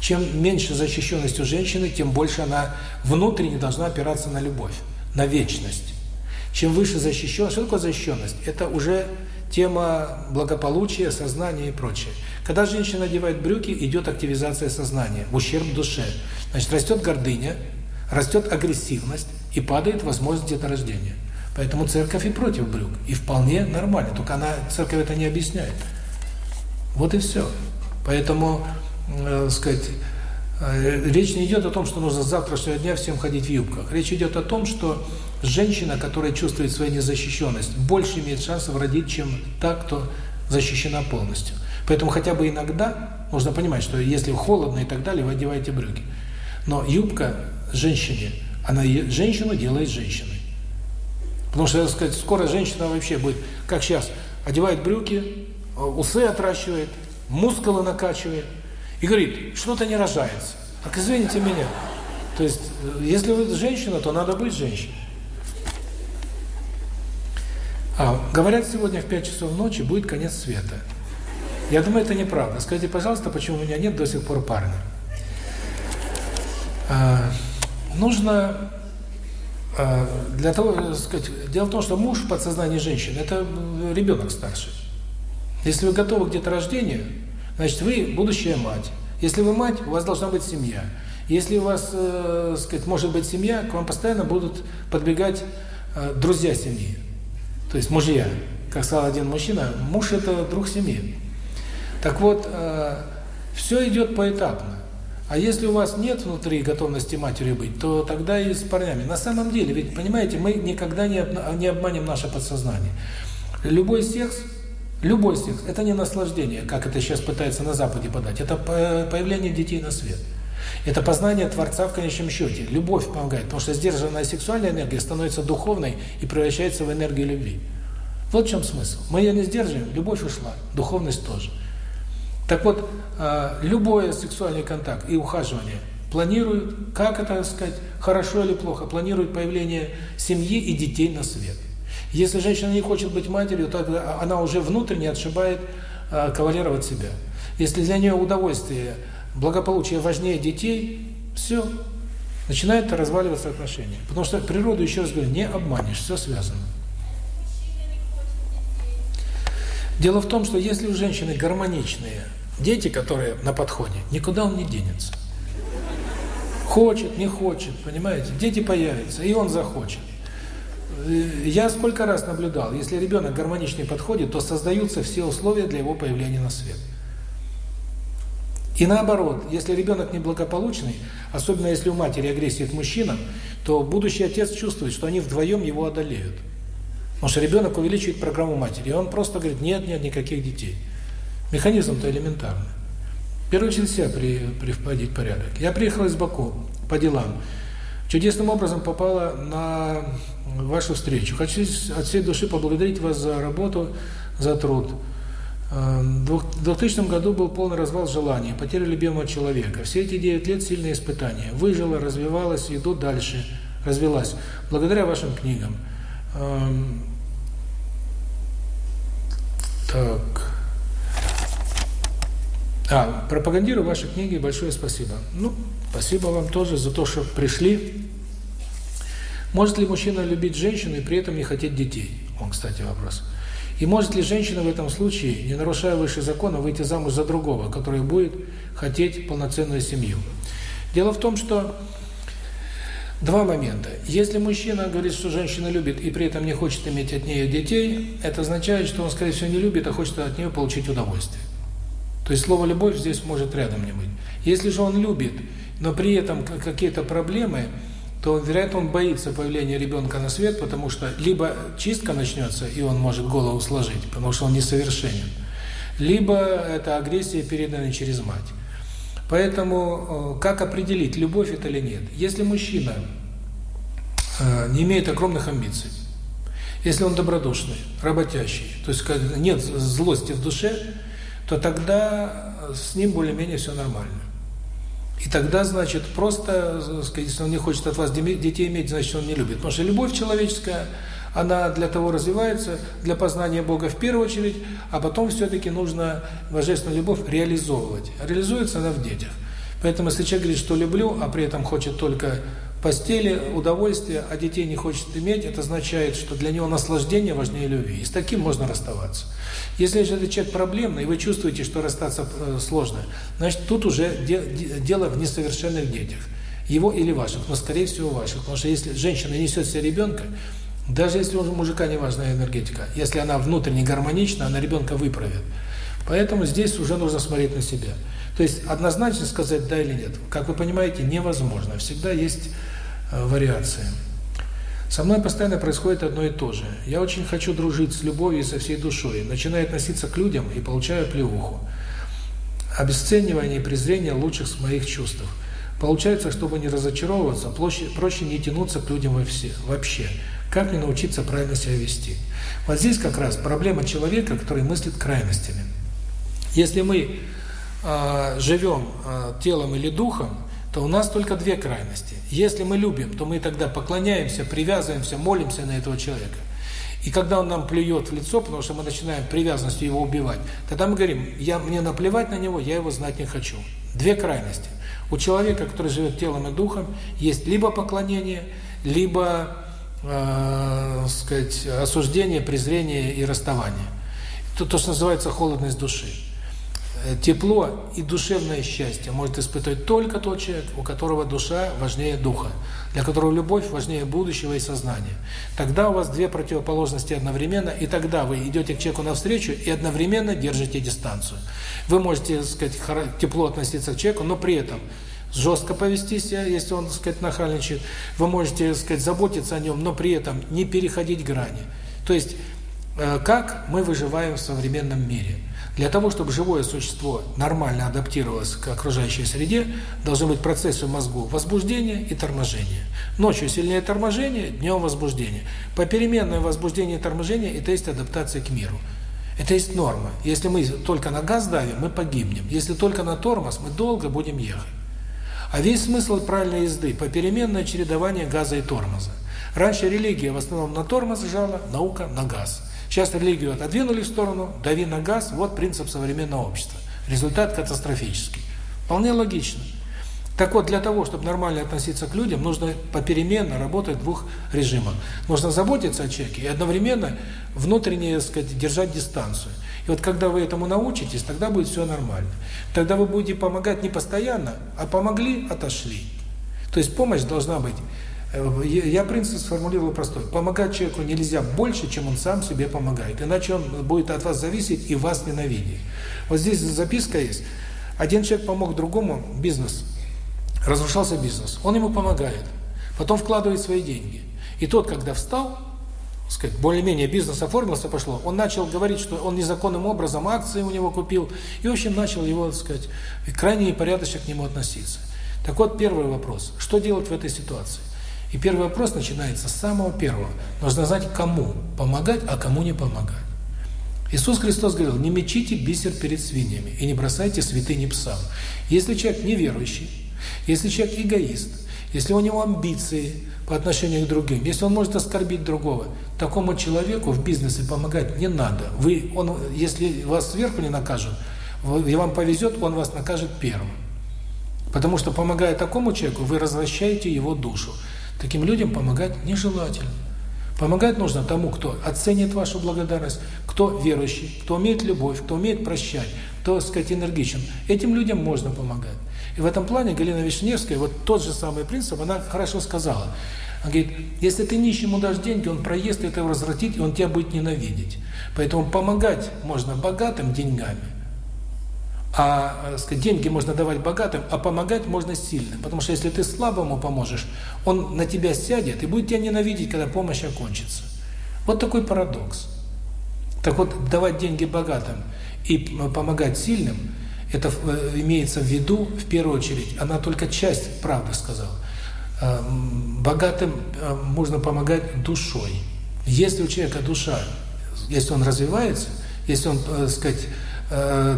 Чем меньше защищенность у женщины, тем больше она внутренне должна опираться на любовь, на вечность. Чем выше защищенность, что такое защищенность? Это уже тема благополучия, сознания и прочее. Когда женщина надевает брюки, идет активизация сознания в ущерб душе. Значит, растет гордыня, растет агрессивность и падает возможность деторождения. Поэтому церковь и против брюк. И вполне нормально. Только она, церковь это не объясняет. Вот и все. Поэтому, э, сказать, э, речь не идет о том, что нужно с завтрашнего дня всем ходить в юбках. Речь идет о том, что женщина, которая чувствует свою незащищенность, больше имеет шансов родить, чем та, кто защищена полностью. Поэтому хотя бы иногда нужно понимать, что если холодно и так далее, вы одеваете брюки. Но юбка женщине, она женщину делает женщиной. Потому что, сказать, скоро женщина вообще будет, как сейчас, одевает брюки, усы отращивает, мускулы накачивает и говорит, что-то не рожается. Так извините меня. То есть, э, если вы женщина, то надо быть женщиной. А, говорят, сегодня в 5 часов ночи будет конец света. Я думаю, это неправда. Скажите, пожалуйста, почему у меня нет до сих пор парня? А, нужно а, для того, э, сказать, дело в том, что муж в подсознании женщины – это ребенок старший. Если вы готовы к деторождению, значит, вы будущая мать. Если вы мать, у вас должна быть семья. Если у вас, э, сказать, может быть семья, к вам постоянно будут подбегать э, друзья семьи. То есть мужья. Как сказал один мужчина, муж – это друг семьи. Так вот, э, все идет поэтапно. А если у вас нет внутри готовности матерью быть, то тогда и с парнями. На самом деле, ведь, понимаете, мы никогда не, не обманем наше подсознание. Любой секс, любой секс – это не наслаждение, как это сейчас пытается на Западе подать. Это появление детей на свет. Это познание Творца в конечном счете. Любовь помогает, потому что сдержанная сексуальная энергия становится духовной и превращается в энергию любви. Вот в чем смысл. Мы ее не сдерживаем, любовь ушла, духовность тоже. Так вот, а, любой сексуальный контакт и ухаживание планируют, как это сказать, хорошо или плохо, планируют появление семьи и детей на свет. Если женщина не хочет быть матерью, то она уже внутренне отшибает а, кавалера от себя. Если для нее удовольствие, благополучие важнее детей, все, начинает разваливаться отношения. Потому что природу, еще раз говорю, не обманешь, все связано. Дело в том, что если у женщины гармоничные дети, которые на подходе, никуда он не денется. Хочет, не хочет, понимаете? Дети появятся, и он захочет. Э, я сколько раз наблюдал, если ребенок гармоничный подходит, то создаются все условия для его появления на свет. И наоборот, если ребенок неблагополучный, особенно если у матери агрессия к мужчинам, то будущий отец чувствует, что они вдвоем его одолеют. Потому что ребенок увеличивает программу матери, и он просто говорит, нет, нет, никаких детей. Механизм-то элементарный. В первую очередь себя при, приводить в порядок. Я приехал из Баку по делам. Чудесным образом попала на вашу встречу. Хочу от всей души поблагодарить вас за работу, за труд. В 2000 году был полный развал желания, потеря любимого человека. Все эти 9 лет сильные испытания. Выжила, развивалась, иду дальше, развилась. Благодаря вашим книгам. Так. А, пропагандирую ваши книги, большое спасибо. Ну, спасибо вам тоже за то, что пришли. Может ли мужчина любить женщину и при этом не хотеть детей? Он, кстати, вопрос. И может ли женщина в этом случае, не нарушая выше закона, выйти замуж за другого, который будет хотеть полноценную семью? Дело в том, что Два момента. Если мужчина говорит, что женщина любит и при этом не хочет иметь от нее детей, это означает, что он, скорее всего, не любит, а хочет от нее получить удовольствие. То есть слово «любовь» здесь может рядом не быть. Если же он любит, но при этом какие-то проблемы, то, вероятно, он боится появления ребенка на свет, потому что либо чистка начнется, и он может голову сложить, потому что он несовершенен, либо это агрессия, переданная через мать. Поэтому э, как определить, любовь это или нет? Если мужчина э, не имеет огромных амбиций, если он добродушный, работящий, то есть нет злости в душе, то тогда с ним более-менее все нормально. И тогда, значит, просто, если он не хочет от вас детей иметь, значит, он не любит. Потому что любовь человеческая, она для того развивается, для познания Бога в первую очередь, а потом все-таки нужно божественную любовь реализовывать. Реализуется она в детях. Поэтому если человек говорит, что люблю, а при этом хочет только постели, удовольствия, а детей не хочет иметь, это означает, что для него наслаждение важнее любви. И с таким можно расставаться. Если же этот человек проблемный, и вы чувствуете, что расстаться э, сложно, значит, тут уже дело в несовершенных детях. Его или ваших, но, скорее всего, ваших. Потому что если женщина несет себе ребенка, даже если у мужика не важная энергетика, если она внутренне гармонична, она ребенка выправит. Поэтому здесь уже нужно смотреть на себя. То есть однозначно сказать да или нет, как вы понимаете, невозможно. Всегда есть Вариации. Со мной постоянно происходит одно и то же. Я очень хочу дружить с любовью и со всей душой, начинаю относиться к людям и получаю плевуху. Обесценивание и презрение лучших моих чувств. Получается, чтобы не разочаровываться, проще, не тянуться к людям вообще. Как мне научиться правильно себя вести? Вот здесь как раз проблема человека, который мыслит крайностями. Если мы э, живем э, телом или духом, то у нас только две крайности. Если мы любим, то мы тогда поклоняемся, привязываемся, молимся на этого человека. И когда он нам плюет в лицо, потому что мы начинаем привязанностью его убивать, тогда мы говорим, я мне наплевать на него, я его знать не хочу. Две крайности. У человека, который живет телом и духом, есть либо поклонение, либо, э, сказать, осуждение, презрение и расставание. Это то, что называется холодность души. Э, тепло и душевное счастье может испытывать только тот человек, у которого душа важнее духа, для которого любовь важнее будущего и сознания. Тогда у вас две противоположности одновременно, и тогда вы идете к человеку навстречу и одновременно держите дистанцию. Вы можете, так сказать, тепло относиться к человеку, но при этом жестко повести себя, если он, так сказать, нахальничает. Вы можете, так сказать, заботиться о нем, но при этом не переходить грани. То есть, э, как мы выживаем в современном мире – для того, чтобы живое существо нормально адаптировалось к окружающей среде, должны быть процессы в мозгу возбуждения и торможения. Ночью сильнее торможение, днем возбуждение. Попеременное возбуждение и торможение – это есть адаптация к миру. Это есть норма. Если мы только на газ давим, мы погибнем. Если только на тормоз, мы долго будем ехать. А весь смысл правильной езды – попеременное чередование газа и тормоза. Раньше религия в основном на тормоз жала, наука на газ. Сейчас религию отодвинули в сторону, дави на газ, вот принцип современного общества. Результат катастрофический. Вполне логично. Так вот, для того, чтобы нормально относиться к людям, нужно попеременно работать в двух режимах. Нужно заботиться о человеке и одновременно внутренне, так сказать, держать дистанцию. И вот когда вы этому научитесь, тогда будет все нормально. Тогда вы будете помогать не постоянно, а помогли – отошли. То есть помощь должна быть я принцип сформулировал простой. Помогать человеку нельзя больше, чем он сам себе помогает. Иначе он будет от вас зависеть и вас ненавидеть. Вот здесь записка есть. Один человек помог другому, бизнес. Разрушался бизнес. Он ему помогает. Потом вкладывает свои деньги. И тот, когда встал, сказать, более-менее бизнес оформился, пошло, он начал говорить, что он незаконным образом акции у него купил, и, в общем, начал его, так сказать, крайне непорядочно к нему относиться. Так вот, первый вопрос. Что делать в этой ситуации? И первый вопрос начинается с самого первого. Нужно знать, кому помогать, а кому не помогать. Иисус Христос говорил, не мечите бисер перед свиньями и не бросайте святыни псам. Если человек неверующий, если человек эгоист, если у него амбиции по отношению к другим, если он может оскорбить другого, такому человеку в бизнесе помогать не надо. Вы, он, если вас сверху не накажут, и вам повезет, он вас накажет первым. Потому что, помогая такому человеку, вы развращаете его душу. Таким людям помогать нежелательно. Помогать нужно тому, кто оценит вашу благодарность, кто верующий, кто умеет любовь, кто умеет прощать, кто, так сказать, энергичен. Этим людям можно помогать. И в этом плане Галина Вишневская, вот тот же самый принцип, она хорошо сказала. Она говорит, если ты нищему дашь деньги, он проест, это его развратит, и он тебя будет ненавидеть. Поэтому помогать можно богатым деньгами, а э, сказать, деньги можно давать богатым, а помогать можно сильным. Потому что если ты слабому поможешь, он на тебя сядет и будет тебя ненавидеть, когда помощь окончится. Вот такой парадокс. Так вот, давать деньги богатым и помогать сильным, это э, имеется в виду, в первую очередь, она только часть правды сказала. Э, богатым можно помогать душой. Если у человека душа, если он развивается, если он, так сказать, Э,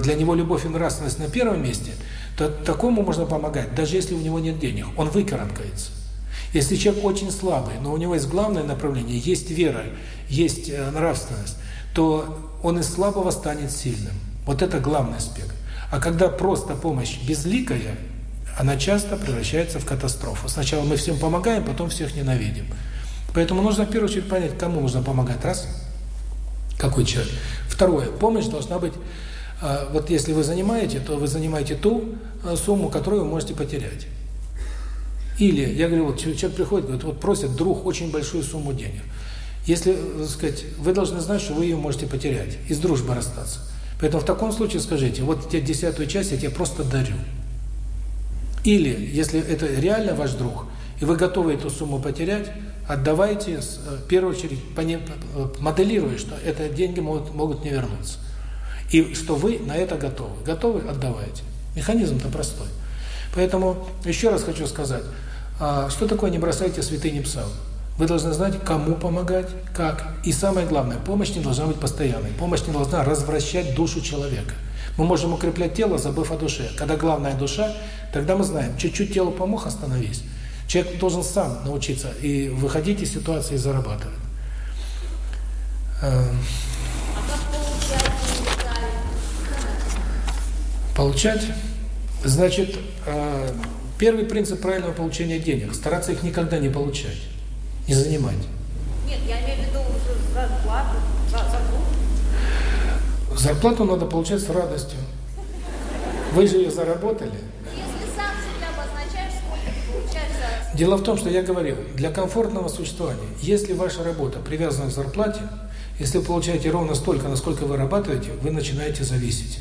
для него любовь и нравственность на первом месте, то такому можно помогать, даже если у него нет денег. Он выкарабкается. Если человек очень слабый, но у него есть главное направление, есть вера, есть э, нравственность, то он из слабого станет сильным. Вот это главный аспект. А когда просто помощь безликая, она часто превращается в катастрофу. Сначала мы всем помогаем, потом всех ненавидим. Поэтому нужно в первую очередь понять, кому нужно помогать. Раз. Какой человек. Второе. Помощь должна быть... Э, вот если вы занимаете, то вы занимаете ту э, сумму, которую вы можете потерять. Или, я говорю, вот человек приходит, говорит, вот просит друг очень большую сумму денег. Если, так сказать, вы должны знать, что вы ее можете потерять, из дружбы расстаться. Поэтому в таком случае скажите, вот тебе десятую часть я тебе просто дарю. Или, если это реально ваш друг, и вы готовы эту сумму потерять, отдавайте, э, в первую очередь, моделируя, что это деньги могут, могут не вернуться. И что вы на это готовы. Готовы – отдавайте. Механизм-то простой. Поэтому еще раз хочу сказать, а, что такое «не бросайте святыни псам»? Вы должны знать, кому помогать, как. И самое главное, помощь не должна быть постоянной. Помощь не должна развращать душу человека. Мы можем укреплять тело, забыв о душе. Когда главная душа, тогда мы знаем, чуть-чуть телу помог, остановись. Человек должен сам научиться и выходить из ситуации и зарабатывать. Эм. Получать, значит, э, первый принцип правильного получения денег – стараться их никогда не получать не занимать. Нет, я имею в виду зарплату, зарплату. Зарплату надо получать с радостью. Вы же ее заработали. Если сам себя обозначаешь, сколько получается... Дело в том, что я говорил, для комфортного существования, если ваша работа привязана к зарплате, если вы получаете ровно столько, насколько вы зарабатываете, вы начинаете зависеть.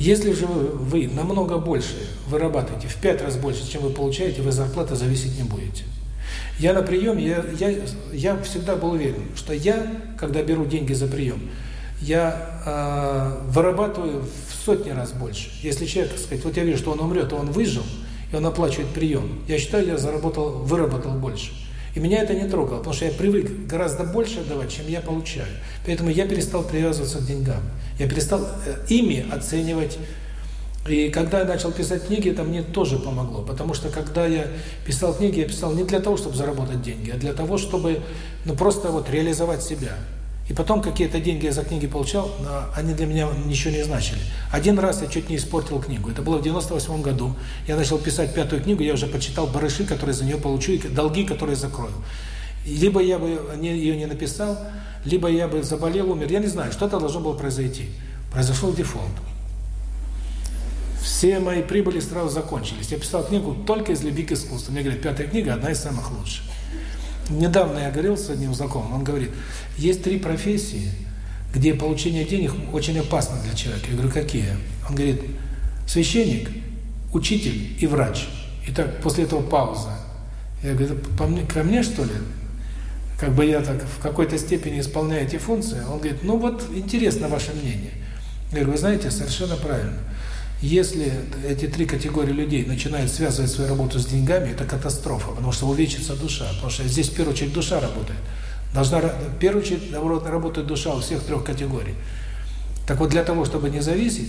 Если же вы, намного больше вырабатываете, в пять раз больше, чем вы получаете, вы зарплаты зависеть не будете. Я на приеме, я, я, я всегда был уверен, что я, когда беру деньги за прием, я э, вырабатываю в сотни раз больше. Если человек, так сказать, вот я вижу, что он умрет, а он выжил, и он оплачивает прием, я считаю, я заработал, выработал больше. И меня это не трогало, потому что я привык гораздо больше отдавать, чем я получаю. Поэтому я перестал привязываться к деньгам. Я перестал э, ими оценивать и когда я начал писать книги, это мне тоже помогло, потому что когда я писал книги, я писал не для того, чтобы заработать деньги, а для того, чтобы ну просто вот реализовать себя. И потом какие-то деньги я за книги получал, они для меня ничего не значили. Один раз я чуть не испортил книгу. Это было в 98 году. Я начал писать пятую книгу, я уже почитал барыши, которые за нее получу, и долги, которые закрою. Либо я бы ее не написал, либо я бы заболел, умер. Я не знаю, что-то должно было произойти. Произошел дефолт. Все мои прибыли сразу закончились. Я писал книгу только из любви к искусству. Мне говорят, пятая книга одна из самых лучших. Недавно я говорил с одним знакомым, он говорит, есть три профессии, где получение денег очень опасно для человека. Я говорю, какие? Он говорит, священник, учитель и врач. И так после этого пауза. Я говорю, по мне, ко мне что ли? Как бы я так в какой-то степени исполняю эти функции. Он говорит, ну вот интересно ваше мнение. Я говорю, вы знаете, совершенно правильно. Если эти три категории людей начинают связывать свою работу с деньгами, это катастрофа, потому что увеличится душа. Потому что здесь в первую очередь душа работает. Должна, в первую очередь работает душа у всех трех категорий. Так вот, для того, чтобы не зависеть,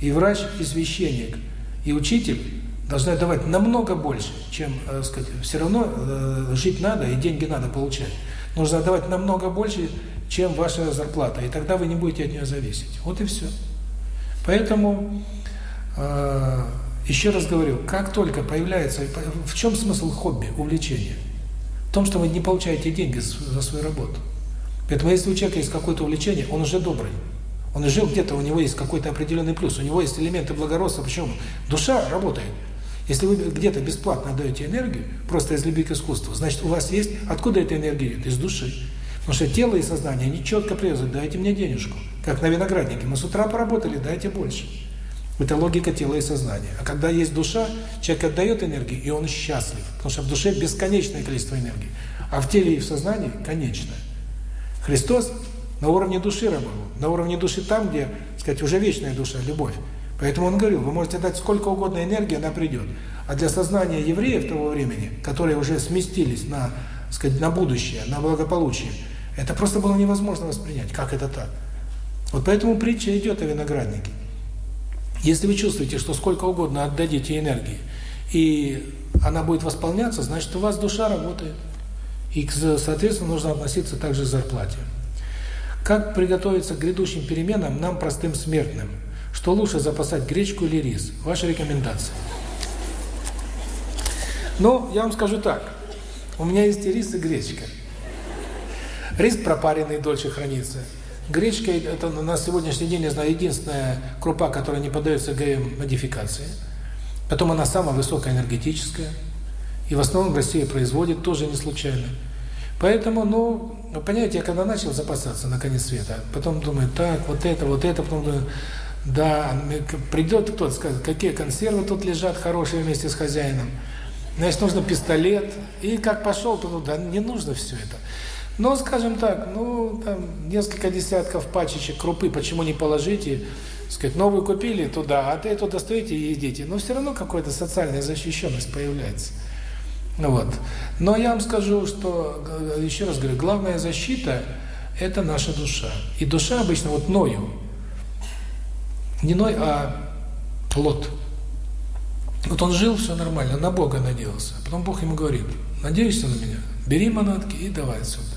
и врач, и священник, и учитель должны давать намного больше, чем, э, сказать, все равно э, жить надо и деньги надо получать. Нужно давать намного больше, чем ваша зарплата, и тогда вы не будете от нее зависеть. Вот и все. Поэтому еще раз говорю, как только появляется... В чем смысл хобби, увлечения? В том, что вы не получаете деньги за свою работу. Поэтому если у человека есть какое-то увлечение, он уже добрый. Он уже где-то, у него есть какой-то определенный плюс, у него есть элементы благородства. Почему? Душа работает. Если вы где-то бесплатно отдаете энергию, просто из любви к искусству, значит, у вас есть... Откуда эта энергия идет? Из души. Потому что тело и сознание, они четко привязаны. Дайте мне денежку. Как на винограднике. Мы с утра поработали, дайте больше. Это логика тела и сознания. А когда есть душа, человек отдает энергию, и он счастлив. Потому что в душе бесконечное количество энергии. А в теле и в сознании – конечное. Христос на уровне души работал. На уровне души там, где, сказать, уже вечная душа, любовь. Поэтому он говорил, вы можете дать сколько угодно энергии, она придет. А для сознания евреев того времени, которые уже сместились на, сказать, на будущее, на благополучие, это просто было невозможно воспринять. Как это так? Вот поэтому притча идет о винограднике. Если вы чувствуете, что сколько угодно отдадите энергии, и она будет восполняться, значит, у вас душа работает. И, соответственно, нужно относиться также к зарплате. Как приготовиться к грядущим переменам нам, простым смертным? Что лучше запасать, гречку или рис? Ваша рекомендация. Но я вам скажу так. У меня есть и рис, и гречка. Рис пропаренный дольше хранится. Гречка – это на сегодняшний день, я знаю, единственная крупа, которая не поддается ГМ-модификации. Потом она самая высокоэнергетическая. И в основном в России производит, тоже не случайно. Поэтому, ну, понимаете, я когда начал запасаться на конец света, потом думаю, так, вот это, вот это, потом думаю, да, придет кто-то, скажет, какие консервы тут лежат хорошие вместе с хозяином. Значит, нужно пистолет. И как пошел, то да, не нужно все это. Но, скажем так, ну, там, несколько десятков пачечек крупы, почему не положите, сказать, новую купили туда, а ты эту достаете и едите. Но все равно какая-то социальная защищенность появляется. Ну вот. Но я вам скажу, что, еще раз говорю, главная защита – это наша душа. И душа обычно, вот ною, не ной, а плод. Вот он жил, все нормально, на Бога надеялся. Потом Бог ему говорит, надеешься на меня? Бери манатки и давай отсюда.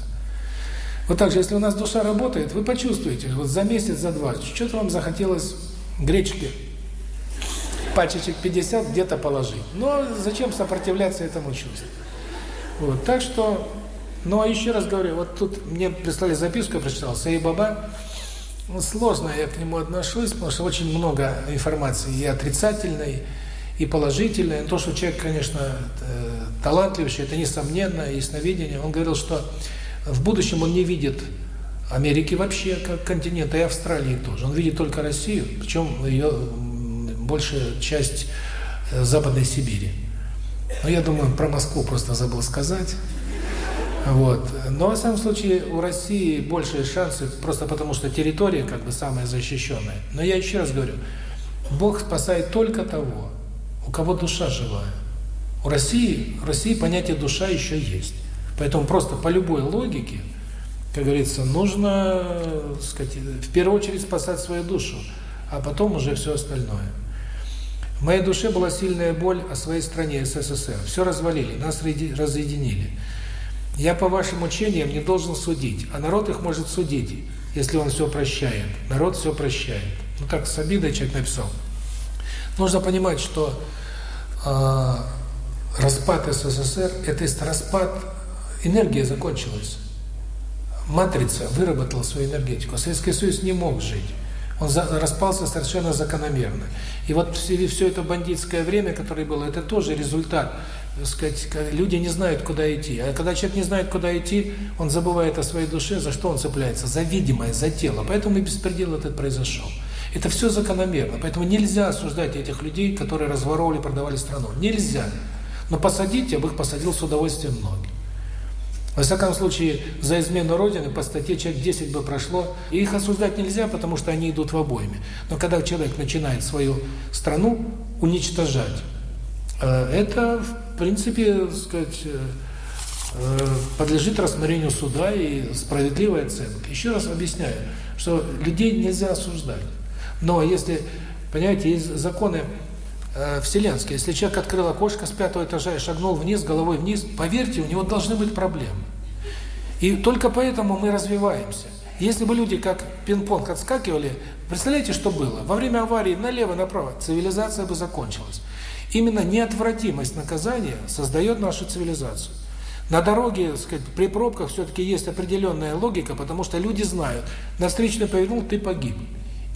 Вот так же, если у нас душа работает, вы почувствуете, вот за месяц, за два, что-то вам захотелось гречки, пачечек 50 где-то положить. Но зачем сопротивляться этому чувству? Вот, так что, ну а еще раз говорю, вот тут мне прислали записку, я прочитал, Саи Баба, ну, сложно я к нему отношусь, потому что очень много информации и отрицательной, и положительной. То, что человек, конечно, э, талантливый, это несомненно, ясновидение. Он говорил, что в будущем он не видит Америки вообще как континента, и Австралии тоже. Он видит только Россию, причем ее большая часть э, Западной Сибири. Но я думаю, про Москву просто забыл сказать. Вот. Но, в самом случае, у России большие шансы, просто потому что территория как бы самая защищенная. Но я еще раз говорю, Бог спасает только того, у кого душа живая. У России, в России понятие душа еще есть. Поэтому просто по любой логике, как говорится, нужно, сказать, в первую очередь спасать свою душу, а потом уже все остальное. В моей душе была сильная боль о своей стране СССР. Все развалили, нас разъединили. Я по вашим учениям не должен судить, а народ их может судить, если он все прощает. Народ все прощает. Ну так с обидой человек написал. Нужно понимать, что э, распад СССР – это распад, энергия закончилась. Матрица выработала свою энергетику. Советский Союз не мог жить. Он за, распался совершенно закономерно. И вот все, все это бандитское время, которое было, это тоже результат сказать, люди не знают, куда идти. А когда человек не знает, куда идти, он забывает о своей душе, за что он цепляется? За видимое, за тело. Поэтому и беспредел этот произошел. Это все закономерно. Поэтому нельзя осуждать этих людей, которые разворовывали, продавали страну. Нельзя. Но посадить, я бы их посадил с удовольствием многие. Во всяком случае, за измену Родины по статье человек 10 бы прошло. И их осуждать нельзя, потому что они идут в обойме. Но когда человек начинает свою страну уничтожать, э, это в принципе, сказать, э, э, подлежит рассмотрению суда и справедливой оценке. Еще раз объясняю, что людей нельзя осуждать. Но если, понимаете, есть законы э, вселенские. Если человек открыл окошко с пятого этажа и шагнул вниз, головой вниз, поверьте, у него должны быть проблемы. И только поэтому мы развиваемся. Если бы люди как пинг-понг отскакивали, представляете, что было? Во время аварии налево-направо цивилизация бы закончилась. Именно неотвратимость наказания создает нашу цивилизацию. На дороге, так сказать, при пробках все-таки есть определенная логика, потому что люди знают, на встречный повернул, ты погиб.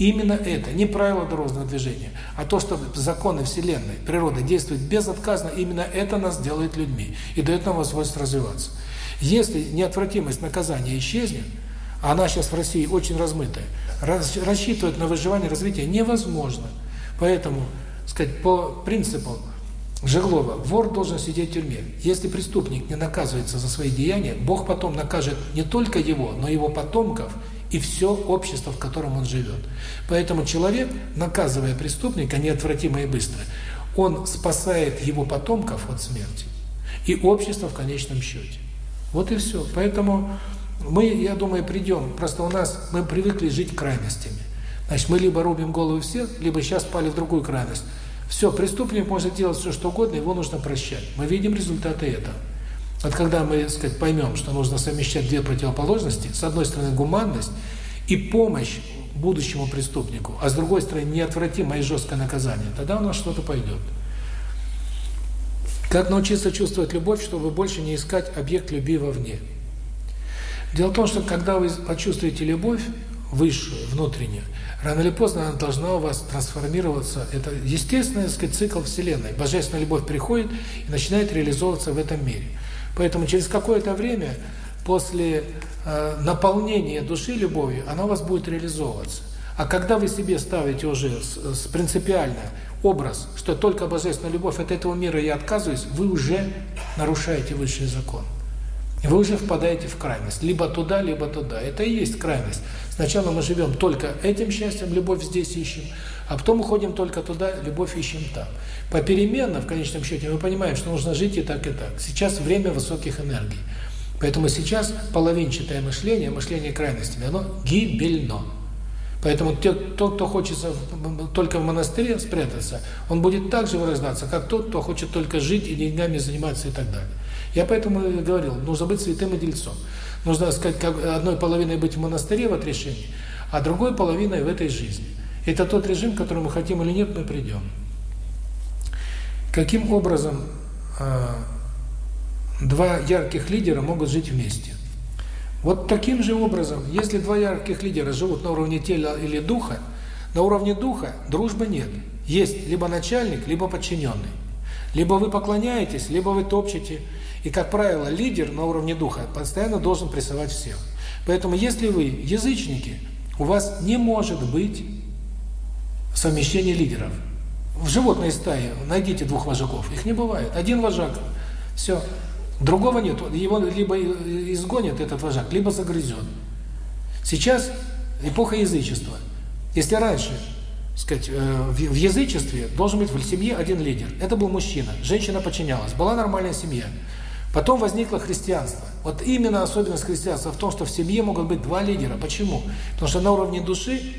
Именно это, не правило дорожного движения, а то, что законы Вселенной, природы действуют безотказно, именно это нас делает людьми и дает нам возможность развиваться. Если неотвратимость наказания исчезнет, а она сейчас в России очень размытая, рассчитывать на выживание развитие невозможно. Поэтому сказать, по принципу Жеглова, вор должен сидеть в тюрьме. Если преступник не наказывается за свои деяния, Бог потом накажет не только его, но и его потомков и все общество, в котором он живет. Поэтому человек, наказывая преступника неотвратимо и быстро, он спасает его потомков от смерти и общество в конечном счете. Вот и все. Поэтому мы, я думаю, придем. Просто у нас мы привыкли жить крайностями. Значит, мы либо рубим голову всех, либо сейчас пали в другую крайность. Все, преступник может делать все, что угодно, его нужно прощать. Мы видим результаты этого. Вот когда мы, так сказать, поймем, что нужно совмещать две противоположности, с одной стороны гуманность и помощь будущему преступнику, а с другой стороны неотвратимое и жесткое наказание, тогда у нас что-то пойдет. Как научиться чувствовать любовь, чтобы больше не искать объект любви вовне? Дело в том, что когда вы почувствуете любовь, высшую, внутреннюю, рано или поздно она должна у вас трансформироваться. Это естественный, так сказать, цикл Вселенной. Божественная любовь приходит и начинает реализовываться в этом мире. Поэтому через какое-то время, после э, наполнения души любовью, она у вас будет реализовываться. А когда вы себе ставите уже с, с принципиально образ, что только божественная любовь от этого мира я отказываюсь, вы уже нарушаете высший закон. Вы уже впадаете в крайность. Либо туда, либо туда. Это и есть крайность. Сначала мы живем только этим счастьем, любовь здесь ищем, а потом уходим только туда, любовь ищем там. Попеременно, в конечном счете, мы понимаем, что нужно жить и так, и так. Сейчас время высоких энергий. Поэтому сейчас половинчатое мышление, мышление крайностями, оно гибельно. Поэтому тот, кто хочет только в монастыре спрятаться, он будет так же вырождаться, как тот, кто хочет только жить и деньгами заниматься и так далее. Я поэтому говорил, нужно быть святым и дельцом. Нужно сказать, как одной половиной быть в монастыре в отрешении, а другой половиной в этой жизни. Это тот режим, к которому хотим или нет, мы придем. Каким образом э, два ярких лидера могут жить вместе? Вот таким же образом, если два ярких лидера живут на уровне тела или духа, на уровне духа дружбы нет. Есть либо начальник, либо подчиненный. Либо вы поклоняетесь, либо вы топчете, и, как правило, лидер на уровне духа постоянно должен прессовать всех. Поэтому, если вы язычники, у вас не может быть совмещения лидеров. В животной стае найдите двух вожаков, их не бывает. Один вожак, все. Другого нет. Его либо изгонит этот вожак, либо загрызет. Сейчас эпоха язычества. Если раньше, сказать, э, в язычестве должен быть в семье один лидер. Это был мужчина, женщина подчинялась, была нормальная семья. Потом возникло христианство. Вот именно особенность христианства в том, что в семье могут быть два лидера. Почему? Потому что на уровне души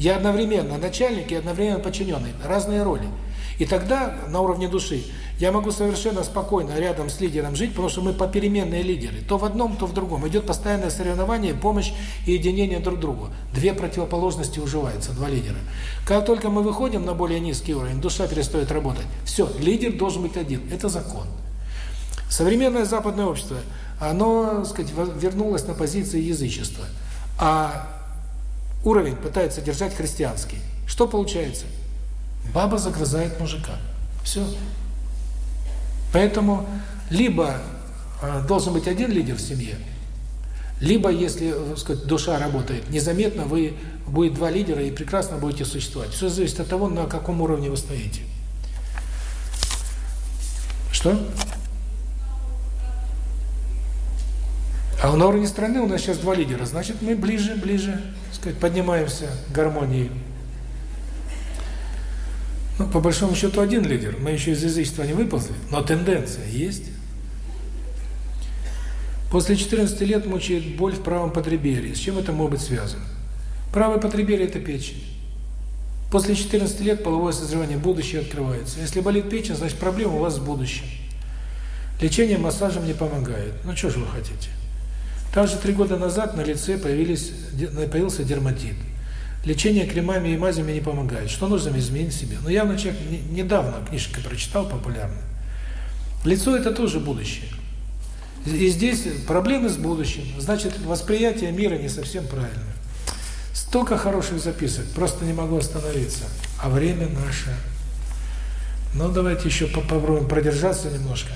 я одновременно начальник и одновременно подчиненный. Разные роли. И тогда на уровне души я могу совершенно спокойно рядом с лидером жить, потому что мы попеременные лидеры. То в одном, то в другом. Идет постоянное соревнование, помощь и единение друг другу. Две противоположности уживаются, два лидера. Как только мы выходим на более низкий уровень, душа перестает работать. Все, лидер должен быть один. Это закон. Современное западное общество, оно, так сказать, вернулось на позиции язычества, а уровень пытается держать христианский. Что получается? Баба загрызает мужика. Все. Поэтому либо э, должен быть один лидер в семье, либо, если, так сказать, душа работает незаметно, вы будет два лидера и прекрасно будете существовать. Все зависит от того, на каком уровне вы стоите. Что? А на уровне страны у нас сейчас два лидера, значит, мы ближе, ближе, сказать, поднимаемся к гармонии. Ну, по большому счету, один лидер. Мы еще из язычества не выползли, но тенденция есть. После 14 лет мучает боль в правом подреберье. С чем это может быть связано? Правое подреберье – это печень. После 14 лет половое созревание, будущее открывается. Если болит печень, значит проблема у вас с будущим. Лечение массажем не помогает. Ну, что же вы хотите? Также три года назад на лице появились, появился дерматит. Лечение кремами и мазями не помогает. Что нужно изменить себе? Но ну, явно человек недавно книжка прочитал популярную. Лицо – это тоже будущее. И здесь проблемы с будущим. Значит, восприятие мира не совсем правильное. Столько хороших записок, просто не могу остановиться. А время наше. Ну, давайте еще попробуем продержаться немножко.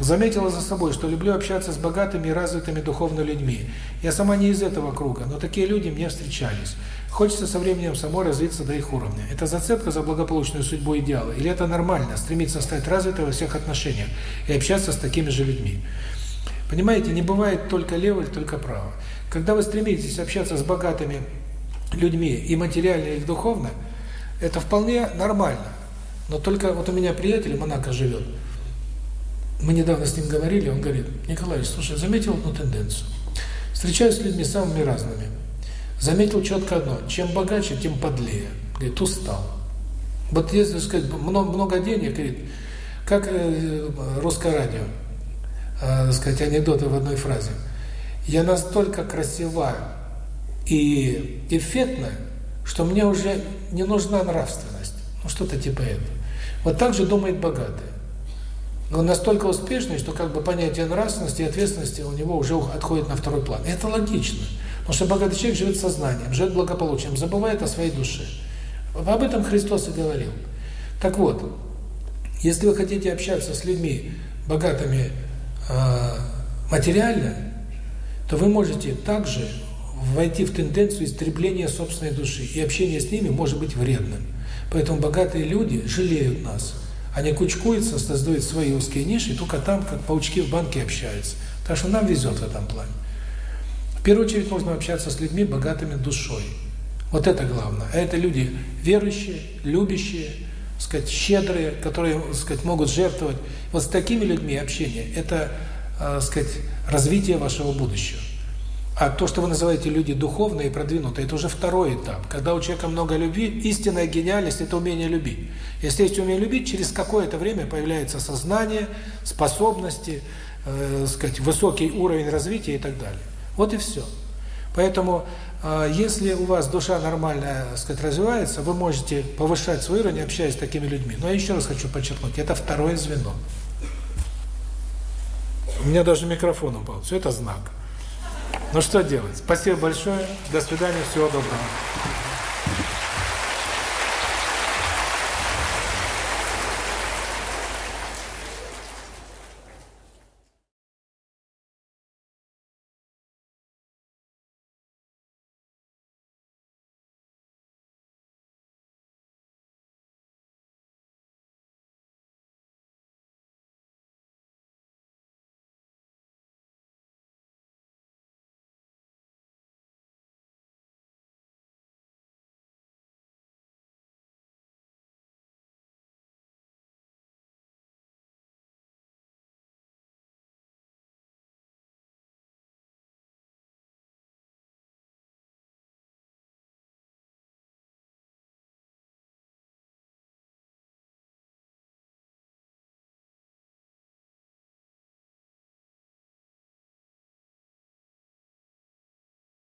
Заметила за собой, что люблю общаться с богатыми и развитыми духовно людьми. Я сама не из этого круга, но такие люди мне встречались. Хочется со временем самой развиться до их уровня. Это зацепка за благополучную судьбу идеала? Или это нормально, стремиться стать развитой во всех отношениях и общаться с такими же людьми? Понимаете, не бывает только лево или только право. Когда вы стремитесь общаться с богатыми людьми и материально, и духовно, это вполне нормально. Но только вот у меня приятель Монако живет – мы недавно с ним говорили, он говорит, Николай, слушай, заметил одну тенденцию. Встречаюсь с людьми самыми разными. Заметил четко одно, чем богаче, тем подлее. Говорит, устал. Вот если сказать, много, много денег, говорит, как э, русское радио, э, сказать, анекдоты в одной фразе. Я настолько красива и эффектна, что мне уже не нужна нравственность. Ну, что-то типа этого. Вот так же думает богатый. Он настолько успешный, что как бы понятие нравственности и ответственности у него уже отходит на второй план. И это логично. Потому что богатый человек живет сознанием, живет благополучием, забывает о своей душе. Об этом Христос и говорил. Так вот, если вы хотите общаться с людьми богатыми э, материально, то вы можете также войти в тенденцию истребления собственной души, и общение с ними может быть вредным. Поэтому богатые люди жалеют нас. Они кучкуются, создают свои узкие ниши, только там, как паучки в банке, общаются. Так что нам везет в этом плане. В первую очередь нужно общаться с людьми, богатыми душой. Вот это главное. А это люди верующие, любящие, сказать, щедрые, которые, сказать, могут жертвовать. Вот с такими людьми общение – это, э, сказать, развитие вашего будущего. А то, что вы называете люди духовные и продвинутые, это уже второй этап. Когда у человека много любви, истинная гениальность – это умение любить. Если есть умение любить, через какое-то время появляется сознание, способности, э, сказать, высокий уровень развития и так далее. Вот и все. Поэтому, э, если у вас душа нормальная, сказать, развивается, вы можете повышать свой уровень, общаясь с такими людьми. Но я еще раз хочу подчеркнуть, это второе звено. У меня даже микрофон упал. Все это знак. Ну что делать? Спасибо большое. До свидания. Всего доброго.